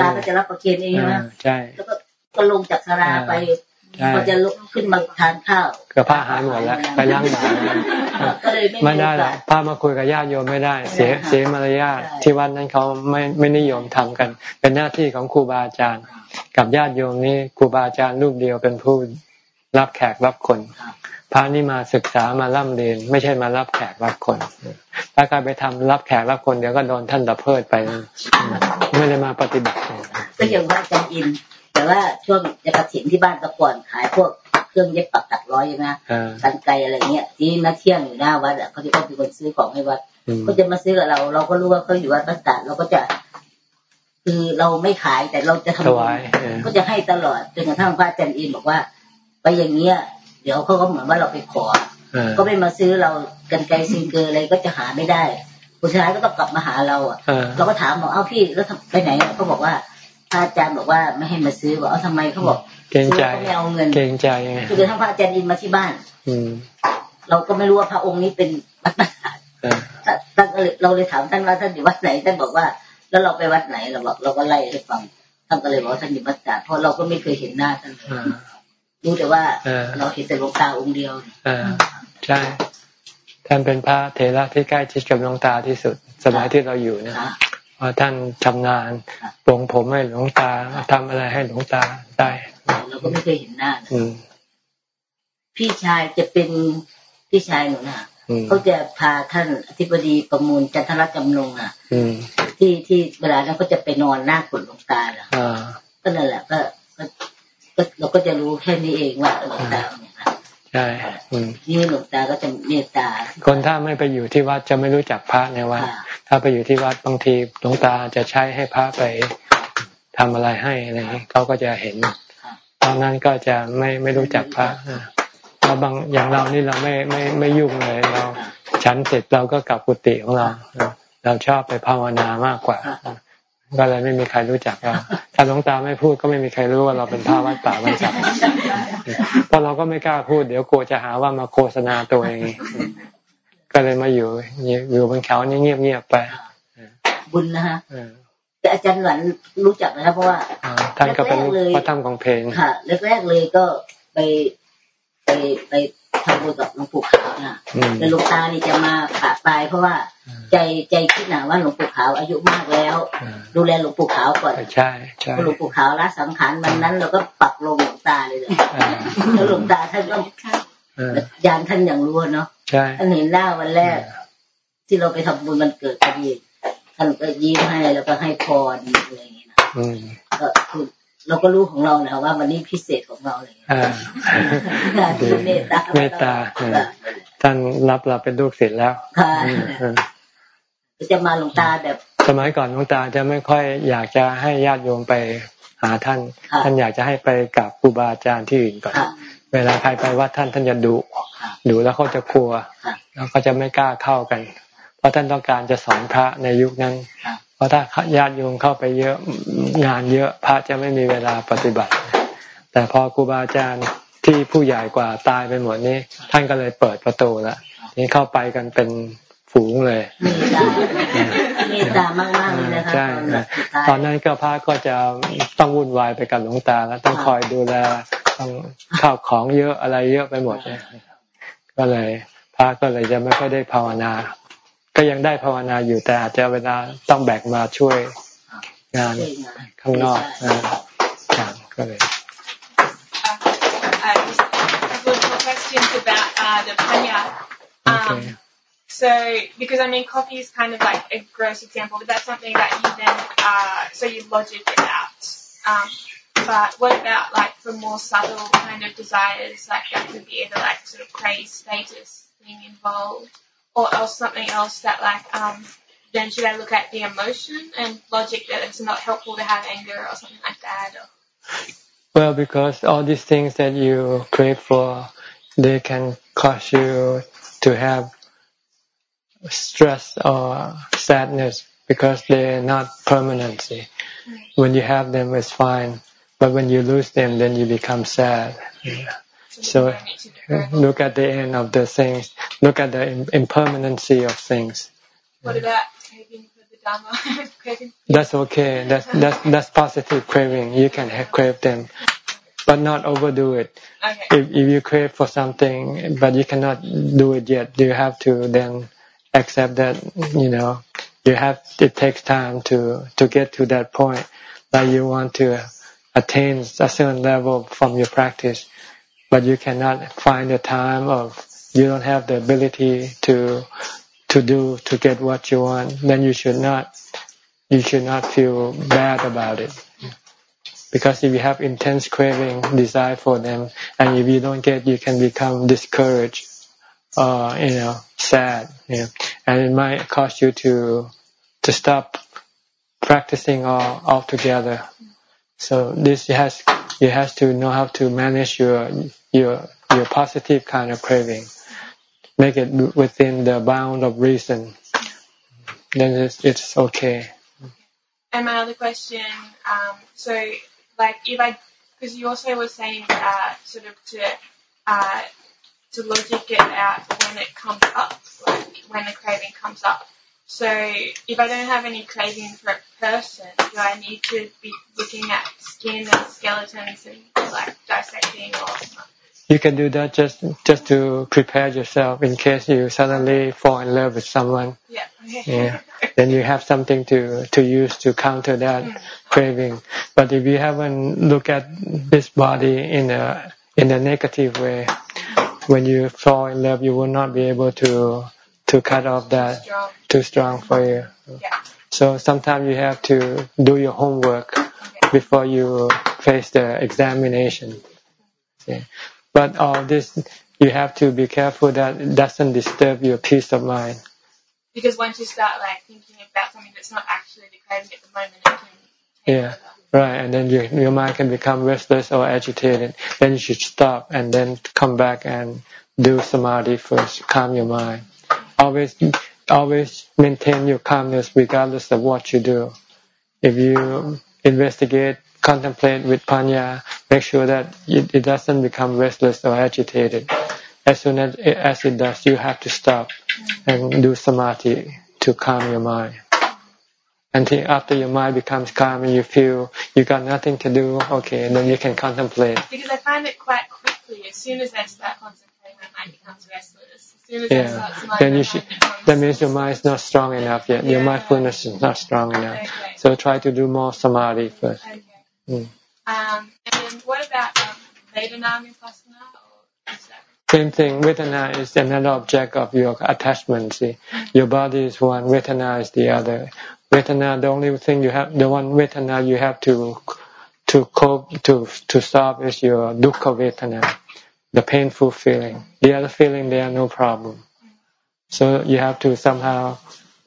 ตาก็จะรับประเคนเองนะใช่แล้วก็ก็ลงจากสาราไปก็จะลุกขึ้นมาทานข้าวกับผ้าหายหมดแล้วไปล้างบาตรไม่ได้หรอกผ้ามาคุยกับญาติโยมไม่ได้ เสียเสียมารยาทที่วัดนั้นเขาไม่ไม่นิยมทำกัน เป็นหน้าที่ของครูบาอาจารย์ กับญาติโยมนี่ครูบาอาจารย์รูปเดียวเป็นผู้ รับแขกรับคนพระนี่มาศึกษามาล่ำเรียน ไม่ใช่มารับแขกรับคน ถ้าใครไปทำรับแขกรับคนเดี๋ยวก็โดนท่านตะเพิดไปไม่ได้มาปฏิบัติก็อย่างว่าอาจารย์อิน แต่ว่าช่วงจะกระถิ่นที่บ้านตะก่อนขายพวกเครื่องเย็บปักตัดร้อยใช่ไหมกันไกอะไรเงี้ยที่นักเที่ยงอยู่หน้าวัดอะเขาจะต้องเป็นคนซื้อของให้วัดเขาจะมาซื้อกับเรา เราก็รู้ว่าเขาอยู่วัดประกาศเราก็จะ คือเราไม่ขายแต่เราจะทำก็จะให้ตลอดจนกระทั่งพระอาจารย์อินบอกว่า ไปอย่างเงี้ย เดี๋ยวเขาก็เหมือนว่าเราไปขอ ก็ไม่มาซื้อเรากันไกลซิงเกอร์อะไรก็จะหาไม่ได้ ผู้ชายก็ต้องกลับมาหาเราอะ เราก็ถามบอกเอ้าพี่แล้วไปไหนเขาบอกว่าพระอาจารย์บอกว่าไม่ให้มาซื้อบอกเอาทำไมเขาบอกเกรงใจไม่เอาเงินเกรงใจคือทั้งพระอาจารย์อินมาที่บ้าน อืเราก็ไม่รู้ว่าพระองค์นี้เป็นวัดไหนท่านเราเลยถามท่านว่าท่านอยู่วัดไหนท่านบอกว่า แล้วเราไปวัดไหนเราบอกเราก็ไล่ให้ฟังท่านก็เลยบอกท่านอยู่วัดจ่าเพราะเราก็ไม่เคยเห็นหน้าท่าน รู้แต่ว่าเราเห็นแต่หลวงตาองค์เดียวอ่าใช่ท่านเป็นพระเทระที่ใกล้ชิดกับหลวงตาที่สุด สมัยที่เราอยู่นะเพราะท่านชำนาญปลงผมให้หลวงตาทำอะไรให้หลวงตาได้เราก็ไม่เคยเห็นหน้าพี่ชายจะเป็นพี่ชายหนูนะเขาจะพาท่านอธิบดีประมูลจันทรจำนงอะที่ที่เวลานั้นก็จะไปนอนหน้าขุนหลวงตาอะก็นั่นแหละก็ เราก็จะรู้แค่นี้เองว่าหลวงตาเนี่ยใช่นี่หลวงตาก็จะเมตตา คนถ้าไม่ไปอยู่ที่วัดจะไม่รู้จักพระในวัดถ้าไปอยู่ที่วัดบางทีหลวงตาจะใช้ให้พระไปทำอะไรให้อะไรเขาก็จะเห็นตอนนั้นก็จะไม่ไม่รู้จักพระเราบางอย่างเรานี่เราไม่ไม่ไม่ยุ่งเลย เราฉันเสร็จเราก็กลับกุฏิของเรา เราชอบไปภาวนามากกว่า ก็เลยไม่มีใครรู้จักเรา ถ้าหลวงตาไม่พูดก็ไม่มีใครรู้ว่าเราเป็นพระวัดป่าวัดสักเพราะเราก็ไม่กล้าพูด เดี๋ยวกลัวจะหาว่ามาโฆษณาตัวเอง ก็เลยมาอยู่อยู่บนเขานี่เงียบๆไป บุญนะฮะแต่อาจารย์หวันรู้จักนะครับเพราะว่าท่านก็เป็นพระธรรมของเพลงค่ะแรกๆเลยก็ไปไปไปทำบุญกับหลวงปู่ขาวนะแต่หลวงตานี่จะมาปะปลายเพราะว่า ใจใจคิดหนาว่าหลวงปู่ขาวอายุมากแล้ว ดูแลหลวงปู่ขาวก่อนใช่ใช่หลวงปู่ขาวละสังขารวันนั้นเราก็ปักลงหลวงตาเลยเลยแล้วหลวงตาท่านก็ยานท่านอย่างรู้เนาะท่านเห็นหน้าวันแรก ที่เราไปทำบุญมันเกิดพอดีท่านก็ยิ้มให้แล้วก็ให้พรอะไรอย่างเงี้ยนะก็คือเราก็รู้ของเรานะว่าวันนี้พิเศษของเราเลยเมตตาเมตตาท่านรับเราเป็นลูกศิษย์แล้ว จะมาหลวงตาแบบ สมัยก่อนหลวงตาจะไม่ค่อยอยากจะให้ญาติโยมไปหาท่าน ท่านอยากจะให้ไปกับครูบาอาจารย์ที่อื่นก่อน เวลาใครไปวัดท่านท่านจะดุดุแล้วเขาจะกลัว แล้วก็จะไม่กล้าเข้ากัน เพราะท่านต้องการจะสอนพระในยุคนั้น เพราะถ้าญาติโยมเข้าไปเยอะงานเยอะพระจะไม่มีเวลาปฏิบัติ แต่พอครูบาอาจารย์ที่ผู้ใหญ่กว่าตายไปหมดนี้ ท่านก็เลยเปิดประตูแล้วนี่เข้าไปกันเป็น ฝูงเลยเมตตามากๆเลยนะคะใช่ตอนนั้นก็พระก็จะต้องวุ่นวายไปกับหลวงตาแล้วต้องคอยดูแลต้องข้าวของเยอะอะไรเยอะไปหมดเลยก็เลยพระก็เลยจะไม่ค่อยได้ภาวนา ก็ยังได้ภาวนาอยู่แต่อาจจะเวลาต้องแบกมาช่วยงานข้างนอกก็เลย questions about uh, the panya. Um, okay. So, because I mean, coffee is kind of like a gross example, but that's something that you then, uh, so you logic it out. Um, but what about like for more subtle kind of desires, like that could be either like sort of praise, status being involved, or else something else that like, um, then should I look at the emotion and logic that it's not helpful to have anger or something like that? Or... Well, because all these things that you crave for they can cause you to have stress or sadness because they're not permanency. When you have them, it's fine. But when you lose them, then you become sad. Yeah. So uh, look at the end of the things. Look at the impermanency of things. What about craving for the Dharma? [LAUGHS] craving? That's okay. That's that's that's positive craving. You can have crave them, but not overdo it. Okay. If if you crave for something, but you cannot do it yet, you have to then accept that you know you have. It takes time to to get to that point. that you want to attain a certain level from your practice but you cannot find the time of you don't have the ability to to do to get what you want then you should not you should not feel bad about it because if you have intense craving desire for them and if you don't get you can become discouraged uh you know sad you know, and it might cause you to to stop practicing all altogether so this has you have to know how to manage your your your positive kind of craving. Make it within the bound of reason. Then it's, it's okay. And my other question, um, so like if I, because you also were saying uh, sort of to uh, to logic it out when it comes up, like when the craving comes up. So if I don't have any craving for a person, do I need to be looking at skin and skeletons and like dissecting or you can do that just just to prepare yourself in case you suddenly fall in love with someone. Yeah. yeah. Then you have something to to use to counter that mm. craving. But if you haven't looked at this body in a in a negative way, when you fall in love, you will not be able to to cut off that strong. too strong for you. Yeah. So sometimes you have to do your homework okay. before you face the examination. Yeah. But all this, you have to be careful that it doesn't disturb your peace of mind. Because once you start like thinking about something that's not actually the craving at the moment, it can yeah, right. And then your your mind can become restless or agitated. Then you should stop and then come back and do samadhi first, calm your mind. Always, always maintain your calmness regardless of what you do. If you investigate contemplate with panya, make sure that it, it doesn't become restless or agitated. As soon as it, as it does, you have to stop and do samadhi to calm your mind. Until after your mind becomes calm and you feel you got nothing to do, okay, then you can contemplate. Because I find it quite quickly. As soon as I start contemplating, my mind becomes restless. As soon as yeah. I start then you should. That means your mind is not strong enough yet. Yeah. Your mindfulness is not strong enough. Okay. So try to do more samadhi first. Okay. Mm. Um, and what about um, Vedana Vipassana? Same thing. Vedana is another object of your attachment. See, your body is one, Vedana is the other. Vedana, the only thing you have, the one Vedana you have to to cope to to stop is your dukkha Vedana, the painful feeling. The other feeling, there are no problem. So you have to somehow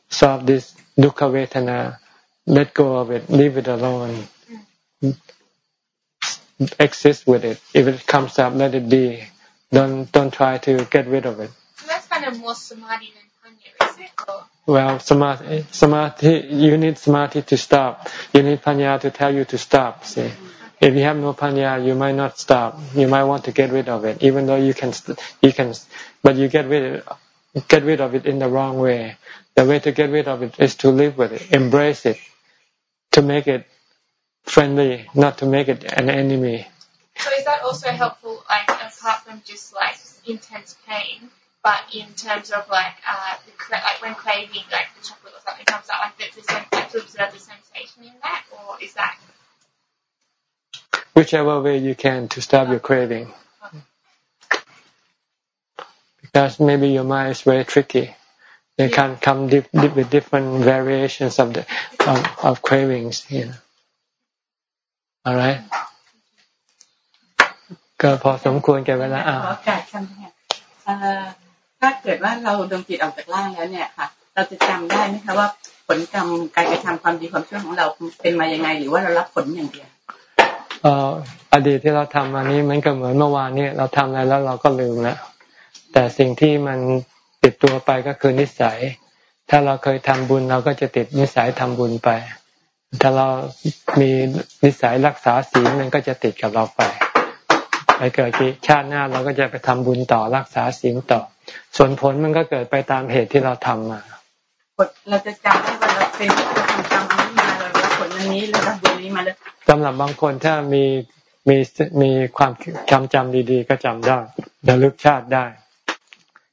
solve this dukkha Vedana, let go of it, leave it alone exist with it. If it comes up, let it be. Don't don't try to get rid of it. So that's kind of more samadhi than panya, is it? Or? Well, samadhi, samadhi, you need samadhi to stop. You need panya to tell you to stop. See, if you have no panya, you might not stop. You might want to get rid of it, even though you can, you can, but you get rid, get rid of it in the wrong way. The way to get rid of it is to live with it, embrace it, to make it friendly, not to make it an enemy. So is that also helpful, like apart from just like intense pain, but in terms of like uh, the like when craving like the chocolate or something comes out, like the, the like to observe the sensation in that, or is that? Whichever way you can to stop your craving. Because maybe your mind is very tricky. They yeah. can come dip, dip with different variations of the of, of cravings. You know. alright ก็พอสมควรแก่เวลาอ่า ถ้าเกิดว่าเราดวงจิตออกจากร่างแล้วเนี่ยค่ะ เราจะจำได้ไหมคะว่าผลกรรมการกระทำความดีความชั่วของเราเป็นมายังไง หรือว่าเรารับผลอย่างเดียวเอ่ออดีตที่เราทำมานี้มันก็เหมือนเมื่อวานนี้เราทำอะไรแล้วเราก็ลืมแล้วแต่สิ่งที่มันติดตัวไปก็คือนิสัย ถ้าเราเคยทำบุญเราก็จะติดนิสัยทำบุญไป ถ้าเรามีนิสัยรักษาศีลมันก็จะติดกับเราไป ไปเกิดกี่ชาติหน้าเราก็จะไปทำบุญต่อรักษาศีลต่อ ส่วนผลมันก็เกิดไปตามเหตุที่เราทำมาเราจะจำได้ว่าเราเป็นเราทำกรรมอันนี้มาเรารับผลอันนี้เรารับบุญนี้มาเลยสำหรับบางคนถ้ามีมีมีความจำจำดี ๆ ก็จำได้ระลึกชาติได้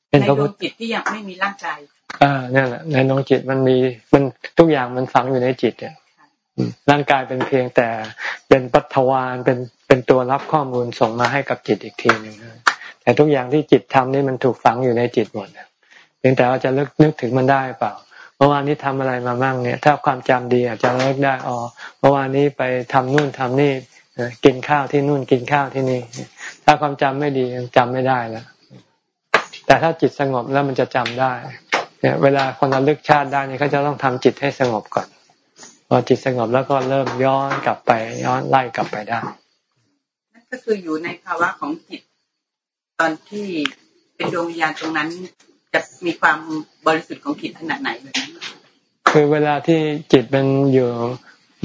เป็นดวงจิตที่ยังไม่มีร่างกายอ่านี่แหละในดวงจิตมันมีมันทุกอย่างมันฝังอยู่ในจิตเนี่ย ร่างกายเป็นเพียงแต่เป็นปัทวานเป็นเป็นตัวรับข้อมูลส่งมาให้กับจิตอีกทีหนึ่งแต่ทุกอย่างที่จิตทำนี่มันถูกฝังอยู่ในจิตหมดเพียงแต่เราจะนึกนึกถึงมันได้เปล่าเมื่อวานนี้ทำอะไรมาบ้างเนี่ย ถ้าความจำดีอาจจะเลิกได้อ๋อเมื่อวานนี้ไปทำนู่นทำนี่กินข้าวที่นู่นกินข้าวที่นี่ ถ้าความจำไม่ดียังจำไม่ได้แล้วแต่ถ้าจิตสงบแล้วมันจะจำได้เนี่ยเวลาคนระลึกชาติได้นี่เขาจะต้องทำจิตให้สงบก่อน พอจิตสงบแล้วก็เริ่มย้อนกลับไปย้อนไล่กลับไปได้นั่นก็คืออยู่ในภาวะของจิต ตอนที่เป็นดวงวิญญาณตรงนั้น จะมีความบริสุทธิ์ของจิตขนาดไหนเลยนะคือเวลาที่จิตมันอยู่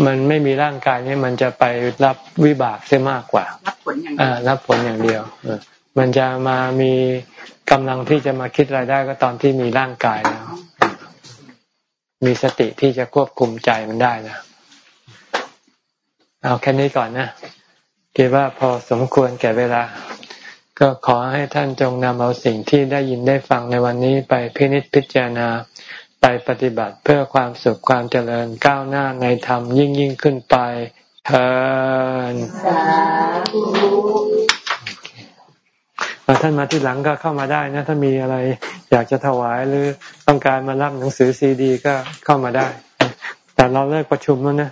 มันไม่มีร่างกายนี่มันจะไปรับวิบากเสียมากกว่า รับผลอย่างเดียวรับผลอย่างเดียวมันจะมามีกำลังที่จะมาคิดรายได้ก็ตอนที่มีร่างกายแล้ว มีสติที่จะควบคุมใจมันได้นะ เอาแค่นี้ก่อนนะคิดว่าพอสมควรแก่เวลา ก็ขอให้ท่านจงนำเอาสิ่งที่ได้ยินได้ฟังในวันนี้ไปพินิจพิจารณาไปปฏิบัติเพื่อความสุขความเจริญก้าวหน้าในธรรมยิ่งยิ่งขึ้นไปเถิด ท่านมาที่หลังก็เข้ามาได้นะ ถ้ามีอะไรอยากจะถวายหรือต้องการมารับหนังสือซีดีก็เข้ามาได้ แต่เราเลิกประชุมแล้วนะ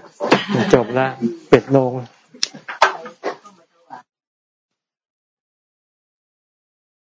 จบแล้วปิดลง